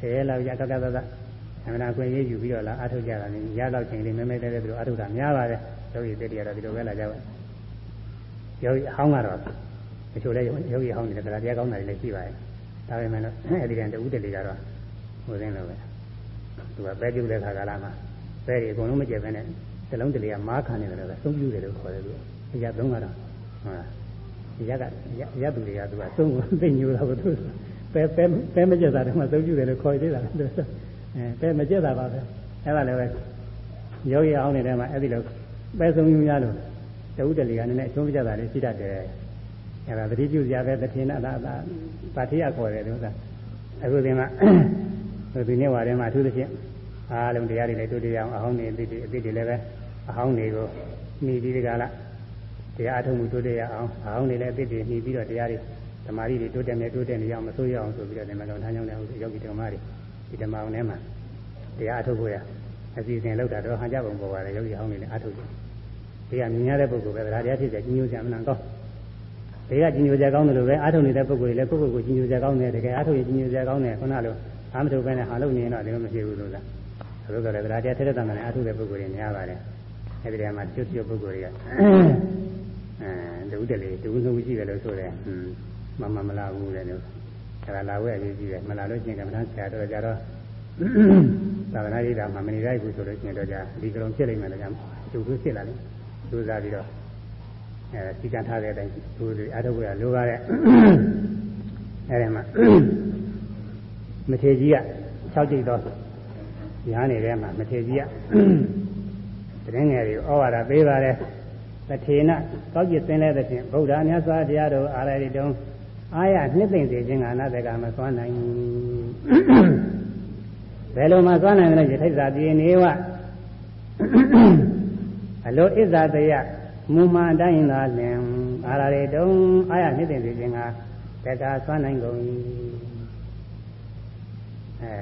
ဆယ်ရလောက်ရကကကကအမှန်အကွယ်ရေးယူပြီးတော့လာအထုတ်ကြတာလေရတော့ချိန်လေးမဲမဲတဲတဲပြီးတော့အထုတ်တာများပါတယ်ယောဂီတက်တရားတော့ဒီလိုပဲလာကြပါယောဂီအဟောင်းကတော့တချို့လည်းယောဂီအဟောင်းနေတဲ့တရားကောင်းတာတွေလည်းရှိပါတယ်ဒါပေမဲ့လို့အဲဒီကံတူးတလေကတော့ဟိုစင်းလို့ပဲသူကပဲပြုတ်တဲ့ခါကလာမှာပဲတွေအကုန်လုံးမကျက်ပဲနဲ့စလုံးတလေကမားခံနေတယ်လို့ပဲသုံးပြတယ်လို့ခေါ်တယ်သူအရာသုံးကတော့ဟုတ်လား ရက်ကရသူတွေကသူကသုံးသိညိုတာကိုသူပဲပဲပဲမကျက်တာတည်းမှသုံးပြတယ်လို့ခေါ်သေးတာသူအဲပဲမကျက်တာပါပဲအဲ့ဒါလည်းပဲယောဂီအောင်နေတဲ့မှာအဲ့ဒီလိုပဲဆုံးယူရလို့တဝုတလီကနည်းနည်းအချုံးပြကြတာလေးရှိတတ်တယ်အဲ့ဒါသတိပြုစရာပဲတထင်နာသာပါတိယခေါ်တယ်ဒီဥစ္စာအခုဒီမှာဒီနေ့ဝါထဲမှာအထူးသဖြင့်အားလုံးတရားတွေလည်းတို့တရားအောင်အဟောင်းနေအသိတွေအသိတွေလည်းပဲအဟောင်းတွေကိုမိပြီးဒီကလာ တရားအထုံးမှုတို့တရားအောင်အဟောင်းနေလည်းအသိတွေမိပြီးတော့တရားတွေဓမ္မရီတွေတိုးတက်နေတိုးတက်နေအောင်မဆိုးရအောင်ဆိုပြီးတော့ဒီမှာတော့ထမ်းကြောင်းတဲ့ယောဂီဓမ္မတွေဒီဓမ္မအောင်ထဲမှာတရားအထုတ်ဖို့ရအစီအစဉ်လောက်တာတော့ဟန်ကြပုံပေါ်ပါတယ်ယောဂီဟောင်းနေလည်းအထုတ်တယ်ဒီကမြင်ရတဲ့ပုဂ္ဂိုလ်ပဲဗလာတရားဖြစ်တဲ့ကြီးညိုကြမနာကောင်းဒီကကြီးညိုကြကောင်းတယ်လို့ပဲအထုတ်နေတဲ့ပုဂ္ဂိုလ်တွေလည်းကိုယ့်ကိုယ်ကိုကြီးညိုကြကောင်းတယ်တကယ်အထုတ်ရင်ကြီးညိုကြကောင်းတယ်ခုနလိုအာမထုတ်ပဲနဲ့ဟာလုပ်နေတော့ဒီလိုမရှိဘူးလို့လားဆိုတော့လည်းဗလာတရားထက်တဲ့တန်တယ်အထုတ်တဲ့ပုဂ္ဂိုလ်တွေများပါတယ်အဲဒီတည်းမှာကျွတ်ကျွတ်ပုဂ္ဂိုလ်တွေက အဲတူတယ်လေတူနှုတ်ရှိတယ်လို့ဆိုတယ်ဟွန်းမမမလာဘူးလေလို့အဲဒါလာဝဲအရေးကြီးတယ်မလာလို့ချင်းကမ္ဘာဆရာတော်ကြတော့သာသနာ့ရေးတာမှမနေရဘူးဆိုလို့ရှိရင်တော့じゃဒီကလုံးဖြစ်လိမ့်မယ်လို့ကြောင့်သူသူဖြစ်လာတယ်သူစားပြီးတော့အဲစီကံထားတဲ့အတိုင်းသူတွေအထုပ်ကလိုပါတဲ့အဲဒီမှာမထေကြီးက၆ကြိတ်တော့ညားနေတဲ့မှာမထေကြီးကတရင်ငယ်တွေဩဝါဒပေးပါတယ် တထေနကောက်ကျစ်သင်တဲ့ဖြင့်ဗုဒ္ဓမြတ်စွာဘုရားတော်အားရတုံအာရနှစ်သိမ့်စေခြင်းကအနာတကမစွမ်းနိုင်ဘယ်လိုမှသွားနိုင်တယ်ယထိစ္ဆာပြေနေဝအလိုဣဇာတယမူမှန်တိုင်းသာလင်အာရရေတုံအာရနှစ်သိမ့်စေခြင်းကတက္ကသွားနိုင်ကုန်၏အဲ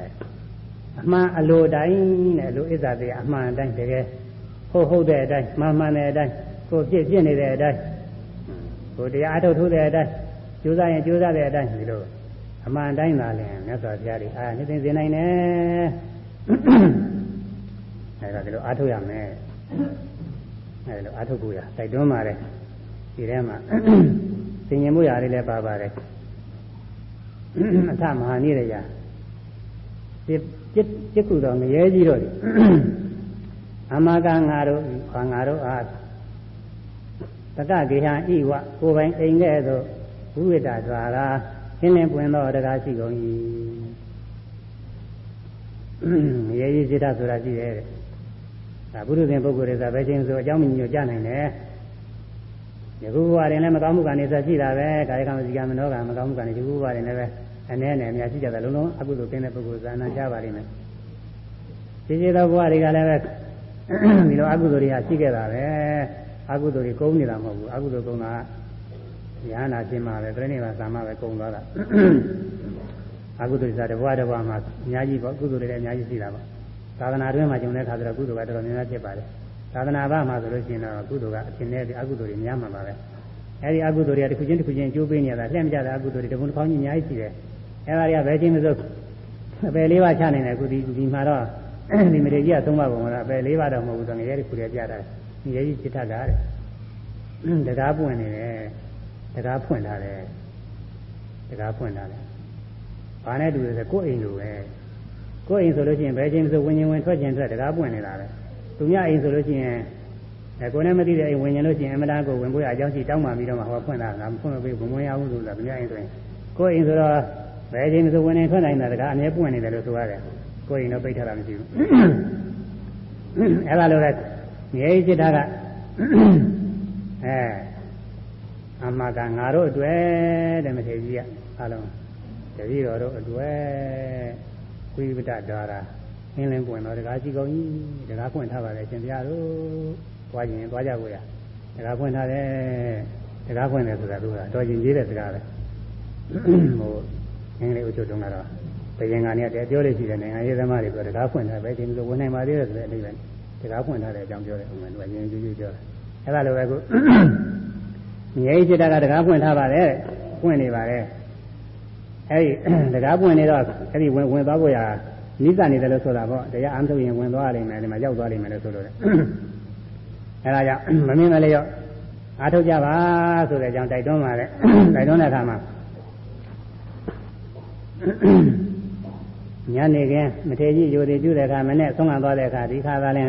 အမှန်အလိုတိုင်းနဲ့အလိုဣဇာတယအမှန်တိုင်းတကယ်ဟုတ်ဟုတ်တဲ့အတိုင်းမှန်မှန်တဲ့အတိုင်း ကိုဖြစ်ဖြစ်နေတဲ့အတိုင်းကိုတရားအထုတ်ထုတ်တဲ့အတိုင်းကြိုးစားရင်ကြိုးစားတဲ့အတိုင်းဒီလိုအမှန်တိုင်းသာလဲမြတ်စွာဘုရားတွေအာနေသိစေနိုင်တယ်အဲဒါဒီလိုအထုတ်ရမယ်အဲလိုအထုတ်ကိုရတိုက်တွန်းပါတယ်ဒီထဲမှာသင်ញင်မှုရာတွေလည်းပါပါတယ်အထမဟာနိရယဒီจิตကုတော်ငရဲကြီးတို့အမကငါတို့ခါငါတို့အား တကကေဟံဤဝကိုယ်ပိုင်အိမ်ကဲ့သို့ဘုဝိတ္တစွာရာရှင်းလင်းပွင့်သောတရားရှိကုန်၏ငရဲကြီးစိတ္တဆိုတာရှိတယ်တဲ့ဒါပုရုဇဉ်ပုဂ္ဂိုလ်တွေကဘယ်ချင်းဆိုအကြောင်းမညွှန်ကြနိုင်တယ်ယခုဘဝတွင်လည်းမကောင်းမှုကနေဆက်ရှိတာပဲကာယကံစီကံမနောကံမကောင်းမှုကနေယခုဘဝတွင်လည်းပဲအနည်းနဲ့အများရှိကြတယ်လုံးလုံးအကုသိုလ်ကင်းတဲ့ပုဂ္ဂိုလ်ဇာနာကြပါလိမ့်မယ်ရှိရှိသောဘဝတွေကလည်းပဲဒီလိုအကုသိုလ်တွေကရှိခဲ့တာပဲ အကုသိုလ်တွေကုန်နေတာမဟုတ်ဘူးအကုသိုလ်ကုန်တာညာနာရှင်းမှာပဲပြိဋိဘာသာမပဲကုန်သွားတာအကုသိုလ်စားတစ်ဘဝတစ်ဘဝမှာအများကြီးပေါ့ကုသိုလ်တွေလည်းအများကြီးရှိတာပေါ့သာသနာတွင်းမှာကျုံတဲ့အခါကျတော့ကုသိုလ်ကတော်တော်များများဖြစ်ပါတယ်သာသနာ့ဘာမှာဆိုလို့ရှိရင်တော့ကုသိုလ်ကအထင်နဲ့ဒီအကုသိုလ်တွေများမှာပါပဲအဲဒီအကုသိုလ်တွေကတစ်ခုချင်းတစ်ခုချင်းကျိုးပေးနေတာလက်မကြတဲ့အကုသိုလ်တွေတကုန်းတစ်ခေါင်းကြီးအများကြီးရှိတယ်အဲဒါတွေကဘယ်ချင်းမစိုးအပယ်လေးပါးချနိုင်တယ်အခုဒီဒီမှာတော့ဒီမရေကြီးကသုံးပါးပုံကတော့အပယ်လေးပါးတော့မဟုတ်ဘူးဆိုငရဲတစ်ခုတည်းပြတာ ငရဲကြီးစစ်ထတာတဲ့တကားပွင့်နေတယ်တကားဖွင့်ထားတယ်တကားဖွင့်ထားတယ်ဘာနဲ့တူလဲဆိုကိုယ်အိမ်လိုပဲကိုယ်အိမ်ဆိုလို့ရှိရင်ဘယ်ချင်းမစိုးဝင်ရင်ဝင်ထွက်ချင်းထွက်တကားပွင့်နေတာပဲသူများအိမ်ဆိုလို့ရှိရင်အဲကိုယ်နဲ့မသိတဲ့အိမ်ဝင်ရင်လို့ရှိရင်အမလားကိုဝင်ဖို့အကြောင်းရှိတောင်းမှပြီးတော့မှဟောဖွင့်တာငါမဖွင့်မပေးဘူးဝင်ရအောင်လို့ဆိုတာသူများအိမ်ဆိုရင်ကိုယ်အိမ်ဆိုတော့ဘယ်ချိန်ဆိုဝင်နေထွက်နိုင်တာတကားအမြဲပွင့်နေတယ်လို့ဆိုရတယ်ကိုယ်အိမ်တော့ပိတ်ထားတာမရှိဘူးအဲ့ဒါလိုလဲ မြေကြီးจิตတာကအဲအမကငါတို့အတွက်တဲ့မထေကြီးကအလုံးတတိတော်တို့အတွက်ကွိဝတ္တဒါရာအင်းလင်းပွင့်တော့တကားရှိကောင်းကြီးတကားပွင့်ထားပါလေရှင်ပြတို့သွားခြင်းသွားကြကိုရတကားပွင့်ထားတယ်တကားပွင့်တယ်ဆိုတာတို့ကတော်ကျင်ကြီးတဲ့စကားပဲဟိုအင်းလေးဥချုပ်တုံးကတော့တရင်ကနေတည်းပြောလို့ရှိတယ်နိုင်ငံရေးသမားတွေကတကားဖွင့်ထားပဲဒီလိုဝင်နိုင်ပါသေးတယ်ဆိုတဲ့အဓိပ္ပာယ် တကားဖွင့်ထားတဲ့အကြောင်းပြောတယ်ဥမာသူကရင်းကြည့်ကြည့်ပြောတယ်အဲ့ဒါလိုပဲခုမြေကြီးစိတ်ကတကားဖွင့်ထားပါတယ်ဖွင့်နေပါတယ်အဲ့ဒီတကားပွင့်နေတော့အဲ့ဒီဝင်ဝင်သွားဖို့ရနိစ္စနေတယ်လို့ဆိုတာပေါ့တရားအမ်းထုတ်ရင်ဝင်သွားနိုင်မယ်ဒီမှာရောက်သွားနိုင်မယ်လို့ဆိုလို့အဲ့ဒါကြောင့်မမြင်မလျော့အားထုတ်ကြပါဆိုတဲ့အကြောင်းတိုက်တွန်းပါတယ်တိုက်တွန်းတဲ့အခါမှာ ညနေခင်းမထေကြီးယူတည်ပြုတဲ့အခါမနဲ့ဆုံးခံသွားတဲ့အခါဒီခါသာလဲ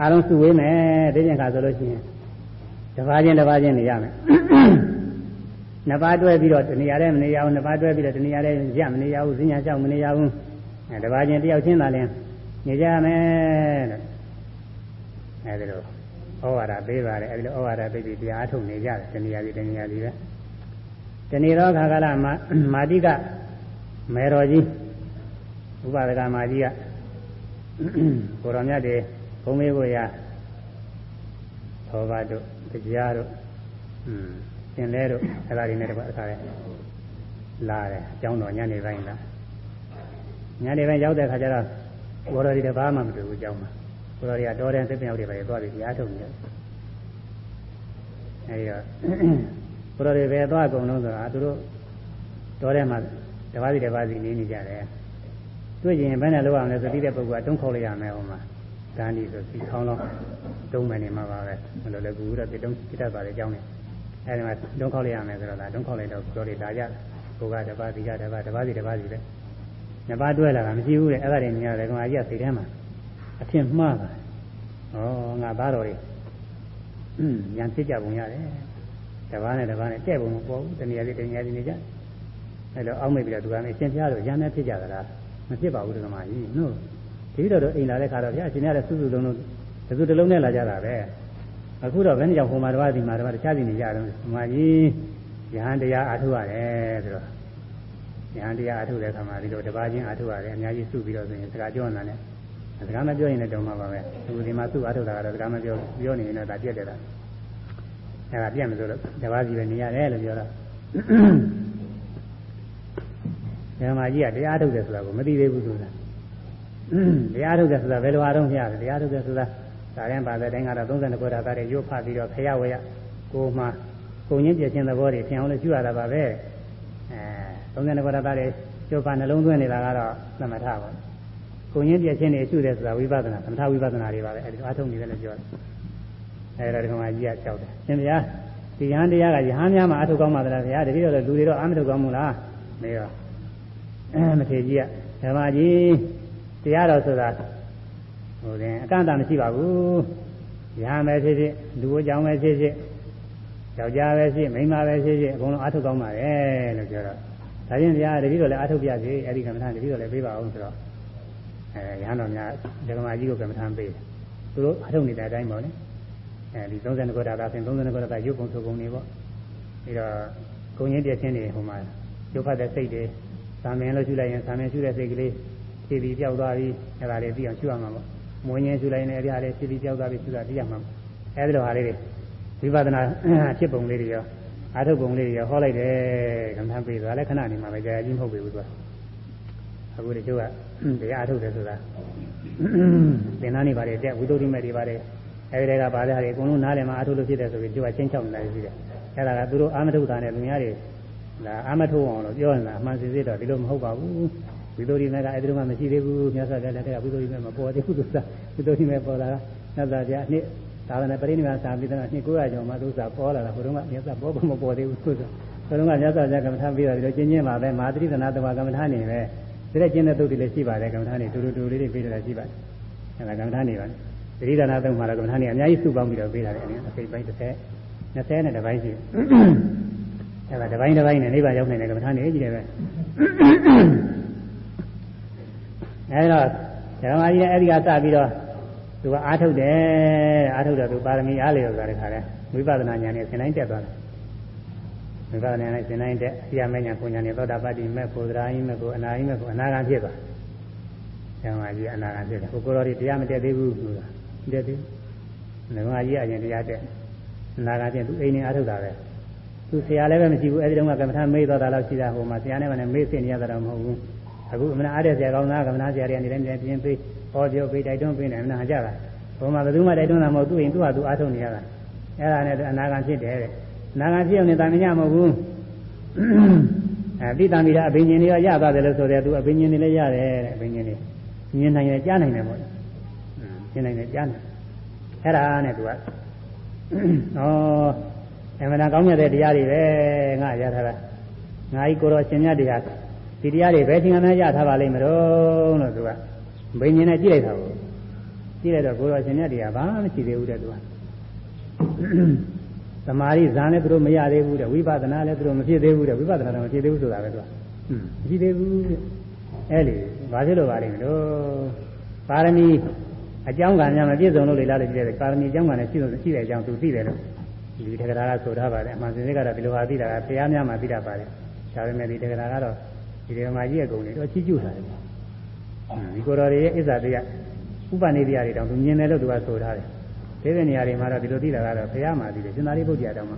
အားလုံးစုဝေးမယ်ဒီပြင်ခါဆိုလို့ရှိရင်တစ်ပါးချင်းတစ်ပါးချင်းနေရမယ်နှစ်ပါးတွဲပြီးတော့တဏှာရဲမနေရဘူးနှစ်ပါးတွဲပြီးတော့တဏှာရဲရမနေရဘူးဈဉ္ညာလျှောက်မနေရဘူးအဲတစ်ပါးချင်းတယောက်ချင်းသာလဲနေကြမယ်တဲ့အဲဒီလိုဩဝါဒပေးပါတယ်အဲဒီလိုဩဝါဒပေးပြီးတရားထုတ်နေကြတယ်တဏှာကြီးတဏှာကြီးပဲတဏှာရောခါကလမာတိကမေတော်ကြီး ဥပဒကမာကြီးကကိုရောမြတ်တွေဘုံမေးကိုရသောဘတို့တရားတို့อืมသင်လဲတို့အဲ့ဒါတွေနဲ့တပတ်အခါလဲလာတယ်အကြောင်းတော်ညနေပိုင်းလာညနေပိုင်းရောက်တဲ့အခါကျတော့ဘောတော်တွေတပါးမှမတွေ့ဘူးအကြောင်းမှာဘောတော်တွေကတော်တယ်သစ်ပြောက်တွေပဲသွားပြီးတရားထုတ်နေတယ်အဲဒီတော့ဘောတော်တွေပဲသွားကုန်လို့ဆိုတာသူတို့တော်တယ်မှာတပါးစီတပါးစီနေနေကြတယ် တွေ့ရင်ဘယ်နဲ့လောက်အောင်လဲဆိုပြီးတဲ့ပုဂ္ဂိုလ်ကတုံးခေါက်လိုက်ရမယ်ဟိုမှာတန်းဒီဆိုစီခေါင်းတော့တုံးမယ်နေမှာပါပဲဘယ်လိုလဲကူတော့ပြတုံးပြတတ်ပါလေအကြောင်းနဲ့အဲဒီမှာတုံးခေါက်လိုက်ရမယ်ဆိုတော့ဒါတုံးခေါက်လိုက်တော့ကြော်တွေဒါကြကိုကတပါးဒီကတပါးတပါးစီတပါးစီပဲနှစ်ပါးတွဲလာတာမရှိဘူးလေအဲ့ဒါတွေမြင်ရတယ်ကောင်အကြီးကစိတ်ထဲမှာအထင်မှားပါဩငါသားတော်တွေอืมညာဖြစ်ကြပုံရတယ်တပါးနဲ့တပါးနဲ့တဲ့ပုံမပေါ်ဘူးတဏှာလေးတဏှာလေးနေကြအဲ့တော့အောက်မိတ်ပြီးတော့သူကလည်းအရှင်ပြားတော့ရမ်းနဲ့ဖြစ်ကြတာလား မဖြစ်ပါဘူးတက္ကမကြီးနော်ဒီတော့တော့အိမ်လာတဲ့ခါတော့ဗျာအရှင်ရတဲ့စုစုလုံးလုံးတစုတလုံးနဲ့လာကြတာပဲအခုတော့ဘယ်နှကြောင်ဟိုမှာတစ်ပါးဒီမှာတစ်ပါးတခြားစီနေကြတော့ဒီမှာကြီးယဟန်တရားအားထုတ်ရတယ်ဆိုတော့ယဟန်တရားအားထုတ်တဲ့အခါမှာဒီလိုတစ်ပါးချင်းအားထုတ်ရတယ်အများကြီးစုပြီးတော့ဆိုရင်စကားပြောနေတာနဲ့စကားမပြောရင်လည်းတုံမှာပါပဲသူဒီမှာစုအားထုတ်တာကတော့စကားမပြောပြောနေရင်တော့ဒါပြက်တယ်လားအဲ့ဒါပြက်မလို့တစ်ပါးစီပဲနေရတယ်လို့ပြောတော့ ဓမ္မကြီးကတရားထုတ်တယ်ဆိုတာကိုမသိသေးဘူးဆိုတာတရားထုတ်တယ်ဆိုတာဘယ်လိုအားထုတ်ရလဲတရားထုတ်တယ်ဆိုတာဒါရင်ပါတဲ့တိုင်းကတော့32ခုဓာတ်တွေရုပ်ဖတ်ပြီးတော့ခရဝရကိုမှကိုငင်းပြည့်ခြင်းသဘောတွေထင်အောင်လို့ရှုရတာပါပဲအဲ32ခုဓာတ်တွေရုပ်ဖတ်နှလုံးသွင်းနေတာကတော့သမထပါကိုငင်းပြည့်ခြင်းတွေရှုတယ်ဆိုတာဝိပဿနာသမထဝိပဿနာတွေပါပဲအဲဒီအားထုတ်နေတယ်လို့ပြောတယ်အဲဒါဓမ္မကြီးကကြောက်တယ်ရှင်ဗျာဒီယဟန်တရားကယဟန်များမှာအထုတ်ကောင်းပါသလားဗျာတတိယတော့လူတွေတော့အာမထုတ်ကောင်းဘူးလားမေးတော့ မထေကြီးကဓမ္မကြီးတရားတော်ဆိုတာဟိုရင်အကန့်အသတ်မရှိပါဘူးရဟန်းပဲဖြစ်ဖြစ်လူ့အကြောင်းပဲဖြစ်ဖြစ်ယောက်ျားပဲဖြစ်မိန်းမပဲဖြစ်ဖြစ်အကုန်လုံးအထုတ်ကောင်းပါလေလို့ပြောတော့ဒါချင်းတရားတပည့်တော်လည်းအထုတ်ပြစေအဲ့ဒီကမ္မထာတပည့်တော်လည်းပေးပါအောင်ဆိုတော့အဲရဟန်းတော်များဓမ္မကြီးကိုကမ္မထာပေးတယ်သူတို့အထုတ်နေတဲ့အတိုင်းပေါ့လေအဲဒီ32ခုတာသာဆိုရင်32ခုတာရုပ်ပုံဆိုပုံနေပေါ့ပြီးတော့ဂုံရင်းပြည့်ချင်းနေဟိုမှာရုပ်ဖတ်တဲ့စိတ်တွေ ။သံမင်းလို့ရှုလိုက်ရင်သံမင်းရှုတဲ့စိတ်ကလေးဖြည်းဖြည်းပြောက်သွားပြီးအဲ့ဒါလေးပြီးအောင်ရှုရမှာပေါ့။မွင်းချင်းရှုလိုက်ရင်အဲ့ဒါလေးဖြည်းဖြည်းပြောက်သွားပြီးရှုတာသိရမှာပေါ့။အဲ့ဒီလိုဟာလေးတွေဝိပဿနာဖြစ်ပုံလေးတွေရောအာထုပ်ပုံလေးတွေရောဟောလိုက်တယ်ကမ္ဘာပေးသွားလဲခဏနေမှာပဲကြာကြီးမဟုတ်ပြီဘူးသူက။အခုတချို့ကတရားထုတ်တယ်ဆိုတာသင်္နာနေပါတယ်တဲ့ဝိသုဒ္ဓိမဲ့တွေပါတယ်အဲဒီတဲကပါတဲ့ဟာတွေအကုန်လုံးနားလည်မှာအထုလို့ဖြစ်တယ်ဆိုပြီးသူကချင်းချောက်နေတာရှိတယ်အဲဒါကသူတို့အာမထုတ်တာနဲ့လူများတွေ ဒါအာမထုတ်အောင်လို့ပြောနေတာအမှန်စစ်စစ်တော့ဒီလိုမဟုတ်ပါဘူးဝိသုဒ္ဓိမဲ့ကအဲဒီတော့မှမရှိသေးဘူးမြတ်စွာဘုရားလက်ကဝိသုဒ္ဓိမဲ့မပေါ်သေးဘူးသူကဝိသုဒ္ဓိမဲ့ပေါ်လာတာမြတ်စွာဘုရားနှစ်ဒါကလည်းပရိနိဗ္ဗာန်စာပြီးတော့နှစ်900ကျော်မှသူစာပေါ်လာတာဘုရုံးကမြတ်စွာပေါ်ပေါ်မပေါ်သေးဘူးသူကဘုရုံးကမြတ်စွာဘုရားကမ္မထာပြီးတော့ဒီလိုကျင့်ချင်းပါပဲမဟာတိသနာတဝကမ္မထာနေပဲဒီတဲ့ကျင့်တဲ့သုတ်တွေလည်းရှိပါတယ်ကမ္မထာနေတူတူတူလေးတွေပြီးတော့ရှိပါတယ်အဲဒါကမ္မထာနေပါသတိဒါနာသုံးမှာတော့ကမ္မထာနေအများကြီးစုပေါင်းပြီးတော့ပေးတာလေအစိတ်ပိုင်း30 20နဲ့တစ်ပိုင်းရှိ အဲဒါတစ်ပိုင်းတစ်ပိုင်းနဲ့နိဗ္ဗာန်ရောက်နိုင်တဲ့ကမ္မထာနေကြီးတယ်ပဲအဲဒါဓမ္မကြီးလည်းအဲဒီကစပြီးတော့သူကအားထုတ်တယ်အားထုတ်တော့သူပါရမီအားလျော်သွားတဲ့ခါလဲဝိပဿနာဉာဏ်နဲ့ဆင်တိုင်းတက်သွားတယ်ဝိပဿနာဉာဏ်နဲ့ဆင်တိုင်းတက်အရာမဲ့ဉာဏ်ကိုဉာဏ်နဲ့သောတာပတ္တိမဲ့ကိုသရာဟိမဲ့ကိုအနာဟိမဲ့ကိုအနာဂံဖြစ်သွားတယ်ဓမ္မကြီးအနာဂံဖြစ်တယ်ကိုကိုတော်ဒီတရားမတက်သေးဘူးဆိုတာတက်သေးဓမ္မကြီးအရင်တရားတက်အနာဂံဖြစ်သူအိမ်နေအားထုတ်တာပဲ သူဆရာလည်းပဲမရှိဘူးအဲဒီတော့ကကမ္မထာမေးသွားတာတော့ရှိတာဟိုမှာဆရာနဲ့လည်းမေးစစ်နေရတာတော့မဟုတ်ဘူးအခုအမနာအားတဲ့ဆရာကောင်းသားကမ္မထာဆရာတွေကနေလည်းပြင်းပေးဟောပြောပေးတိုက်တွန်းပေးနေအမနာကြတာဘုံမှာဘယ်သူမှတိုက်တွန်းတာမဟုတ်သူ့ရင်သူ့ဟာသူအားထုတ်နေရတာအဲ့ဒါနဲ့အနာဂံဖြစ်တယ်တဲ့အနာဂံဖြစ်အောင်နေတာမညမဟုတ်ဘူးအဲတိတံမိတာအဘိညာဉ်တွေရသွားတယ်လို့ဆိုတယ်သူအဘိညာဉ်တွေလည်းရတယ်တဲ့အဘိညာဉ်တွေမြင်နိုင်တယ်ကြားနိုင်တယ်ပေါ့မြင်နိုင်တယ်ကြားနိုင်အဲ့ဒါနဲ့သူကဩ အမှန်ကောင်းမြတ်တဲ့တရားတွေပဲငါရထားတာငါဤကိုတော်ရှင်မြတ်တရားဒီတရားတွေဘယ်ချိန်မှရထားပါလိမ့်မလို့လို့သူကဘိညာဉ်နဲ့ကြည့်လိုက်တာကိုကြည့်လိုက်တော့ကိုယ်တော်ရှင်မြတ်တရားဘာမှမရှိသေးဘူးတဲ့သူကသမာဓိဇာနဲ့သူတို့မရသေးဘူးတဲ့ဝိပဿနာလည်းသူတို့မဖြစ်သေးဘူးတဲ့ဝိပဿနာတော့မဖြစ်သေးဘူးဆိုတာပဲသူကမရှိသေးဘူးတဲ့အဲ့လေဘာဖြစ်လို့ပါလိမ့်မလို့ပါရမီအကြောင်းကများမပြည့်စုံလို့လေလားလို့ကြည့်တယ်ပါရမီအကြောင်းကလည်းရှိလို့ရှိတဲ့အကြောင်းသူသိတယ်လို့ ဒီတက္ကရာကဆိုထားပါတယ်အမှန်စင်စစ်ကတော့ဒီလိုဟာသိတာကဘုရားများမှသိတတ်ပါတယ်ဒါပေမဲ့ဒီတက္ကရာကတော့ဒီဓမ္မကြီးရဲ့ဂုဏ်တွေတော့ချီးကျူးထားတယ်ဒီကိုယ်တော်ရဲ့အစ္ဆာတရားဥပနိဒေယတွေတောင်သူမြင်တယ်လို့သူကဆိုထားတယ်ဒီတဲ့နေရာတွေမှာတော့ဒီလိုသိတာကတော့ဘုရားမှာသိတယ်ရှင်သာရိပုတ္တရာတောင်မှ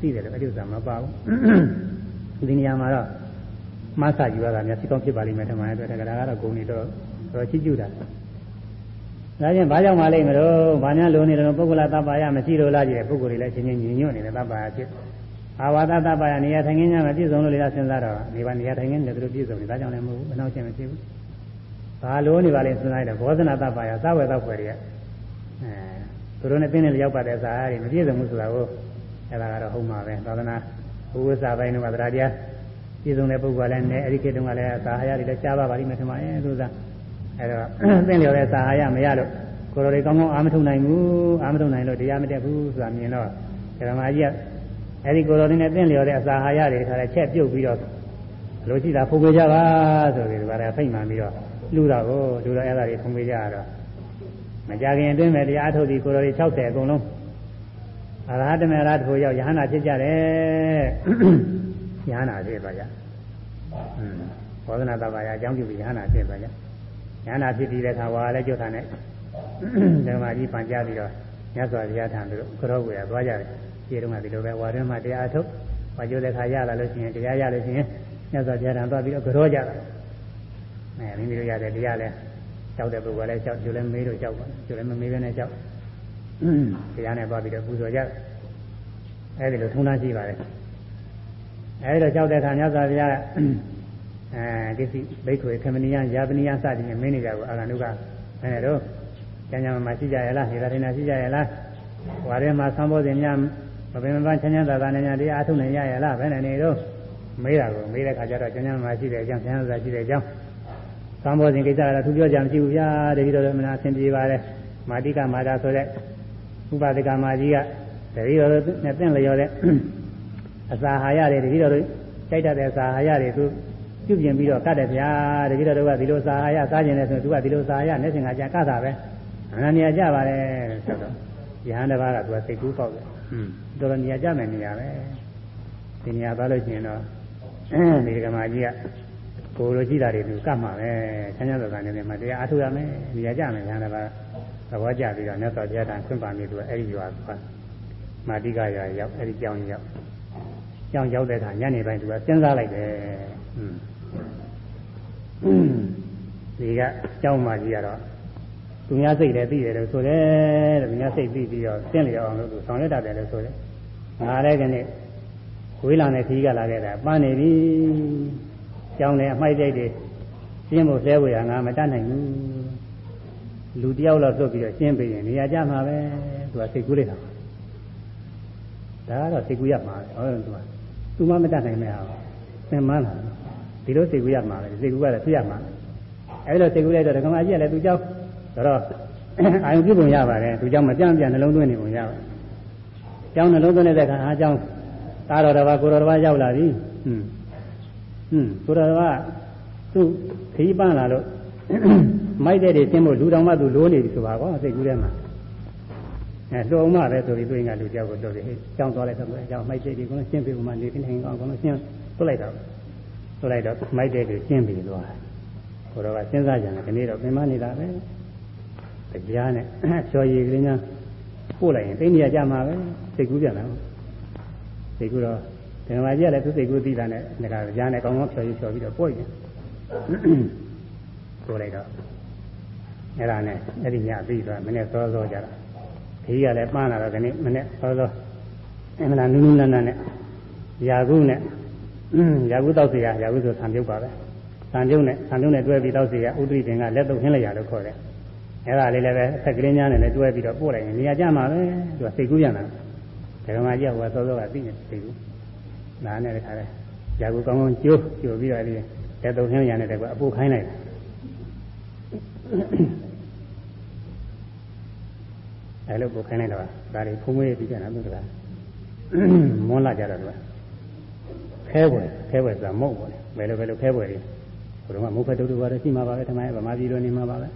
သိတယ်လို့အဲ့ဒီဥစ္စာမပါဘူးဒီနေရာမှာတော့မဆာယူရတာများဖြစ်ကောင်းဖြစ်ပါလိမ့်မယ်ထင်ပါတယ်တက္ကရာကတော့ဂုဏ်တွေတော့တော့ချီးကျူးတာ ဒါချင်းဘာကြောင့်မလိမ့်မလို့ဘာများလုံးနေတယ်ပုဂ္ဂလသဗ္ဗယမရှိလို့လားကြည့်တယ်ပုဂ္ဂိုလ်တွေလည်းချင်းချင်းညီညွတ်နေတယ်သဗ္ဗယဖြစ်အာဝါဒသဗ္ဗယနေရာထိုင်ခင်းများမပြည့်စုံလို့လေစဉ်းစားတော့နေပါနေရာထိုင်ခင်းလည်းသူတို့ပြည့်စုံနေဒါကြောင့်လည်းမဟုတ်ဘူးအနောက်ချင်းမဖြစ်ဘူးဘာလို့နေပါလဲစဉ်းစားတယ်ဘောဇနာတပ္ပါယသဝေသောဖွယ်တွေကအဲသူတို့နဲ့ပြင်းနေလျောက်ပါတဲ့ဇာတ်တွေမပြည့်စုံဘူးဆိုတာကိုအဲ့ဒါကတော့ဟုတ်မှာပဲသာသနာဘုဝိစာပိုင်းတို့ကတရားတရားပြည့်စုံတဲ့ပုဂ္ဂိုလ်လည်းနဲ့အဲ့ဒီခေတ်တုန်းကလည်းသာဟယတွေလည်းကြားပါပါလိမ့်မယ်ထင်ပါရဲ့သူက အဲ့တော့ပြင်းလျော်တဲ့သာဟယမရလို့ကိုယ်တော်တွေကောင်းကောင်းအာမထုံနိုင်ဘူးအာမထုံနိုင်လို့တရားမတက်ဘူးဆိုတာမြင်တော့ဓမ္မကြီးကအဲ့ဒီကိုယ်တော်တွေနဲ့ပြင်းလျော်တဲ့အစာဟာရတွေခါလဲချက်ပြုတ်ပြီးတော့လိုရှိတာဖုန်ပေးကြပါဆိုပြီးဒီကရဖိတ်မှန်ပြီးတော့လူတော့ကိုလူတော့အဲ့ဒါတွေဖုံးပေးကြရတော့မကြခင်အတွင်းမဲ့တရားထုတ်ပြီးကိုယ်တော်ကြီး60အကုန်လုံးအရဟတမေရတဖို့ရောက်ယဟနာဖြစ်ကြတယ်ယဟနာဖြစ်ပါကြอืมဘောဓနာတပါရအကြောင်းပြုပြီးယဟနာဖြစ်ပါကြ ယဟနာဖြစ်ပြီးတဲ့အခါဝါလည်းကြွတာနဲ့ဓမ္မကြီးပန်ကြပြီးတော့မြတ်စွာဘုရားထံသူတို့ခရောကိုရသွားကြတယ်ဒီတုန်းကဒီလိုပဲဝါတွင်းမှာတရားထုတ်ဝါကျိုးတဲ့ခါရလာလို့ရှိရင်တရားရလို့ရှိရင်မြတ်စွာဘုရားထံသွားပြီးတော့ခရောကြတာအဲမိမိတို့ရတဲ့တရားလဲကြောက်တဲ့ပုဂ္ဂိုလ်လည်းကြောက်ကျိုးလည်းမေးလို့ကြောက်ပါကျိုးလည်းမမေးဘဲနဲ့ကြောက်တရားနဲ့သွားပြီးတော့ပူဇော်ကြအဲဒီလိုထုံးသားရှိပါတယ်အဲဒီတော့ကြောက်တဲ့အခါမြတ်စွာဘုရား အဲဒီစီဘိက္ခွေခမဏီယယာပနိယစသည်နဲ့မင်းနေကြကိုအာဂန္တုကအဲဒါတော့ကျမ်းစာမှာရှိကြရလားနေရာထိုင်တာရှိကြရလားဝါရဲမှာသံဘောဇင်များမပင်မပန်းချမ်းချမ်းသာသာနဲ့များတရားအထုတ်နိုင်ရရလားဘယ်နဲ့နေတော့မေးတာကိုမေးတဲ့ခါကျတော့ကျန်ကျန်မှရှိတဲ့အကြောင်းကျန်ကျန်သာရှိတဲ့အကြောင်းသံဘောစဉ်ကိစ္စကတော့သူပြောကြမရှိဘူးဗျာတတိတော်မနာအဆင်ပြေပါတယ်မာတိကမာတာဆိုတဲ့ဥပဒကမာကြီးကတတိတော်နဲ့တင့်လျော်တဲ့အစာဟာရတွေတတိတော်တို့တိုက်တတ်တဲ့အစာဟာရတွေသူ ပြုပြင်ပြီးတော့ကတ်တယ်ဗျာတတိတော်တို့ကဒီလိုစာဟာရစားကျင်တယ်ဆိုသူကဒီလိုစာဟာရနဲ့စင်ကကြာကတ်တာပဲအနန္တရာကြပါတယ်ဆိုတော့ယဟန်တစ်ပါးကသူကစိတ်ကူးပေါက်တယ်ဟွန်းတော်တော်နေရာကြမယ်နေရာပဲဒီနေရာသွားလို့ရှိရင်တော့ဒီကမာကြီးကကိုလိုကြည့်တာတွေသူကတ်မှာပဲဆန်းရသောကနေမှတရားအထုရမယ်နေရာကြမယ်ယဟန်တစ်ပါးသဘောကျပြီးတော့မြတ်စွာဘုရားတန်ခွင့်ပါနေသူကအဲ့ဒီရွာသွားမာတိကရွာရောက်အဲ့ဒီကြောင်းရောက်ကြောင်းရောက်တဲ့အခါညနေပိုင်းသူကစဉ်းစားလိုက်တယ်ဟွန်း ဒီကကြောင်းမကြီးကတော့သူများစိတ်လည်းသိတယ်လို့ဆိုတယ်တဲ့သူများစိတ်သိပြီးတော့သိလျော်အောင်လို့သူဆောင်ရွက်တတ်တယ်လို့ဆိုတယ်ငါလည်းကနေ့ဝေးလာတဲ့ခီးကလာခဲ့တာပန်းနေပြီကြောင်းလည်းအမိုက်တိုက်တွေရှင်းဖို့ဆဲဝေရငါမတတ်နိုင်ဘူးလူတယောက်လောက်သွတ်ပြီးတော့ရှင်းပေးရင်နေရာကျမှာပဲသူကစိတ်ကူးလိုက်တာဒါကတော့စိတ်ကူးရမှာပဲဟောတယ်သူကသူမှမတတ်နိုင်မဲ့ဟာသင်မှန်းလာ ဒီလိုစိတ်ကူးရမှာပဲစိတ်ကူးကတော့ဖြစ်ရမှာအဲဒီလိုစိတ်ကူးလိုက်တော့ဓမ္မကြီးကလည်းသူကြောက်ဆိုတော့အာယုပြုပုံရပါတယ်သူကြောင့်မပြန့်ပြန့်နှလုံးသွင်းနေပုံရပါတယ်ကျောင်းနှလုံးသွင်းတဲ့အခါအားကျောင်းသားတော်တစ်ပါးကိုတော်တစ်ပါးရောက်လာပြီဟွန်းဟွန်းကိုတော်တစ်ပါးသူ့ခရီးပန်းလာလို့မိုက်တဲ့တွေရှင်းဖို့လူတော်မှသူလိုးနေပြီဆိုပါကောစိတ်ကူးထဲမှာအဲလှုံမှပဲဆိုပြီးသူကလူကြောက်ကိုတော့ဟေးကျောင်းသွားလိုက်တော့အကြောင်းမိုက်တဲ့တွေကရှင်းပြီးမှနေနေကောင်းကောင်းရှင်းထုတ်လိုက်တော့ ထုတ်လိုက်တော့မိုက်တဲ့တွေရှင်းပြီးသွားကိုတော်ကစဉ်းစားကြတယ်ဒီနေ့တော့ပြင်မနေတာပဲတရားနဲ့ချော်ရည်ကလေးများပို့လိုက်ရင်သိနေရကြမှာပဲစိတ်ကူးပြန်လာစိတ်ကူးတော့ဓမ္မကြီးကလည်းသူစိတ်ကူးသိတာနဲ့ဒါကကြားနဲ့ကောင်းကောင်းဖြော်ရည်ဖြော်ပြီးတော့ပို့ရင်ပို့လိုက်တော့အဲ့ဒါနဲ့အဲ့ဒီညပြီးသွားမနေ့စောစောကြတာခကြီးကလည်းပန်းလာတော့ဒီနေ့မနေ့စောစောအမှန်လားနူးနူးနန်းနန်းနဲ့ယာကုနဲ့ ယာကုတောက်စီရယာကုဆိုဆံပြုတ်ပါပဲဆံပြုတ်နဲ့ဆံပြုတ်နဲ့တွဲပြီးတောက်စီရဥဒိတင်ကလက်တော့ခင်းလိုက်ရလို့ခေါ်တယ်အဲ့ဒါလေးလည်းပဲအဆက်ကလေးများနဲ့လည်းတွဲပြီးတော့ပို့လိုက်ရင်နေရာကျမှာပဲသူကစိတ်ကူးပြန်လာတယ်ဓမ္မကြီးကဟိုသောသောကသိနေစိတ်ကူးနားနဲ့တခါလဲຢာကူကောင်းကောင်းကျိုးကျိုးပြီးတော့ဒီတက်တုံခင်းရတဲ့ကွာအပို့ခိုင်းလိုက်အဲ့လိုပို့ခိုင်းလိုက်တော့ဒါတွေဖုံးမွေးပြီးကြတာသူကမွန်းလာကြတော့သူက ခဲပွဲခဲပွဲဆိုတာမုတ်ပေါ့လေဘယ်လိုဘယ်လိုခဲပွဲတွေဘုရားမုတ်ဖက်တုတ်တူပါတယ်ရှိမှာပါပဲဓမ္မရဲ့ဗမာပြည်လိုနေမှာပါပဲ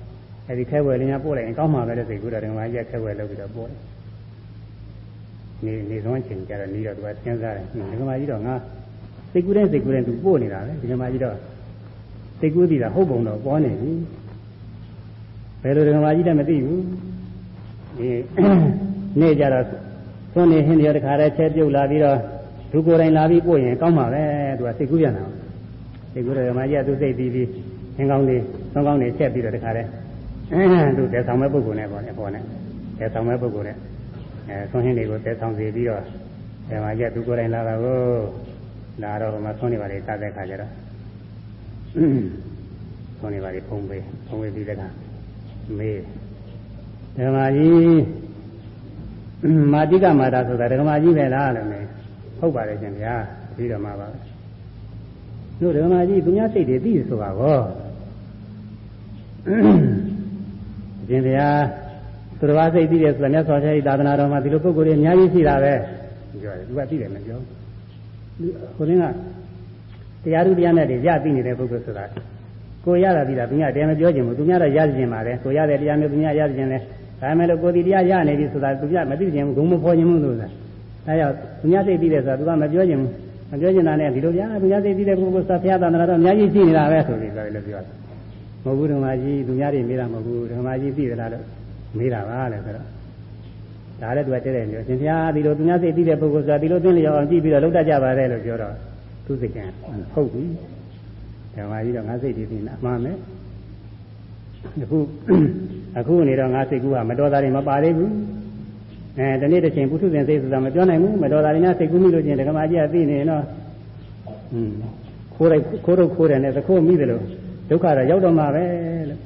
အဲဒီခဲဝယ်လေးများပို့လိုက်ရင်ကောင်းမှာပဲတဲ့စိတ်ကူးတယ်ဓမ္မကြီးကခဲဝယ်လုပ်ပြီးတော့ပို့တယ်နေနေဆုံးအချိန်ကျတော့နေတော့သူကစဉ်းစားတယ်ဓမ္မကြီးတော့ငါစိတ်ကူးတဲ့စိတ်ကူးတဲ့သူပို့နေတာပဲဒီဓမ္မကြီးတော့စိတ်ကူးတည်တာဟုတ်ပုံတော့ပေါ်နေပြီဘယ်လိုဓမ္မကြီးတည်းမသိဘူးဒီနေ့ကျတော့သွန်းနေဟင်းတွေတခါတည်းချဲပြုတ်လာပြီးတော့ သူကိုယ်တိုင်လာပြီးပို့ရင်ကောင်းမှာပဲသူကစိတ်ကူးပြန်တာစိတ်ကူးတဲ့ဓမ္မကြီးကသူစိတ်ပြီးပြီးဟင်းကောင်းတွေသွန်းကောင်းတွေချက်ပြီးတော့တခါတည်းသူတဲဆောင်မဲ့ပုဂ္ဂိုလ်နဲ့ပေါ့လေဟောနဲ့တဲဆောင်မဲ့ပုဂ္ဂိုလ်နဲ့အဲဆွမ်းဟင်းတွေကိုတဲဆောင်စီပြီးတော့ဒီမှာကျသူကိုယ်တိုင်လာတာကိုလာတော့မှဆွမ်းနေပါလေတတ်တဲ့ခါကျတော့ဆွမ်းနေပါလေဖုံးပေးဖုံးပေးပြီးတဲ့ခါမေးဓမ္မကြီးမာတိကမာတာဆိုတာဓမ္မကြီးပဲလားလို့မေး ဟုတ်ပါတယ်ရှင်ဗျာပြီးတော့မှပါတို့ဓမ္မကြီးသူများစိတ်တွေသိဆိုပါကောအရှင်ဘုရားသူတော်ဘာစိတ်သိတယ်ဆိုတာမြတ်စွာဘုရားသာသနာတော်မှာဒီလိုပုဂ္ဂိုလ်တွေအများကြီးရှိတာပဲပြောတယ်သူကသိတယ်မပြောကိုရင်းကတရားသူတရားနဲ့တွေရသိနေတဲ့ပုဂ္ဂိုလ်ဆိုတာကိုရတာပြီးတာသူများတရားမပြောချင်ဘူးသူများတော့ရချင်ပါလေကိုရတဲ့တရားမျိုးသူများရချင်တယ်ဒါပေမဲ့လို့ကိုယ်ဒီတရားရနေပြီဆိုတာသူများမသိချင်ဘူးဂုံမဖော်ချင်ဘူးလို့ဆိုတာ ဒါကြောင့်သူများစိတ်သိတယ်ဆိုတာသူကမပြောချင်ဘူးမပြောချင်တာနဲ့ဒီလိုဗျာသူများစိတ်သိတဲ့ပုဂ္ဂိုလ်ဆိုဘုရားသာသနာတော်အများကြီးရှိနေတာပဲဆိုပြီးလည်းပြောတယ်မဟုတ်ဘူးဓမ္မကြီးသူများတွေမေးတာမဟုတ်ဘူးဓမ္မကြီးသိသလားလို့မေးတာပါလေဆိုတော့ဒါလည်းသူကတဲ့တယ်မျိုးရှင်ဘုရားဒီလိုသူများစိတ်သိတဲ့ပုဂ္ဂိုလ်ဆိုတာဒီလိုသိလျော်အောင်ကြည့်ပြီးတော့လောက်တတ်ကြပါတယ်လို့ပြောတော့သူစိတ်ကဟုတ်ပြီဓမ္မကြီးတော့ငါစိတ်ဒီသိနေအမှန်ပဲအခုအခုနေတော့ငါစိတ်ကူကမတော်တာတွေမပါသေးဘူး အဲတနေ့တစ်ချိန်ပုထုဇဉ်စိတ်ဆိုတာမပြောနိုင်ဘူးမတော်တာတွေများစိတ်ကူးမိလို့ချင်းဓမ္မကြီးကသိနေတော့อืมခိုးလိုက်ခိုးတော့ခိုးတယ်နဲ့သခိုးမိတယ်လို့ဒုက္ခတော့ရောက်တော့မှာပဲလို့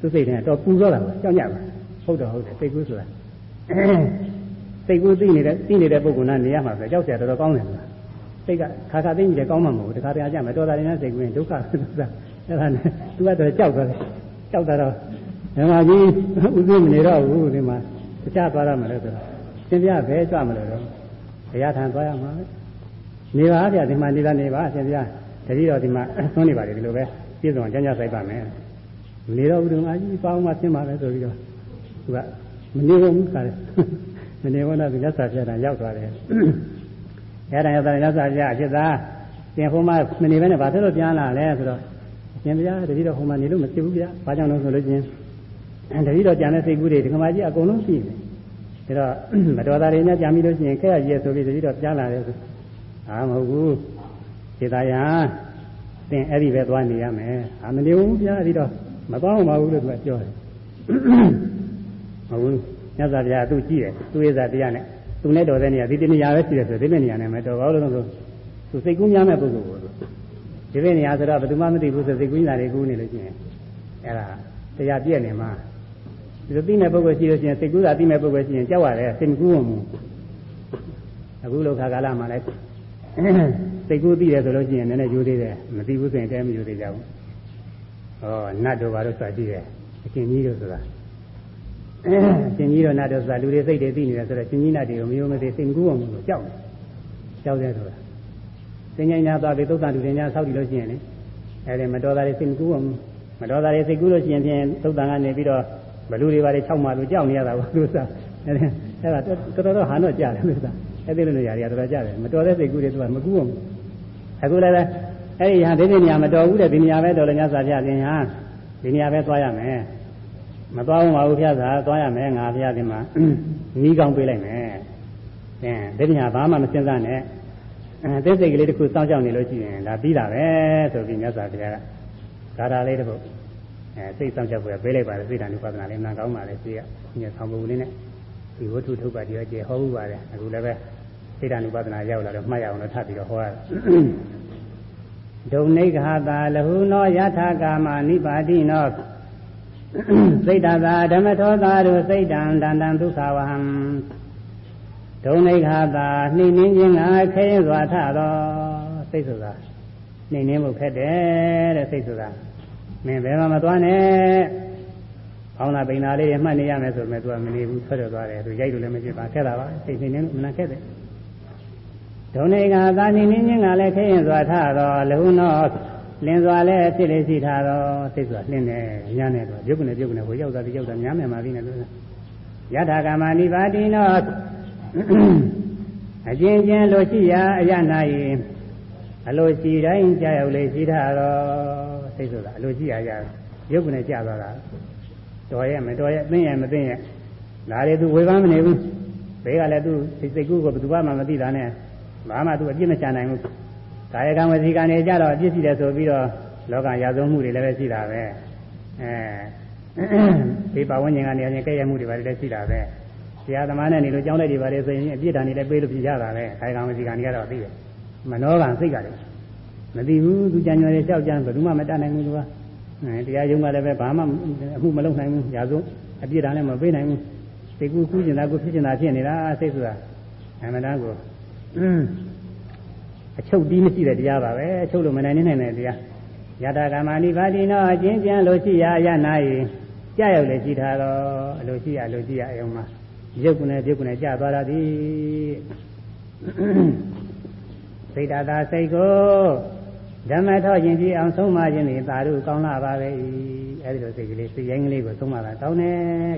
သူစိတ်ထဲတော့ပူတော့တာပဲကြောက်ကြပါဟုတ်တော့ဟုတ်တယ်စိတ်ကူးဆိုတာစိတ်ကူးသိနေတဲ့သိနေတဲ့ပုဂ္ဂိုလ်ကနေရမှာပဲကြောက်စရာတော်တော်ကောင်းတယ်လားစိတ်ကခါခါသိနေတယ်ကောင်းမှာမဟုတ်ဘူးတခါတခါကြမယ်တော်တာတွေနဲ့စိတ်ကူးရင်ဒုက္ခဆိုတာအဲ့ဒါနဲ့သူကတော့ကြောက်သွားတယ်ကြောက်တာတော့ဓမ္မကြီးဥသိမနေတော့ဘူးဒီမှာ တခြားသွားရမယ်လို့ဆိုတော့ရှင်ပြဘဲကြွမလို့တော့ဘုရားထံသွားရမှာပဲနေပါဗျာဒီမှာနေတာနေပါရှင်ပြတတိတော်ဒီမှာသွန်းနေပါတယ်ဒီလိုပဲပြည့်စုံကြမ်းကြဆိုင်ပါမယ်နေတော့ဥဒ္ဓမာကြီးပေါင်းမှဆင်းပါမယ်ဆိုပြီးတော့သူကမနေဘူးခါတယ်မနေဘူးတော့ဒီလက်စာပြတာရောက်သွားတယ်အဲ့ဒါရောက်သွားလက်စာပြအဖြစ်သားပြန်ဟိုမှာမနေဘဲနဲ့ဘာဖြစ်လို့ပြန်လာလဲဆိုတော့ရှင်ဗျာတတိတော်ဟိုမှာနေလို့မဖြစ်ဘူးဗျာဘာကြောင့်လဲဆိုလို့ချင်း တတိတော်ကြံတဲ့စိတ်ကူးတွေဒီကမာကြီးအကုန်လုံးရှိတယ်ဒါတော့မတော်တာတွေနဲ့ကြံပြီးလို့ရှိရင်ခက်ရကြီးဆိုပြီးတတိတော်ပြန်လာတယ်ဆိုအာမဟုတ်ဘူးစေတရာသင်အဲ့ဒီပဲသွားနေရမယ်အာမနေဘူးဗျာဒီတော့မသွားအောင်ပါဘူးလို့သူကပြောတယ်ဟုတ်ဘူးမြတ်စွာဘုရားသူကြည့်တယ်သူရဲ့ဇာတရားနဲ့သူနဲ့တော်တဲ့နေရာဒီတနေရာပဲရှိတယ်ဆိုဒီနေရာနဲ့မတော်ပါဘူးလို့ဆိုသူစိတ်ကူးများမဲ့ပုဂ္ဂိုလ်ကိုဒီလိုနေရာဆိုတော့ဘယ်သူမှမသိဘူးဆိုစိတ်ကူးနေတာတွေကူးနေလို့ရှိရင်အဲ့ဒါတရားပြည့်နေမှာ ဒီလိုသိမဲ့ပုဂ္ဂိုလ်ရှိလို့ရှိရင်စိတ်ကူးတာသိမဲ့ပုဂ္ဂိုလ်ရှိရင်ကြောက်ရတယ်စိတ်မကူးဝင်ဘူးအခုလောကကာလမှာလည်းစိတ်ကူးသိတယ်ဆိုလို့ရှိရင်နည်းနည်းယူသေးတယ်မသိဘူးဆိုရင်တဲမယူသေးကြဘူးဟောနတ်တို့ဘာလို့ဆိုတာရှိတယ်အရှင်ကြီးတို့ဆိုတာအရှင်ကြီးတို့နတ်တို့ဆိုတာလူတွေစိတ်တွေသိနေတယ်ဆိုတော့ရှင်ကြီးနတ်တွေကိုမယုံမသိစိတ်မကူးဝင်ဘူးလို့ကြောက်တယ်ကြောက်တယ်ဆိုတာသင်္ကြန်ညာသွားပြီးသုတ်တန်လူတွေညာဆောက်တည်လို့ရှိရင်လေအဲဒီမတော်တာတွေစိတ်မကူးဝင်ဘူးမတော်တာတွေစိတ်ကူးလို့ရှိရင်ဖြင့်သုတ်တန်ကနေပြီးတော့ ဘလူတွေပါတွေ၆မှလို့ကြောက်နေရတာဘူးလို့ဆိုတာအဲဒါတော်တော်တော့ဟာတော့ကြားတယ်လို့ဆိုတာအဲ့ဒီလိုနေရာတွေကတော်တော်ကြားတယ်မတော်တဲ့စိတ်ကူးတွေသူကမကူးအောင်အခုလည်းအဲ့ဒီဟာဒီနေရာမတော်ဘူးတဲ့ဒီနေရာပဲတော်လည်းညစာပြခြင်းဟာဒီနေရာပဲသွားရမယ်မသွားဘူးမဟုတ်ဖျားသာသွားရမယ်ငါဖျားဒီမှာနီးကောင်းပေးလိုက်မယ်အင်းဒီနေရာဘာမှမစဉ်းစားနဲ့အဲသိစိတ်ကလေးတစ်ခုစောင့်ကြောက်နေလို့ရှိရင်ဒါပြီးတာပဲဆိုပြီးမြတ်စွာဘုရားကဂါထာလေးတစ်ခု အဲစိတ်စောင့်ကြောက်ပြီးပေးလိုက်ပါတယ်စိတ်ဓာတ်ဥပဒနာလေးနာကောင်းပါလေရှိရညဆောင်ပုံလေးနဲ့ဒီဝတ္ထုထုတ်ပါတရားကျေဟောဥပါတယ်အခုလည်းပဲစိတ်ဓာတ်ဥပဒနာရောက်လာတော့မှတ်ရအောင်လို့ထပ်ပြီးတော့ဟောရတယ်ဒုံနိဂဟတာလဟုနောယထာကာမနိပါတိနောစိတ်တသာဓမ္မထောသာတို့စိတ်တံတန်တံဒုက္ခဝဟံဒုံနိဂဟတာနှိမ့်နှင်းခြင်းကခဲရင်စွာထတော့စိတ်ဆိုတာနှိမ့်နှင်းမှုခက်တယ်တဲ့စိတ်ဆိုတာ မင်းဘယ်မှမသွားနဲ့။အောင်းလာပိန်သာလေးရမှတ်နေရမယ်ဆိုပေမဲ့သူကမနေဘူးဆွဲရသွားတယ်သူရိုက်လို့လည်းမဖြစ်ပါခက်တာပါစိတ်နှိမ့်နှင်းလို့မနာခက်တယ်။ဒုံနေကသာနှိမ့်နှင်းခြင်းကလည်းခဲရင်စွာထတော့လဟုနောလင်းစွာလည်းဖြစ်လေရှိထားတော့စိတ်စွာနှင်းတယ်ညံ့နေတော့ပြုတ်ကနေပြုတ်ကနေဟိုရောက်တာဒီရောက်တာများမယ်မှာပြီးနေလို့ယထာကမနိဗ္ဗာတိနောအကျဉ်းချင်းလိုရှိရာအရနာယီအလိုရှိတိုင်းကြာရောက်လေရှိထားတော့ စိတ်ဆိုတာအလိုရှိရာရရုပ်ကနေကြာသွားတာတော်ရဲ့မတော်ရဲ့သိရဲ့မသိရဲ့ဒါတွေသူဝေဖန်မနေဘူးဘေးကလည်းသူစိတ်စိတ်ကူးကိုဘယ်သူမှမသိတာနဲ့ဘာမှသူအပြစ်မချနိုင်ဘူးကာယကံဝစီကံတွေကြတော့အပြစ်ရှိတယ်ဆိုပြီးတော့လောကရာဇဝမှုတွေလည်းပဲရှိတာပဲအဲဒီပဝန်းကျင်ကနေအရင်ကဲ့ရဲ့မှုတွေပါလည်းရှိတာပဲဆရာသမားနဲ့နေလို့ကြောင်းလိုက်တွေပါလေဆိုရင်အပြစ်ဒဏ်တွေလည်းပေးလို့ပြရတာပဲကာယကံဝစီကံတွေကတော့သိတယ်မနောကံစိတ်ကလည်း မသိဘူးသူကြံကြွယ်လျှောက်ကြံဘယ်သူမှမတတ်နိုင်ဘူးသူကအဲတရားယုံကလည်းပဲဘာမှအမှုမလုပ်နိုင်ဘူးရာဇဝအပြစ်ဒဏ်လည်းမပေးနိုင်ဘူးစိတ်ကူးကူးကျင်တာကိုဖြစ်ကျင်တာဖြစ်နေတာစိတ်ဆိုတာအမှန်တမ်းကိုအချုပ်တီးမရှိတဲ့တရားပါပဲအချုပ်လို့မနိုင်နိုင်တဲ့တရားယတာကမဏိပါတိနောအချင်းပြန်လို့ရှိရာအယနာယကြာရောက်လေရှိတာတော့အလိုရှိရအလိုရှိရအယုံမှာရုပ်ကနေပြုတ်ကနေကြာသွားတာသည်စိတ်တာစိတ်ကို ဓမ္မထောခြင်းကြည့်အောင်ဆုံးမခြင်းဒီသာဓုကောင်းလာပါပဲအဲဒီလိုစိတ်ကလေးစိတ်ရိုင်းကလေးကိုဆုံးမတာကောင်းတယ်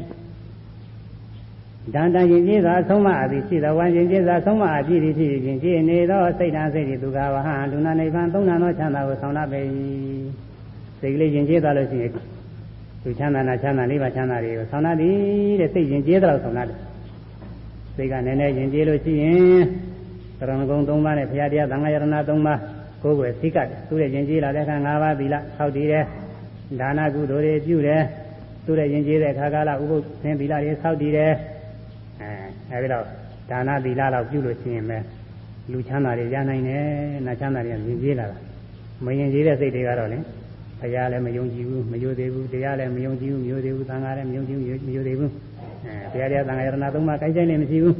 တန်တန်ရင်ကြီးစွာဆုံးမအပြီးရှိတော်ဝမ်းရင်ကြီးစွာဆုံးမအပြီးဒီဖြစ်ခြင်းကြည်နေသောစိတ်ဓာတ်စိတ်ဒီသူကဝဟံဒုနာနိဗ္ဗာန်သုံးနာသောချမ်းသာကိုဆောင်လာပေ၏စိတ်ကလေးရင်ကြီးသွားလို့ရှိရင်သူချမ်းသာနာချမ်းသာလေးပါချမ်းသာတွေကိုဆောင်လာသည်တဲ့စိတ်ရင်ကြီးတော့ဆောင်လာတယ်စိတ်ကနည်းနည်းရင်ကြီးလို့ရှိရင်သရဏဂုံ၃ပါးနဲ့ဘုရားတရားသံဃာယရဏ၃ပါး ကိုယ်ွယ်သိကတ်သူ့ရဲ့ရင်ကြီးလာတဲ့အခါ၅ပါးသီလဆောက်တည်တယ်ဒါနကုသိုလ်တွေပြုတယ်သူ့ရဲ့ရင်ကြီးတဲ့အခါကာလဥပုသ်သင်သီလတွေဆောက်တည်တယ်အဲအဲဒီတော့ဒါနသီလတော့ပြုလို့ရှိရင်ပဲလူချမ်းသာတွေရနိုင်တယ်နာချမ်းသာတွေကမြင်ကြီးလာတာမရင်ကြီးတဲ့စိတ်တွေကတော့လေဘုရားလည်းမယုံကြည်ဘူးမယိုသေးဘူးတရားလည်းမယုံကြည်ဘူးမယိုသေးဘူးသံဃာလည်းမယုံကြည်ဘူးမယိုသေးဘူးအဲဘုရားတရားသံဃာယရဏသုံးပါးကိုင်းဆိုင်လည်းမရှိဘူး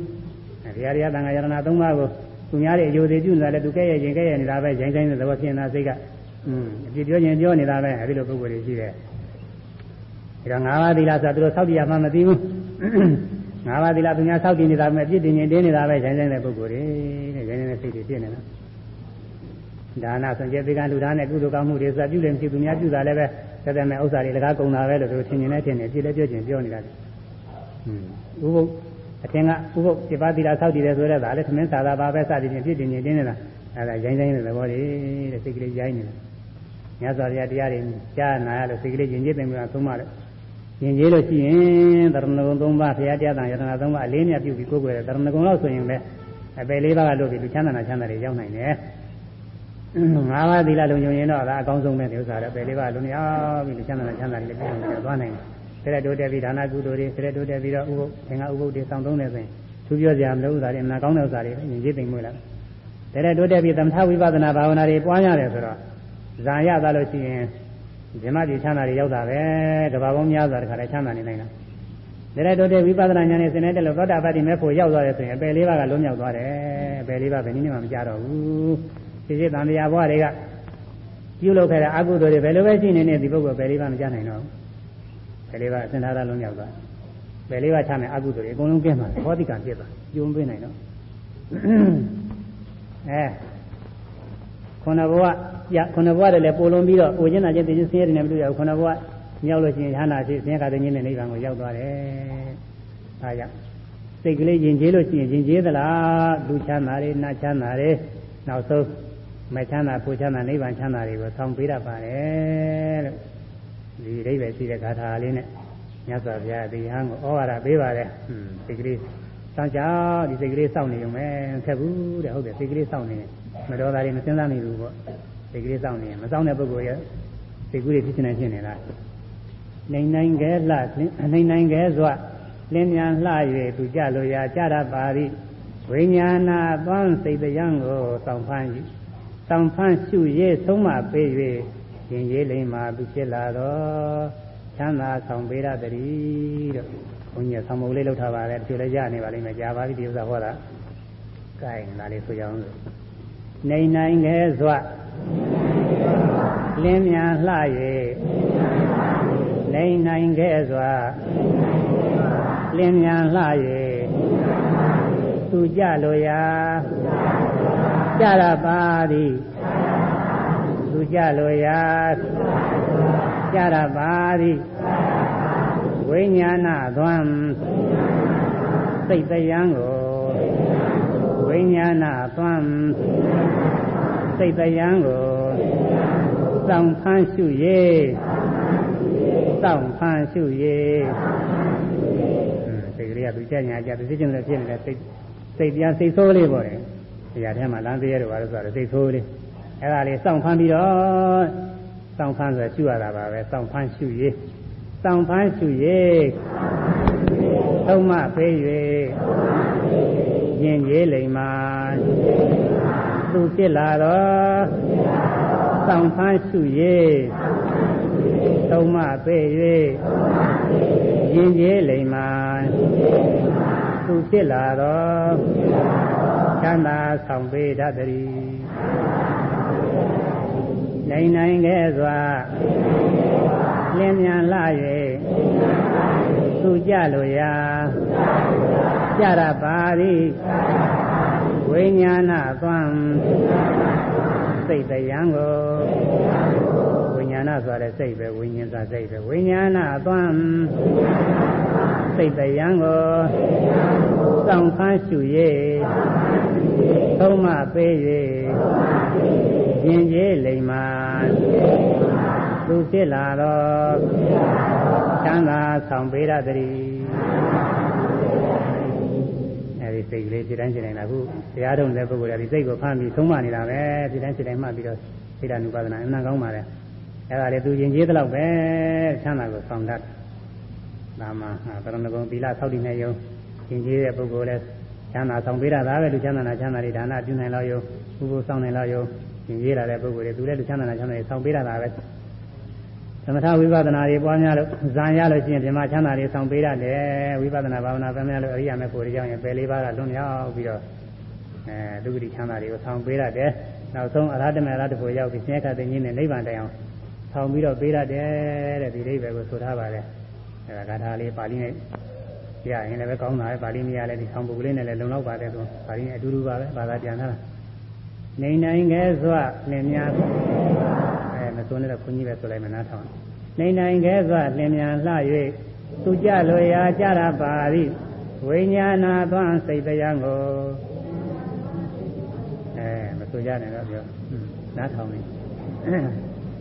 အဲဘုရားတရားသံဃာယရဏသုံးပါးကို သူများရဲ့အယိုသေးပြုနေတာလည်းသူကဲ့ရဲ့ရင်ကဲ့ရဲ့နေတာပဲရိုင်းဆိုင်တဲ့သဘောဖြစ်နေတာစိတ်ကအင်းအပြစ်ပြောရင်ပြောနေတာပဲအဲဒီလိုပုဂ္ဂိုလ်တွေရှိတယ်ဒါတော့ငါးပါးသီလဆိုသူတို့ဆောက်တည်ရမှမသိဘူးငါးပါးသီလသူများဆောက်တည်နေတာပဲအပြစ်တင်ရင်တင်းနေတာပဲရိုင်းဆိုင်တဲ့ပုဂ္ဂိုလ်တွေတဲ့ရိုင်းဆိုင်တဲ့စိတ်တွေဖြစ်နေတာဒါနဆိုကြပေကံလူသားနဲ့ကုသိုလ်ကောင်းမှုတွေဆိုပြုတယ်မရှိသူများပြုတာလည်းပဲသက်သက်မဲ့ဥစ္စာတွေလကားကုန်တာပဲလို့သူထင်မြင်နေထင်နေပြည့်လည်းပြောချင်ပြောနေတာဟွန်းဥပုပ် အထင်ကဥပုပ်ပြပါတိလာဆောက်တည်တယ်ဆိုတော့ဒါလည်းသမင်းသာသာပါပဲစသည်ဖြင့်ပြည့်တင်နေတင်းနေတာအဲဒါရိုင်းဆိုင်တဲ့သဘောတွေတဲ့စိတ်ကလေးရိုင်းနေတာမြတ်စွာဘုရားတရားတွေကြားနာရလို့စိတ်ကလေးယဉ်ကျေးပင်ကသုံးပါလို့ယဉ်ကျေးလို့ရှိရင်တရဏဂုံသုံးပါးဘုရားတရားတန်ယတနာသုံးပါးအလေးမြတ်ပြုပြီးကိုယ်ကိုယ်ရတရဏဂုံလောက်ဆိုရင်ပဲအပယ်လေးပါးကလို့ပြီးလူချမ်းသာနာချမ်းသာတွေရောက်နိုင်တယ်ငါးပါးသီလလုံခြုံရင်တော့ဒါအကောင်းဆုံးပဲဒီဥစ္စာတော့ပယ်လေးပါးလုံးရောက်ပြီးလူချမ်းသာနာချမ်းသာတွေလည်းပြည့်စုံပြီးသွားနိုင်တယ် ဒါတိုးတက်ပြီးဒါနကုသိုလ်တွေဒါတိုးတက်ပြီးတော့ဥပုပ်သင်္ဃဥပုပ်တွေစောင့်သုံးနေဆိုရင်သူပြောကြမလို့ဥစ္စာတွေအနာကောင်းတဲ့ဥစ္စာတွေယဉ်ကျေးသိမ့်မွေးလာတယ်ဒါတိုးတက်ပြီးသမထဝိပဿနာဘာဝနာတွေပွားရတယ်ဆိုတော့ဇာရသွားလို့ရှိရင်ဇမတိချမ်းသာတွေရောက်တာပဲတဘာပေါင်းများစွာတခါတည်းချမ်းသာနေနိုင်တာဒါတိုးတက်ဝိပဿနာဉာဏ်နဲ့စင်နေတဲ့လို့သောတာပတ္တိမဲ့ဖို့ရောက်သွားတယ်ဆိုရင်အပယ်လေးပါးကလုံးမြောက်သွားတယ်အပယ်လေးပါးဘယ်နည်းမှမကြတော့ဘူးဖြစ်ဖြစ်တန်တရားဘဝတွေကပြုလုပ်ခဲ့တဲ့အကုသိုလ်တွေဘယ်လိုပဲရှိနေနေဒီပုဂ္ဂိုလ်ဘယ်လေးပါမကြနိုင်တော့ဘ ယ်လေးပါအစင်ထားတာလုံးရောက်သွားဘယ်လေးပါချမယ်အကုသိုလ်တွေအကုန်လုံးကျင်းမှာဟောတိကံဖြစ်သွားကျုံပေးနိုင်တော့အဲခုနဘဝရခုနဘဝတည်းလည်းပို့လုံးပြီးတော့ကိုကျင်းတာချင်းသိချင်းဆင်းရဲတယ်နဲ့မတွေ့ရဘူးခုနဘဝရောက်လို့ရှိရင်ဟန္တာရှိဆင်းရဲကတဲ့ညင်းတဲ့နိဗ္ဗာန်ကိုရောက်သွားတယ်။ဒါကြောင့်စိတ်ကလေးယဉ်ကျေးလို့ရှိရင်ယဉ်ကျေးသလားလူချမ်းသာတွေနတ်ချမ်းသာတွေနောက်ဆုံးမချမ်းသာပူချမ်းသာနိဗ္ဗာန်ချမ်းသာတွေကိုဆောင်းပေးတတ်ပါတယ်လို့ ဒီအိဗယ်ရှိတဲ့ဂါထာလေးနဲ့မြတ်စွာဘုရားဒီဟန်ကိုဩဝါဒပေးပါတယ်ဟွန်းစိတ်ကလေးစောင့်ကြဒီစိတ်ကလေးစောင့်နေုံပဲခက်ဘူးတဲ့ဟုတ်တယ်စိတ်ကလေးစောင့်နေမတော်တာတွေမစင်းစားနိုင်ဘူးပေါ့စိတ်ကလေးစောင့်နေမစောင့်တဲ့ပုဂ္ဂိုလ်ရဲ့စိတ်ကူးတွေဖြစ်နေဖြစ်နေတာနိုင်နိုင်ကဲလှနိုင်နိုင်ကဲစွာလင်းမြန်လှ၍သူကြလို့ရာကြရပါသည်ဝိညာဏသွမ်းစိတ်တရားကိုစောင့်ဖမ်းယူစောင့်ဖမ်းရှုရေးဆုံးမပေး၍ ရင်ရေးလိမ့်မှာသူဖြစ်လာတော့ချမ်းသာဆောင်ပေးရတည်းတော့ဘုန်းကြီးဆောင်းမုတ်လေးလောက်ထားပါလေဒီလိုလည်းရနေပါလိမ့်မယ်ကြာပါပြီဒီဥစ္စာဟောတာကဲဒါလေးဆိုကြအောင်နေနိုင်ခဲ့စွာလင်းမြန်လှ၍နေနိုင်ခဲ့စွာလင်းမြန်လှ၍သူကြလိုရာကြရပါသည် သူကြလိုရာကြရပါသည်ဝိညာဏသွမ်းစိတ်တရားကိုဝိညာဏသွမ်းစိတ်တရားကိုစောင့်ဖန်ရှု၍စောင့်ဖန်ရှု၍စိတ်ကလေးကသူကြညာကြသူသိကျင်တယ်ဖြစ်နေတဲ့စိတ်စိတ်ပြန်စိတ်ဆိုးလေးပေါ့လေ။တရားထဲမှာလမ်းသေးရတော့ဘာလို့ဆိုတော့စိတ်ဆိုးလေး အဲ့ဒါလေးစောင့်ဖမ်းပြီးတော့စောင့်ဖမ်းဆိုရှုရတာပါပဲစောင့်ဖမ်းရှုရေးစောင့်ဖမ်းရှုရေးသုံးမပေး၍ရင်ရေးလိမ္မာသူဖြစ်လာတော့စောင့်ဖမ်းရှုရေးသုံးမပေး၍ရင်ရေးလိမ္မာသူဖြစ်လာတော့ချမ်းသာဆောင်ပေးတတ်သည် နိုင်နိုင်ခဲ့စွာလင်းမြန်လာ၍သူကြလိုရာကြရပါသည်ဝိညာဏသွမ်းစိတ်တရားကိုဝိညာဏဆိုတဲ့စိတ်ပဲဝိညာဉ်သာစိတ်ပဲဝိညာဏသွမ်းစိတ်တရားကိုစောင့်ဖမ်းရှု၍ သုံးမပေး၍ရင်ကျေးလိမ္မာသူဖြစ်လာတော့ချမ်းသာဆောင်ပေးရသည်အဲဒီစိတ်ကလေးဒီတိုင်းရှင်းနေတာအခုတရားထုံးတဲ့ပုဂ္ဂိုလ်ကဒီစိတ်ကိုဖမ်းပြီးသုံးမနေတာပဲဒီတိုင်းရှင်းတိုင်းမှပြီးတော့စိတ်ဓာတ်နုပါဒနာအမှန်ကောင်းပါလေအဲဒါလေသူရင်ကျေးတဲ့လောက်ပဲချမ်းသာကိုဆောင်တတ်ဒါမှပရမဂုံသီလသောက်တည်နေရုံရင်ကျေးတဲ့ပုဂ္ဂိုလ်လဲ ချမ်းသာဆောင်ပေးတာဒါပဲလူချမ်းသာနာချမ်းသာတွေဒါနပြုနိုင်လောက်ရုံဘုဘဆောင်နိုင်လောက်ရုံရင်ကျေးလာတဲ့ပုဂ္ဂိုလ်တွေသူလည်းလူချမ်းသာနာချမ်းသာတွေဆောင်ပေးတာဒါပဲသမထဝိပဿနာတွေပွားများလို့ဇံရလို့ရှိရင်ဒီမှာချမ်းသာတွေဆောင်ပေးရတယ်ဝိပဿနာဘာဝနာပဲများလို့အရိယာမေဖို့တွေကြောင့်ရင်ပယ်လေးပါးကလွန်မြောက်ပြီးတော့အဲဒုက္ခတိချမ်းသာတွေကိုဆောင်ပေးရတယ်နောက်ဆုံးအရဟတမေအရဟတဖို့ရောက်ပြီးဆင်းရဲခတ်သိင်းနဲ့နိဗ္ဗာန်တိုင်အောင်ဆောင်ပြီးတော့ပေးရတယ်တဲ့ဒီအိဗယ်ကိုဆိုထားပါတယ်အဲဒါဂါထာလေးပါဠိနဲ့ ရရင်လည်းပဲကောင်းတာပဲပါဠိမရလည်းဒီဆောင်ပုဂ္ဂလေးနဲ့လည်းလုံလောက်ပါတယ်သူပါဠိနဲ့အတူတူပါပဲဘာသာပြန်လာတာနေနိုင်ခဲ့စွာလင်များအဲမစွန်းတဲ့ခွန်ကြီးပဲဆိုလိုက်မနားထောင်နေနိုင်ခဲ့စွာလင်များလှ၍သူကြလွယ်ရာကြရပါသည်ဝိညာဏသွမ်းစိတ်တရားကိုအဲမဆိုကြနဲ့တော့ပြောနားထောင်နေ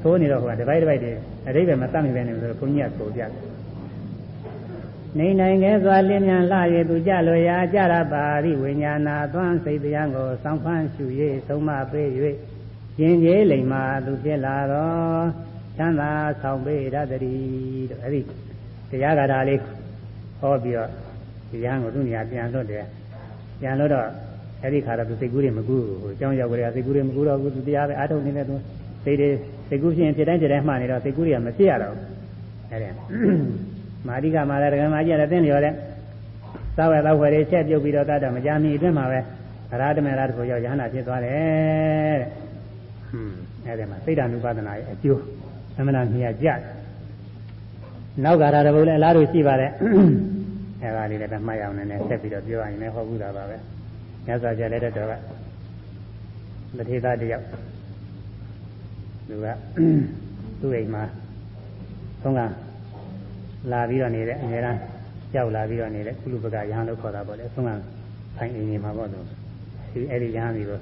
သိုးနေတော့ဟိုကတပိုက်တပိုက်တွေအတိတ်ပဲမတတ်မိပဲနေလို့ခွန်ကြီးကဆိုပြ နေနိုင်ခဲ့စွာလင်းမြန်လှ၍သူကြလွယ်ရာကြရပါသည်ဝိညာဏသွမ်းစိတ်တရားကိုစောင့်ဖန်းရှု၍သုံးမပေး၍ရင်ကြီးလိမ်မာသူဖြစ်လာတော့ချမ်းသာဆောင်ပေးရတည်းတို့အဲ့ဒီတရားဂါထာလေးဟောပြီးတော့တရားကိုသူ့နေရာပြန်လွတ်တယ်ပြန်လွတ်တော့အဲ့ဒီခါတော့သူစိတ်ကူးတွေမကူးဘူးဟိုအကြောင်းရောက်ကြရစိတ်ကူးတွေမကူးတော့ဘူးသူတရားပဲအားထုတ်နေတဲ့သူစိတ်တွေစိတ်ကူးဖြစ်ရင်ဖြစ်တိုင်းဖြစ်တိုင်းမှနေတော့စိတ်ကူးတွေကမဖြစ်ရတော့ဘူးအဲ့ဒါ မာတိကမာလည်းဒကမာကြီးလည်းသိနေရောတဲ့သာဝေသောဝေတွေချက်ပြုတ်ပြီးတော့တတ်တော့မကြမီအတွင်းမှာပဲအရာဓမေရာတကိုရောက်ရဟနာဖြစ်သွားတယ်တဲ့ဟွန်းအဲ့ဒီမှာစိတ်ဓာနုပါဒနာရဲ့အကျိုးသမဏမြာကြနောက်ကာရတဘုလည်းအလားတူရှိပါတယ်အဲဒါလေးလည်းမှတ်ရအောင်လည်းဆက်ပြီးတော့ပြောရရင်လည်းဟောဘူးတာပါပဲမြတ်စွာဘုရားလက်တော်ကမထေသားတယောက်သူကသူ့အိမ်မှာသုံးက လာပြီးတော့နေတဲ့အများအားကြောက်လာပြီးတော့နေတဲ့ကုလပကရဟန်းလို့ခေါ်တာပေါ့လေသုံးကဖိုင်အိမ်နေမှာပေါ့သူဒီအဲ့ဒီရဟန်းကြီးကို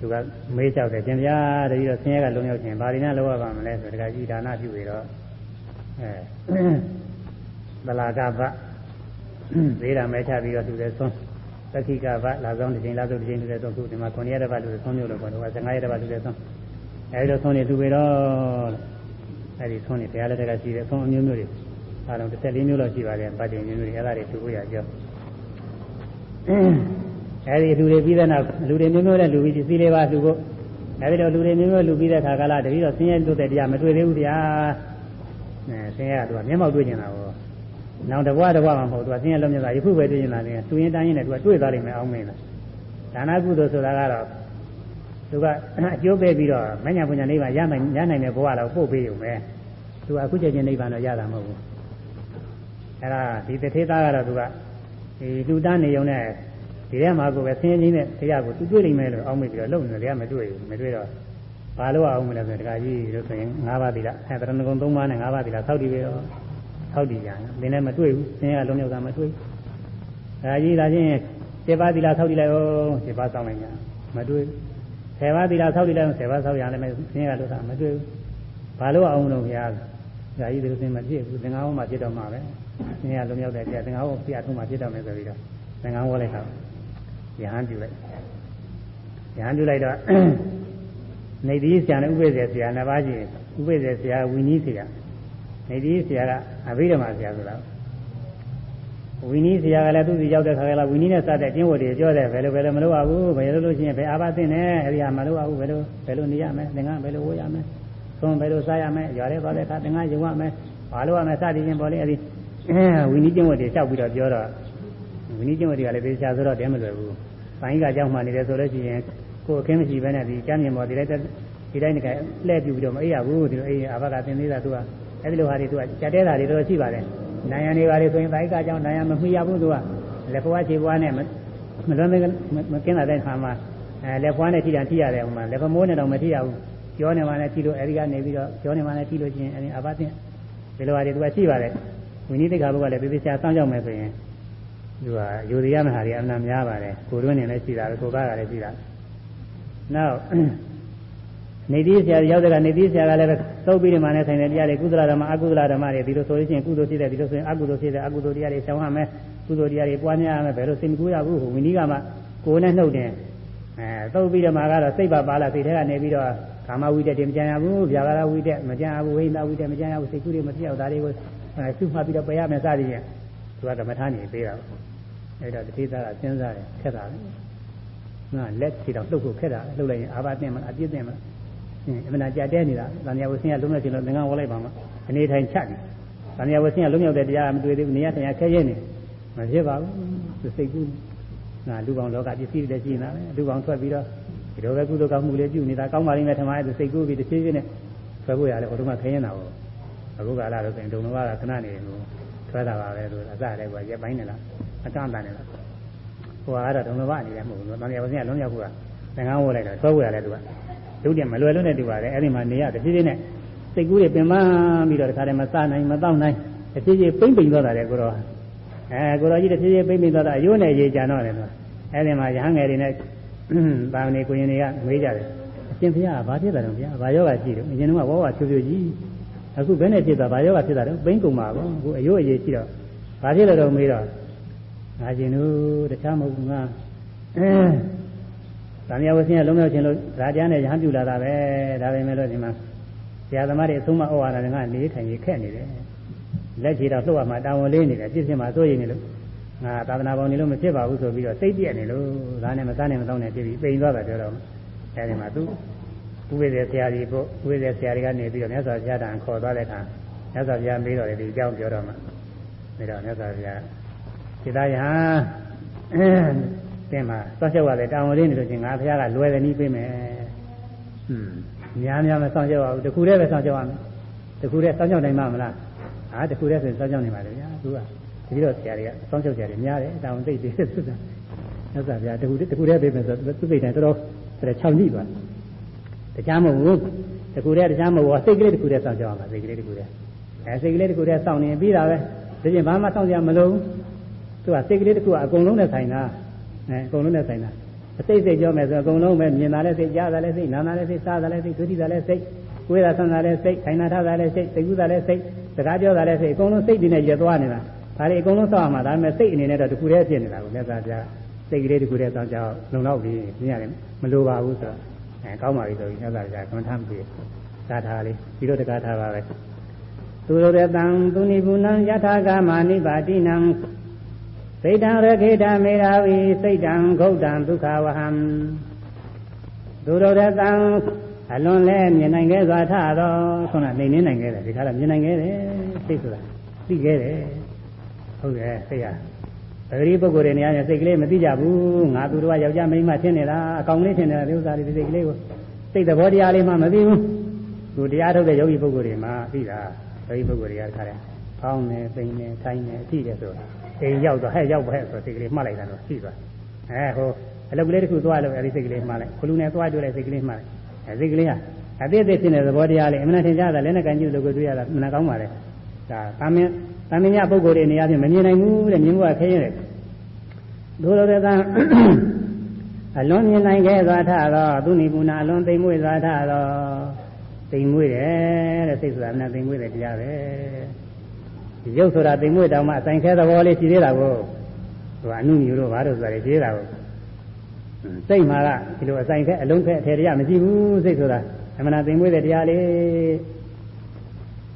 သူကမေးကြောက်တယ်ရှင်ဗျာတတိတော့ဆင်းရဲကလုံးရောက်ခြင်းဘာဒီနာလောက်ရပါမလဲဆိုတကကြီးဒါနပြုပြီးတော့အဲဗလာကဗဝေဒမဲချပြီးတော့သူလည်းဆုံးသတိကဗလာဆောင်တစ်ချိန်လာဆုံးတစ်ချိန်သူလည်းဆုံးခုဒီမှာ9ရက်တစ်ပတ်လူဆုံးမျိုးလို့ပေါ့တော့15ရက်တစ်ပတ်လူလည်းဆုံးအဲဒီတော့ဆုံးနေသူပဲတော့အဲဒီဆုံးနေဘုရားလက်ထက်ကရှိတဲ့ဆုံးအမျိုးမျိုးတွေ အားလုံး14မျိုးလောက်ရှိပါတယ်ဗတ်တင်မျိုးမျိုးတွေအဲ့ဒါတွေသူ့ကိုရကြောအဲဒီလူတွေပြီးတဲ့နောက်လူတွေမျိုးမျိုးနဲ့လူပြီးစီလေးပါလူဖို့အဲဒီတော့လူတွေမျိုးမျိုးလူပြီးတဲ့ခါကလာတတိတော့ဆင်းရဲလွတ်တဲ့တရားမတွေ့သေးဘူးဗျာအဲဆင်းရဲကသူကမျက်မှောက်တွေ့နေတာကိုနောက်တဘွားတဘွားမှမဟုတ်သူကဆင်းရဲလုံးမြတ်တာယခုပဲတွေ့နေတာလေသူရင်တိုင်းရင်လည်းသူကတွေ့သွားလိမ့်မယ်အောင်မင်းလားဒါနကုသိုလ်ဆိုတာကတော့သူကအကျိုးပေးပြီးတော့မညာပညာနိဗ္ဗာန်ရနိုင်ရနိုင်တဲ့ဘဝတော့ပို့ပေးရုံပဲသူကအခုချက်ချင်းနိဗ္ဗာန်တော့ရတာမဟုတ်ဘူး အဲဒါဒီတထေသားကတော့သူကဒီလူတန်းနေုံနဲ့ဒီထဲမှာကိုပဲဆင်းရဲခြင်းနဲ့တရားကိုသူတွေ့နိုင်မယ်လို့အောက်မေ့ပြီးတော့လုံနေတယ်ကမတွေ့ဘူးမတွေ့တော့ဘာလို့အောင်မလဲဆိုတခါကြီးလို့ဆိုရင်၅ပါးသီလအဲတရဏဂုံ၃ပါးနဲ့၅ပါးသီလသောက်တည်ပြီးတော့သောက်တည်ကြတယ်သင်လည်းမတွေ့ဘူးဆင်းရဲလုံးရောက်တာမတွေ့ဒါကြီးဒါချင်းစေပါသီလသောက်တည်လိုက်အောင်စေပါစောင့်လိုက်ညာမတွေ့ဆယ်ပါးသီလသောက်တည်လိုက်အောင်ဆယ်ပါးသောက်ရလည်းဆင်းရဲလို့တာမတွေ့ဘူးဘာလို့အောင်လို့ခင်ဗျာဒါကြီးဒီလိုစင်မဖြစ်ဘူးသင်္ဃာဝမှာဖြစ်တော့မှာပဲ ဆင်းရဲလုံးရောက်တဲ့ကြာသင်္ဃာဝပြထုံးမှာဖြစ်တော့မယ်ဆိုပြီးတော့သင်္ဃာဝလိုက်တာယဟန်ပြုလိုက်ယဟန်ပြုလိုက်တော့နေတိဆရာနဲ့ဥပိ္ပဇေဆရာနှစ်ပါးရှိဥပိ္ပဇေဆရာဝီနည်းဆရာနေတိဆရာကအဘိဓမ္မာဆရာဆိုတာဝီနည်းဆရာကလည်းသူ့စီရောက်တဲ့ခါကလည်းဝီနည်းနဲ့စတဲ့ကျင့်ဝတ်တွေပြောတယ်ဘယ်လိုဘယ်လိုမလုပ်ရဘူးဘယ်လိုလုပ်ချင်းဘယ်အာဘသိနဲ့အဲ့ဒီဟာမလုပ်ရဘူးဘယ်လိုဘယ်လိုနေရမလဲသင်္ကဘယ်လိုဝေးရမလဲသွန်ဘယ်လိုစားရမလဲရွာထဲသွားတဲ့အခါသင်္ကယုံရမယ်ဘာလို့ရမလဲစသည်ချင်းပေါ်လေအဲ့ဒီ ဝီနည်းကျင့်ဝတ်တွေလျှောက်ပြီးတော့ပြောတော့ဝီနည်းကျင့်ဝတ်တွေကလည်းသေချာဆိုတော့တဲမလွယ်ဘူး။ပိုင်းကကြောက်မှနေတယ်ဆိုလို့ရှိရင်ကိုယ်အခင်းမရှိဘဲနဲ့ဒီကျမ်းမြင်ပေါ်ဒီလိုက်ဒီတိုင်းတကလှည့်ပြပြီးတော့မအေးရဘူးဒီလိုအေးအာဘကသင်သေးတာသူကအဲ့ဒီလိုဟာတွေသူကကြက်တဲတာတွေတော့ရှိပါတယ်။နိုင်ရနေပါလေဆိုရင်ပိုင်းကကြောက်နိုင်ရမမှီရဘူးသူကလက်ဖွားခြေပွားနဲ့မလွန်မကင်းလာတဲ့ခါမှာအဲလက်ဖွားနဲ့ထိတာထိရတယ်ဟိုမှာလက်ဖမိုးနဲ့တော့မထိရဘူး။ကြောနေမှလည်းထိလို့အဲဒီကနေပြီးတော့ကြောနေမှလည်းထိလို့ရှိရင်အဲဒီအာဘသင်ဒီလိုဟာတွေသူကရှိပါတယ်။ ဝိနည်းတိတ်ခါဘုကလည်းသေသေးချာစောင့်ကြောက်မယ်ဆိုရင်သူကယူရရမဟာတွေအမှန်များပါတယ်ကိုတွင်းနေလည်းရှိတာပဲကိုကားကလည်းရှိတာနောက်နေတိဆရာရောက်တဲ့ကနေတိဆရာကလည်းသုတ်ပြီးဒီမှာနဲ့ဆိုင်တဲ့တရားတွေကုသလဓမ္မအကုသလဓမ္မတွေဒီလိုဆိုလို့ရှိရင်ကုသိုလ်ဖြစ်တယ်ဒီလိုဆိုရင်အကုသိုလ်ဖြစ်တယ်အကုသိုလ်တရားတွေရှောင်ရမယ်ကုသိုလ်တရားတွေပွားများရမယ်ဘယ်လိုစိတ်မကူရဘူးဟိုဝိနည်းကမှကိုယ်နဲ့နှုတ်တယ်အဲသုတ်ပြီးတော့မှကတော့စိတ်ပါပါလာစိတ်ထဲကနေပြီးတော့ ကာမဝိတက်တွေမကြံရဘူးဗျာဂရဝိတက်မကြံရဘူးဝိညာဝိတက်မကြံရဘူးစိတ်ကူးတွေမပြောက်တာတွေကိုစုမှတ်ပြီးတော့ပယ်ရမယ်စသည်ဖြင့်သူကကမ္မထာနေပေးတာအဲ့တော့တတိသားကစဉ်းစားတယ်ခက်တာလေငါလက်ခြေတော့လှုပ်ဖို့ခက်တာလှုပ်လိုက်ရင်အာဘသိမလားအပြစ်သိမလားအင်းအမှန်တရားတဲနေတာတန်မြာဝဆင်းကလုံးဝချင်းတော့ငငဝလိုက်ပါမှာအနေထိုင်ချက်နေတန်မြာဝဆင်းကလုံးရောက်တဲ့တရားမတွေ့သေးဘူးနေရထိုင်ရခဲရဲနေမဖြစ်ပါဘူးသူစိတ်ကူးငါလူကောင်လောကပစ္စည်းတွေရှိနေတာပဲလူကောင်ထွက်ပြီးတော့ ဒီလိုပဲကုသိုလ်ကောင်းမှုလေးပြုနေတာကောင်းပါလိမ့်မယ်ထမရဲ့သူစိတ်ကူးပြီးတစ်ဖြည်းဖြည်းနဲ့ဆွဲဖို့ရတယ်ဟိုတုန်းကခရင်တာပေါ့အခုကလာတော့ဆိုရင်ဒုံတော်ကခဏနေလို့ဆွဲတာပါပဲလို့အစတည်းကရက်ပိုင်းနေလားအကန့်တန်နေလားဟိုကတော့ဒုံတော်ကနေလည်းမဟုတ်ဘူး။တန်ရပါစင်းကလုံးရောက်ခုကသင်္ကန်းဝတ်လိုက်တော့ဆွဲဝတ်ရတယ်သူကဒုတိယမလွယ်လွန်းနဲ့တူပါတယ်အဲ့ဒီမှာနေရတဖြည်းဖြည်းနဲ့စိတ်ကူးတွေပင်ပန်းပြီးတော့တခါတည်းမစနိုင်မတော့နိုင်တဖြည်းဖြည်းပိမ့်ပိန်သွားတာလေကိုတော့အဲကိုတော်ကြီးတဖြည်းဖြည်းပိမ့်ပိန်သွားတာအယိုးနဲ့ရေကြံတော့တယ်သူအဲ့ဒီမှာရဟန်းငယ်တွေနဲ့ ပါမဏိကိုရင်တွေကမေးကြတယ်အရှင်ဘုရားဘာဖြစ်တာတော့ဘုရားဘာယောဂရှိတော့အရင်ကဝဝဖြူဖြူကြီးအခုဘယ်နဲ့ဖြစ်တာဘာယောဂဖြစ်တာတော့ပိမ့်ကုန်ပါဘောအခုအယိုးအရေရှိတော့ဘာဖြစ်လို့တော့မေးတော့ငါရှင်တို့တခြားမဟုတ်ဘူးငါအဲသံဃာဝဆင်းရလုံးမြောက်ခြင်းလို့ဓာတရားနဲ့ရဟန်းပြူလာတာပဲဒါပဲမဲ့လို့ဒီမှာဆရာသမားတွေအဆုံးမဩဝါဒတွေကနေထိုင်ရခက်နေတယ်လက်ချေတော့လှုပ်ရမှာတာဝန်လေးနေတယ်ပြည့်စင်မှာစိုးရိမ်နေလို့ ငါသာသနာပေါင်းနေလို့မဖြစ်ပါဘူးဆိုပြီးတော့စိတ်ပြက်နေလို့ဒါနဲ့မစားနဲ့မတော့နဲ့ပြပြီးပိန်သွားတာပြောတော့အဲဒီမှာသူဥပဒေဆရာကြီးပို့ဥပဒေဆရာကြီးကနေပြီးတော့မြတ်စွာဘုရားတန်ခေါ်သွားတဲ့အခါမြတ်စွာဘုရားမေးတော့တယ်ဒီအကြောင်းပြောတော့မှပြီးတော့မြတ်စွာဘုရားစိတ္တယဟန်တင်းမှာသွားလျှောက်ရတယ်တောင်းလေးနေလို့ချင်းငါဘုရားကလွယ်တယ်နီးပေးမယ်ဟွန်းများများမဆောင်ကြပါဘူးတခုတည်းပဲဆောင်ကြပါမယ်တခုတည်းဆောင်ကြနိုင်မှာမလားဟာတခုတည်းဆိုဆောင်ကြနိုင်ပါလေဗျာသူက ဒီတော့ဆရာတွေကစောင့်ရှောက်ကြတယ်များတယ်တောင်းသိသေးတယ်သူကမြတ်စွာဘုရားတခုတခုတည်းပေးမယ်ဆိုသူသိတယ်တော်တော်ဆိုတော့6ညိပါတရားမဟုတ်ဘူးတခုတည်းတရားမဟုတ်ဘူးစိတ်ကလေးတခုတည်းစောင့်ကြအောင်ပါစိတ်ကလေးတခုတည်းအဲစိတ်ကလေးတခုတည်းစောင့်နေပြီးတာပဲဒါပြင်ဘာမှစောင့်ကြမလို့သူကစိတ်ကလေးတခုကအကုန်လုံးနဲ့ဆိုင်တာအဲအကုန်လုံးနဲ့ဆိုင်တာအစိတ်စိတ်ပြောမယ်ဆိုအကုန်လုံးပဲမြင်တာလည်းစိတ်ကြားတာလည်းစိတ်နားတာလည်းစိတ်စားတာလည်းစိတ်ဒုတိတာလည်းစိတ်ကိုယ်သာဆန်းတာလည်းစိတ်ခိုင်နာထားတာလည်းစိတ်သိကူတာလည်းစိတ်စကားပြောတာလည်းစိတ်အကုန်လုံးစိတ်တွေနဲ့ရက်သွားနေတာ ဒါတွေအကုန်လုံးစောင့်ရမှာဒါပေမဲ့စိတ်အနေနဲ့တော့တခုတည်းဖြစ်နေတာကိုလက်သားပြစိတ်ကလေးတခုတည်းစောင့်ကြအောင်လုံလောက်ပြီးမြင်ရတယ်မလိုပါဘူးဆိုတော့အဲကောင်းပါပြီဆိုပြီးလက်သားပြကွန်ထမ်းပြီးသာထားလေးပြီးတော့တကားထားပါပဲသူတို့တဲ့တံသူနိဗုဏံယထာကာမနိပါတိနံစိတ်တံရခေတမေရာဝီစိတ်တံဂௌတံဒုက္ခဝဟံသူတို့တဲ့တံအလွန်လဲမြင်နိုင်ခဲ့စွာထတော့ခုနနေနေနိုင်ခဲ့တယ်ဒီခါတော့မြင်နိုင်ခဲ့တယ်စိတ်ဆိုတာသိခဲ့တယ် ဟုတ်တယ်စိတ်ရပဂရိပုဂ္ဂိုလ်တွေနေရာနဲ့စိတ်ကလေးမသိကြဘူးငါသူတို့ကယောက်ျားမိန်းမဖြစ်နေတာအကောင်လေးဖြစ်နေတာဒီဥစ္စာတွေဒီစိတ်ကလေးကိုစိတ်သဘောတရားလေးမှမသိဘူးသူတရားထုတ်တဲ့ယောဂီပုဂ္ဂိုလ်တွေမှသိတာယောဂီပုဂ္ဂိုလ်တွေကတခါတည်းဖောင်းနေပိန်နေထိုင်နေအကြည့်တယ်ဆိုတာအိမ်ရောက်တော့ဟဲ့ရောက်ပဲဆိုစိတ်ကလေးမှတ်လိုက်တာတော့ရှိသွားအဲဟိုအလုပ်ကလေးတစ်ခုသွားလို့အဲဒီစိတ်ကလေးမှတ်လိုက်ခလူနဲ့သွားတွေ့လိုက်စိတ်ကလေးမှတ်လိုက်အဲစိတ်ကလေးဟာအသေးသေးဖြစ်နေတဲ့သဘောတရားလေးအမှန်ထင်ရှားတာလည်းနဲ့ကန်ကြည့်လို့ကိုတွေ့ရတာမနာကောင်းပါလေဒါတာမင်း တာမင်းညပုဂ္ဂိုလ်တွေနေရာချင်းမမြင်နိုင်ဘူးတဲ့မြင်မှုကခင်းရတယ်ဒုလိုတဲ့ကအလွန်မြင်နိုင်ခဲ့သွားထတော့သူနိပုဏအလွန်သိမ်မွေ့သွားထတော့သိမ်မွေ့တယ်တဲ့စိတ်ဆိုတာနဲ့သိမ်မွေ့တယ်တရားပဲရုပ်ဆိုတာသိမ်မွေ့တောင်မှအဆိုင်ခဲသဘောလေးရှိသေးတာကိုဟိုအနုမျိုးတို့ဘာလို့ဆိုတာရှိသေးတာကိုစိတ်မှာကဒီလိုအဆိုင်ခဲအလုံးခဲအထေတရားမရှိဘူးစိတ်ဆိုတာအမှန်သိမ်မွေ့တဲ့တရားလေး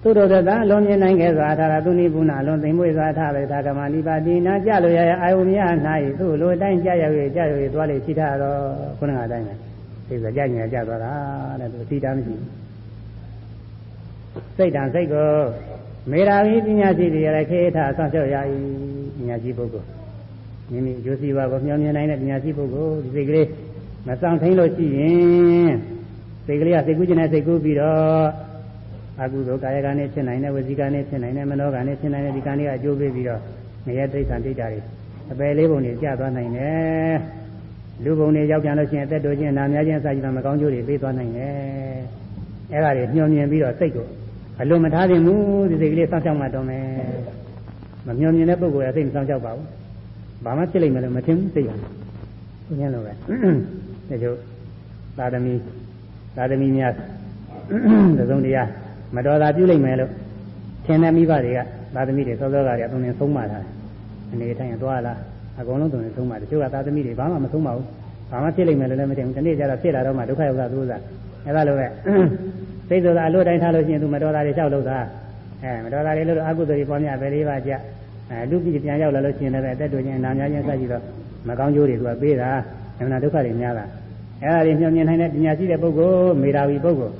သူတို့ကသာလွန်မြင်နိုင်ခဲ့စွာထားတာသူနိဗ္ဗုဏလွန်သိမ်မွေ့စွာထားပဲသာကမနိပါတိနာကြလို့ရရအာယုမြ၌သူ့လိုအတိုင်းကြရ၍ကြရ၍သွားလေရှိတာတော့ခုနကအတိုင်းပဲသိဆိုကြညင်ကြသွားတာတဲ့သူသိတာမရှိဘူးစိတ်တံစိတ်ကိုမေရာဝိပညာရှိတွေရခေထဆောင်းလျှောက်ရ၏ပညာရှိပုဂ္ဂိုလ်မိမိကျိုးစီပါကိုမျှော်မြင်နိုင်တဲ့ပညာရှိပုဂ္ဂိုလ်ဒီစိတ်ကလေးမဆောင်ထိန်လို့ရှိရင်စိတ်ကလေးကစိတ်ကူးခြင်းနဲ့စိတ်ကူးပြီးတော့ အကုသိုလ်ကာယကံနဲ့ဖြစ်နိုင်တဲ့ဝစီကံနဲ့ဖြစ်နိုင်တဲ့မနောကံနဲ့ဖြစ်နိုင်တဲ့ဒီကံတွေကအကျိုးပေးပြီးတော့ငရဲတိဋ္ဌာန်တိဋ္ဌာတွေအပယ်လေးပုံတွေကျသွားနိုင်တယ်လူပုံတွေရောက်ပြန်လို့ရှိရင်အသက်တိုးခြင်းနာများခြင်းစသဖြင့်မကောင်းကျိုးတွေပေးသွားနိုင်တယ်အဲ့ဒါတွေညှော်မြင်ပြီးတော့စိတ်ကိုအလွန်မထားသင့်ဘူးဒီစိတ်ကလေးစောင့်ရှောက်မှတော့မယ်မမျောမြင်တဲ့ပုဂ္ဂိုလ်ကစိတ်မစောင့်ရှောက်ပါဘူးဘာမှဖြစ်လိမ့်မယ်လို့မထင်ဘူးစိတ်ကဘုရားလိုပဲဒါကြောင့်သာသမီသာသမီများသုံးတရား မတော်တာပြုလိမ့်မယ်လို့ထင်တဲ့မိဘတွေကသာသမီတွေစောစောကတည်းကသုံးနေဆုံးမထားတယ်အနေတိုင်းသွားလားအကုန်လုံးသုံးနေဆုံးမတချို့ကသာသမီတွေဘာမှမဆုံးပါဘူးဘာမှဖြစ်လိမ့်မယ်လို့လည်းမထင်ဘူးဒီနေ့ကျတော့ဖြစ်လာတော့မှဒုက္ခရောက်တာသူစားအဲဒါလိုပဲစိတ်ဆိုတာအလို့တိုင်းထားလို့ရှိရင်သူမတော်တာတွေလျှောက်လို့သာအဲမတော်တာတွေလို့အကုသိုလ်တွေပေါ်များပဲလေးပါကြအဲလူပြည်ပြန်ရောက်လာလို့ရှိရင်လည်းအသက်တူချင်းနာများချင်းစကြည့်တော့မကောင်းကျိုးတွေသူကပေးတာအမှန်ဒုက္ခတွေများတာအဲဒါတွေညှော်မြင်နိုင်တဲ့ပညာရှိတဲ့ပုဂ္ဂိုလ်မေရာဝီပုဂ္ဂိုလ်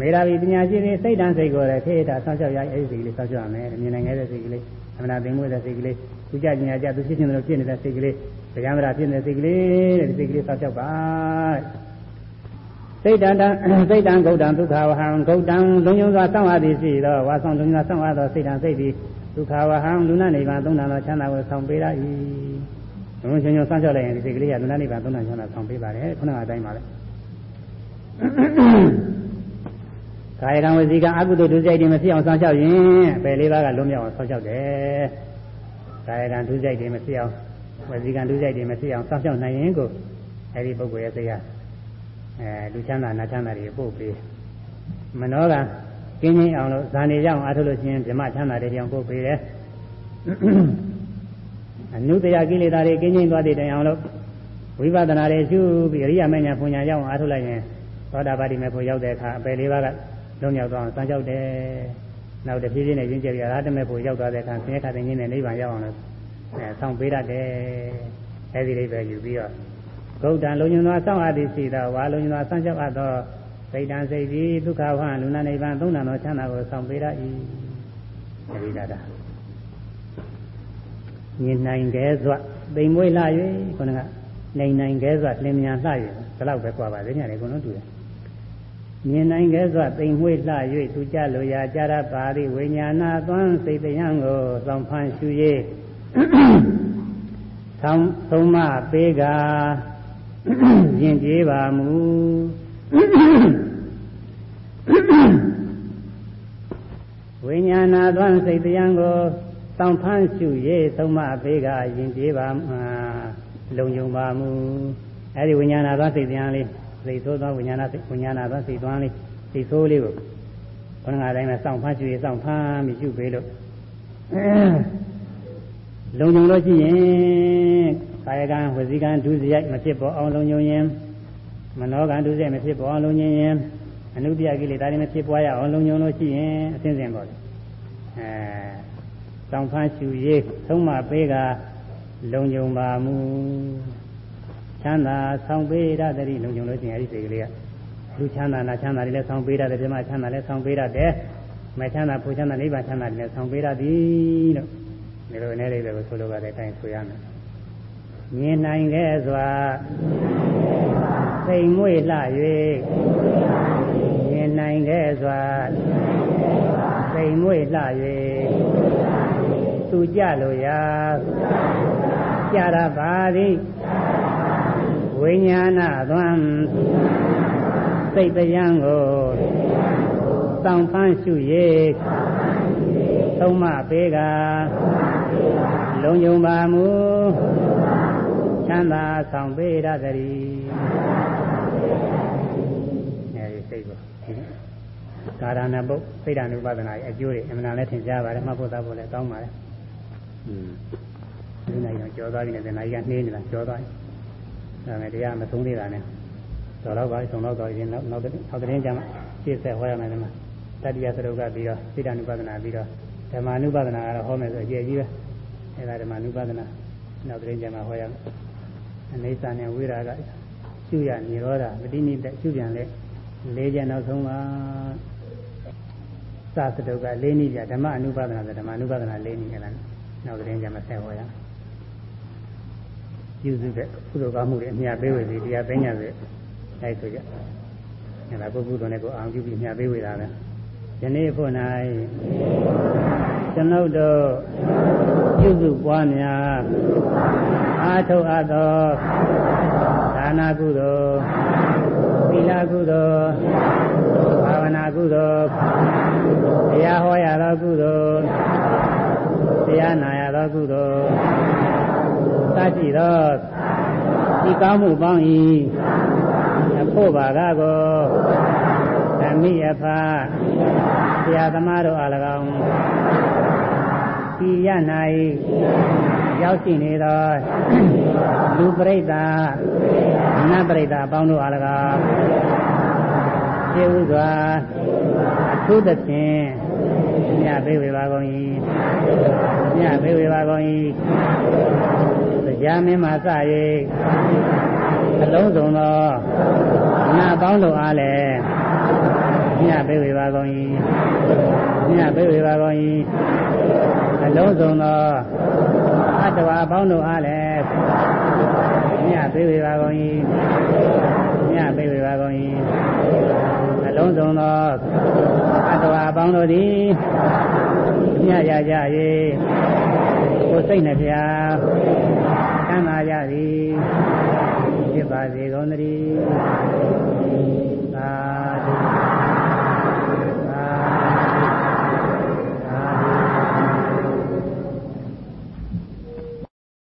မေရာဝီပညာရှိတွေစိတ်တန်းစိတ်ကိုလည်းခေတ္တဆောင်းလျှောက်ရအဲဒီစိတ်ကလေးဆောင်းလျှောက်ရမယ်မြင်နိုင်ခဲ့တဲ့စိတ်ကလေးအမှန်တရားမွေးတဲ့စိတ်ကလေးသူကြညာကြသူဖြစ်ခြင်းလို့ဖြစ်နေတဲ့စိတ်ကလေးတရားမရာဖြစ်နေတဲ့စိတ်ကလေးတဲ့ဒီစိတ်ကလေးဆောက်ရှောက်ပါစိတ်တံစိတ်တံဂௌတံဒုက္ခဝဟံဂௌတံလုံယုံစွာစောင့်အပ်သည်ရှိသောဝါဆောင်လုံယုံစွာစောင့်အပ်သောစိတ်တံစိတ်သည်ဒုက္ခဝဟံလူနာနိဗ္ဗာန်သုံးတန်သောချမ်းသာကိုဆောင်ပေးရ၏ဘုံချင်းချင်းစောင့်ရှောက်လိုက်ရင်ဒီစိတ်ကလေးကလူနာနိဗ္ဗာန်သုံးတန်ချမ်းသာဆောင်ပေးပါတယ်ခုနကအတိုင်းပါလေ ကာယကံဝစီကံအကုသိုလ်ဒုစရိုက်တွေမဖြစ်အောင်စောင့်ရှောက်ရင်ပယ်လေးပါးကလုံးမြောက်အောင်စောင့်ရှောက်တယ်ကာယကံဒုစရိုက်တွေမဖြစ်အောင်ဝစီကံဒုစရိုက်တွေမဖြစ်အောင်စောင့်ရှောက်နိုင်ရင်ကိုအဲဒီပုဂ္ဂိုလ်ရဲ့စိတ်ဟာအဲလူချမ်းသာနာချမ်းသာတွေပို့ပေးမနောကကင်းချင်းအောင်လို့ဇာနေကြောင်အားထုတ်လို့ရှိရင်ဓမ္မချမ်းသာတွေတောင်ပို့ပေးတယ်အနုတရာကိလေသာတွေကင်းချင်းသွားတဲ့တိုင်အောင်လို့ဝိပဿနာတွေရှုပြီးအရိယာမဉ္ဇဉ်ပူညာရောက်အောင်အားထုတ်လိုက်ရင်သောတာပတိမေဖို့ရောက်တဲ့အခါအပယ်လေးပါးက လုံးမြောက်သွားအောင်စမ်းကြောက်တယ်။နောက်တစ်ဖြည်းဖြည်းနဲ့ရင်းကျက်ပြီးအရာတမေဖို့ရောက်သွားတဲ့အခါဆင်းရဲခါတဲ့ငင်းနဲ့နိဗ္ဗာန်ရောက်အောင်လို့အဲဆောင်းပေးတတ်တယ်။အဲဒီလေးပဲယူပြီးတော့ဂௌတံလုံညွန်သောစောင့်အပ်သည်ရှိသောဝါလုံညွန်သောစမ်းကြောက်အပ်သောစိတ်တန်စိတ်ပြီးဒုက္ခဝဟလူနာနိဗ္ဗာန်သုံးနာသောချမ်းသာကိုဆောင်ပေးရ၏အဲဒီဒါတာမြင်နိုင်ကြစွာသိမ်မွေးလှ၍ခေါင်းကနိုင်နိုင်ကြစွာလင်းမြန်လှ၍ဒီလောက်ပဲကြွားပါသေးတယ်ကွန်းတို့တူတယ် မြင်နိုင်ကြစွာသိမ်မွေးလှ၍သူကြလိုရာကြရပါရိဝိညာဏသွမ်းစိတ်တယံကိုဆောင်ဖန်ရှု၍သောင်းသုံးမပေးကယဉ်ကျေးပါမူဝိညာဏသွမ်းစိတ်တရားကိုတောင်းဖန်းရှုရေးသုံးမအပေးကယဉ်ကျေးပါမှာလုံယုံပါမူအဲဒီဝိညာဏသွမ်းစိတ်တရားလေး စိတ်ဆိုးသောဝိညာဏဝိညာဏသွမ်းစိတ်သွမ်းလေးစိတ်ဆိုးလေးကိုဘုရားတိုင်းမှာစောင့်ဖန်းရှုရေးစောင့်ဖန်းပြီးရှုပေးလို့လုံယုံလို့ရှိရင်ကာယကံဝစီကံဒုစရိုက်မဖြစ်ပေါ်အောင်လုံယုံရင်မနောကံဒုစရိုက်မဖြစ်ပေါ်အောင်လုံယုံရင်အနုတ္တိယကိလေသာတွေမဖြစ်ပွားရအောင်လုံယုံလို့ရှိရင်အစဉ်စဉ်ပေါ်တယ်အဲတောင်ဖန်းရှူရေးသုံးမပေးကလုံယုံပါမူ ချမ်းသာဆောင်ပေးရတဲ့လုံယုံလို့ရှိရင်အဲဒီစိတ်ကလေးကလူချမ်းသာနာချမ်းသာတွေလည်းဆောင်ပေးရတယ်ပြမချမ်းသာလည်းဆောင်ပေးရတယ်မချမ်းသာဖူချမ်းသာနိဗ္ဗာန်ချမ်းသာတွေလည်းဆောင်ပေးရသည်လို့ဒီလိုနဲ့လေးတွေကိုဆိုလိုတဲ့အတိုင်းဆိုရမယ်မြင်နိုင်ခဲ့စွာစိတ်ငွေ့လှ၍မြင်နိုင်ခဲ့စွာစိတ်ငွေ့လှ၍သူကြလိုရာကြရပါသည် ဝိညာဏသွမ်းစိတ်တရားကိုတောင်းပန်းရှု၍သုံးမပေးကလုံယုံပါမူချမ်းသာဆောင်ပေးရသတည်းအဲဒီစိတ်ကိုကာရဏဘုတ်စိတ်ဓာနုပဒနာရဲ့အကျိုးတွေအမှန်လည်းထင်ရှားပါတယ်မှတ်ဖို့သားဖို့လည်းကောင်းပါတယ်อืมဒီနိုင်တော့ကြောသွားပြီနဲ့ဒီနိုင်ကနှေးနေတာကြောသွားပြီ ဒါနဲ့တရားမဆုံးသေးတာနဲ့တော်တော့ပါဆုံးတော့တော့ရင်နောက်နောက်နောက်တဲ့ကြမှာရှင်းဆက်ဟောရမယ်ဒီမှာတတိယသရုပ်ကပြီးတော့စိတ်ဓာနုပဒနာပြီးတော့ဓမ္မနုပဒနာကတော့ဟောမယ်ဆိုအကျယ်ကြီးပဲအဲဒါဓမ္မနုပဒနာနောက်တဲ့ကြမှာဟောရမယ်အနေစာနဲ့ဝိရာကရှုရនិရောဓပတိနိတရှုပြန်လဲလေးချက်နောက်ဆုံးပါသသတုကလေးနည်းပြဓမ္မအနုပါဒနာဆိုဓမ္မအနုပါဒနာလေးနည်းအဲ့ဒါနောက်တဲ့ကြမှာဆက်ဟောရ ပြုစုတဲ့ကုသိုလ်ကောင်းမှုတွေအမြတ်ပေးဝေစီတရားသိညာစေတိုက်ဆိုကြအဲ့ဒါပုဂ္ဂိုလ်တော်နဲ့ကိုအောင်ပြုပြီးအမြတ်ပေးဝေတာပဲယနေ့ဖို့၌ကျွန်ုပ်တို့ပြုစုပွားများအာထုတ်အပ်သောဒါနာကုသိုလ်သီလကုသိုလ်ဘာဝနာကုသိုလ်တရားဟောရသောကုသိုလ်တရားနာရသောကုသိုလ် သတိသောဒီကောင်းမှုပေါင်း၏အဖို့ပါကကိုဓမ္မိအဖဆရာသမားတို့အား၎င်းဒီရ၌ရောက်ရှိနေသောလူပရိသတ်နတ်ပရိသတ်အပေါင်းတို့အား၎င်းခြေဥစွာအထူးသဖြင့် ညပေးဝေပါကုန်၏ညပေးဝေပါကုန်၏တရားမင်းမှစ၍အလုံးစုံသောနတ်ပေါင်းတို့အားလည်းမြတ်ပေးဝေပါကုန်၏မြတ်ပေးဝေပါကုန်၏အလုံးစုံသောအတ္တဝါပေါင်းတို့အားလည်းမြတ်ပေးဝေပါကုန်၏မြတ်ပေးဝေပါကုန်၏အ လုံးစုံသောအတ္တဝါပေါင်းတို့သည်မြတ်ရကြ၍ကိုယ်စိတ်နှပြချမ်းသာကြသည်ဖြစ်ပါစေကုန်သတည်းသာဓု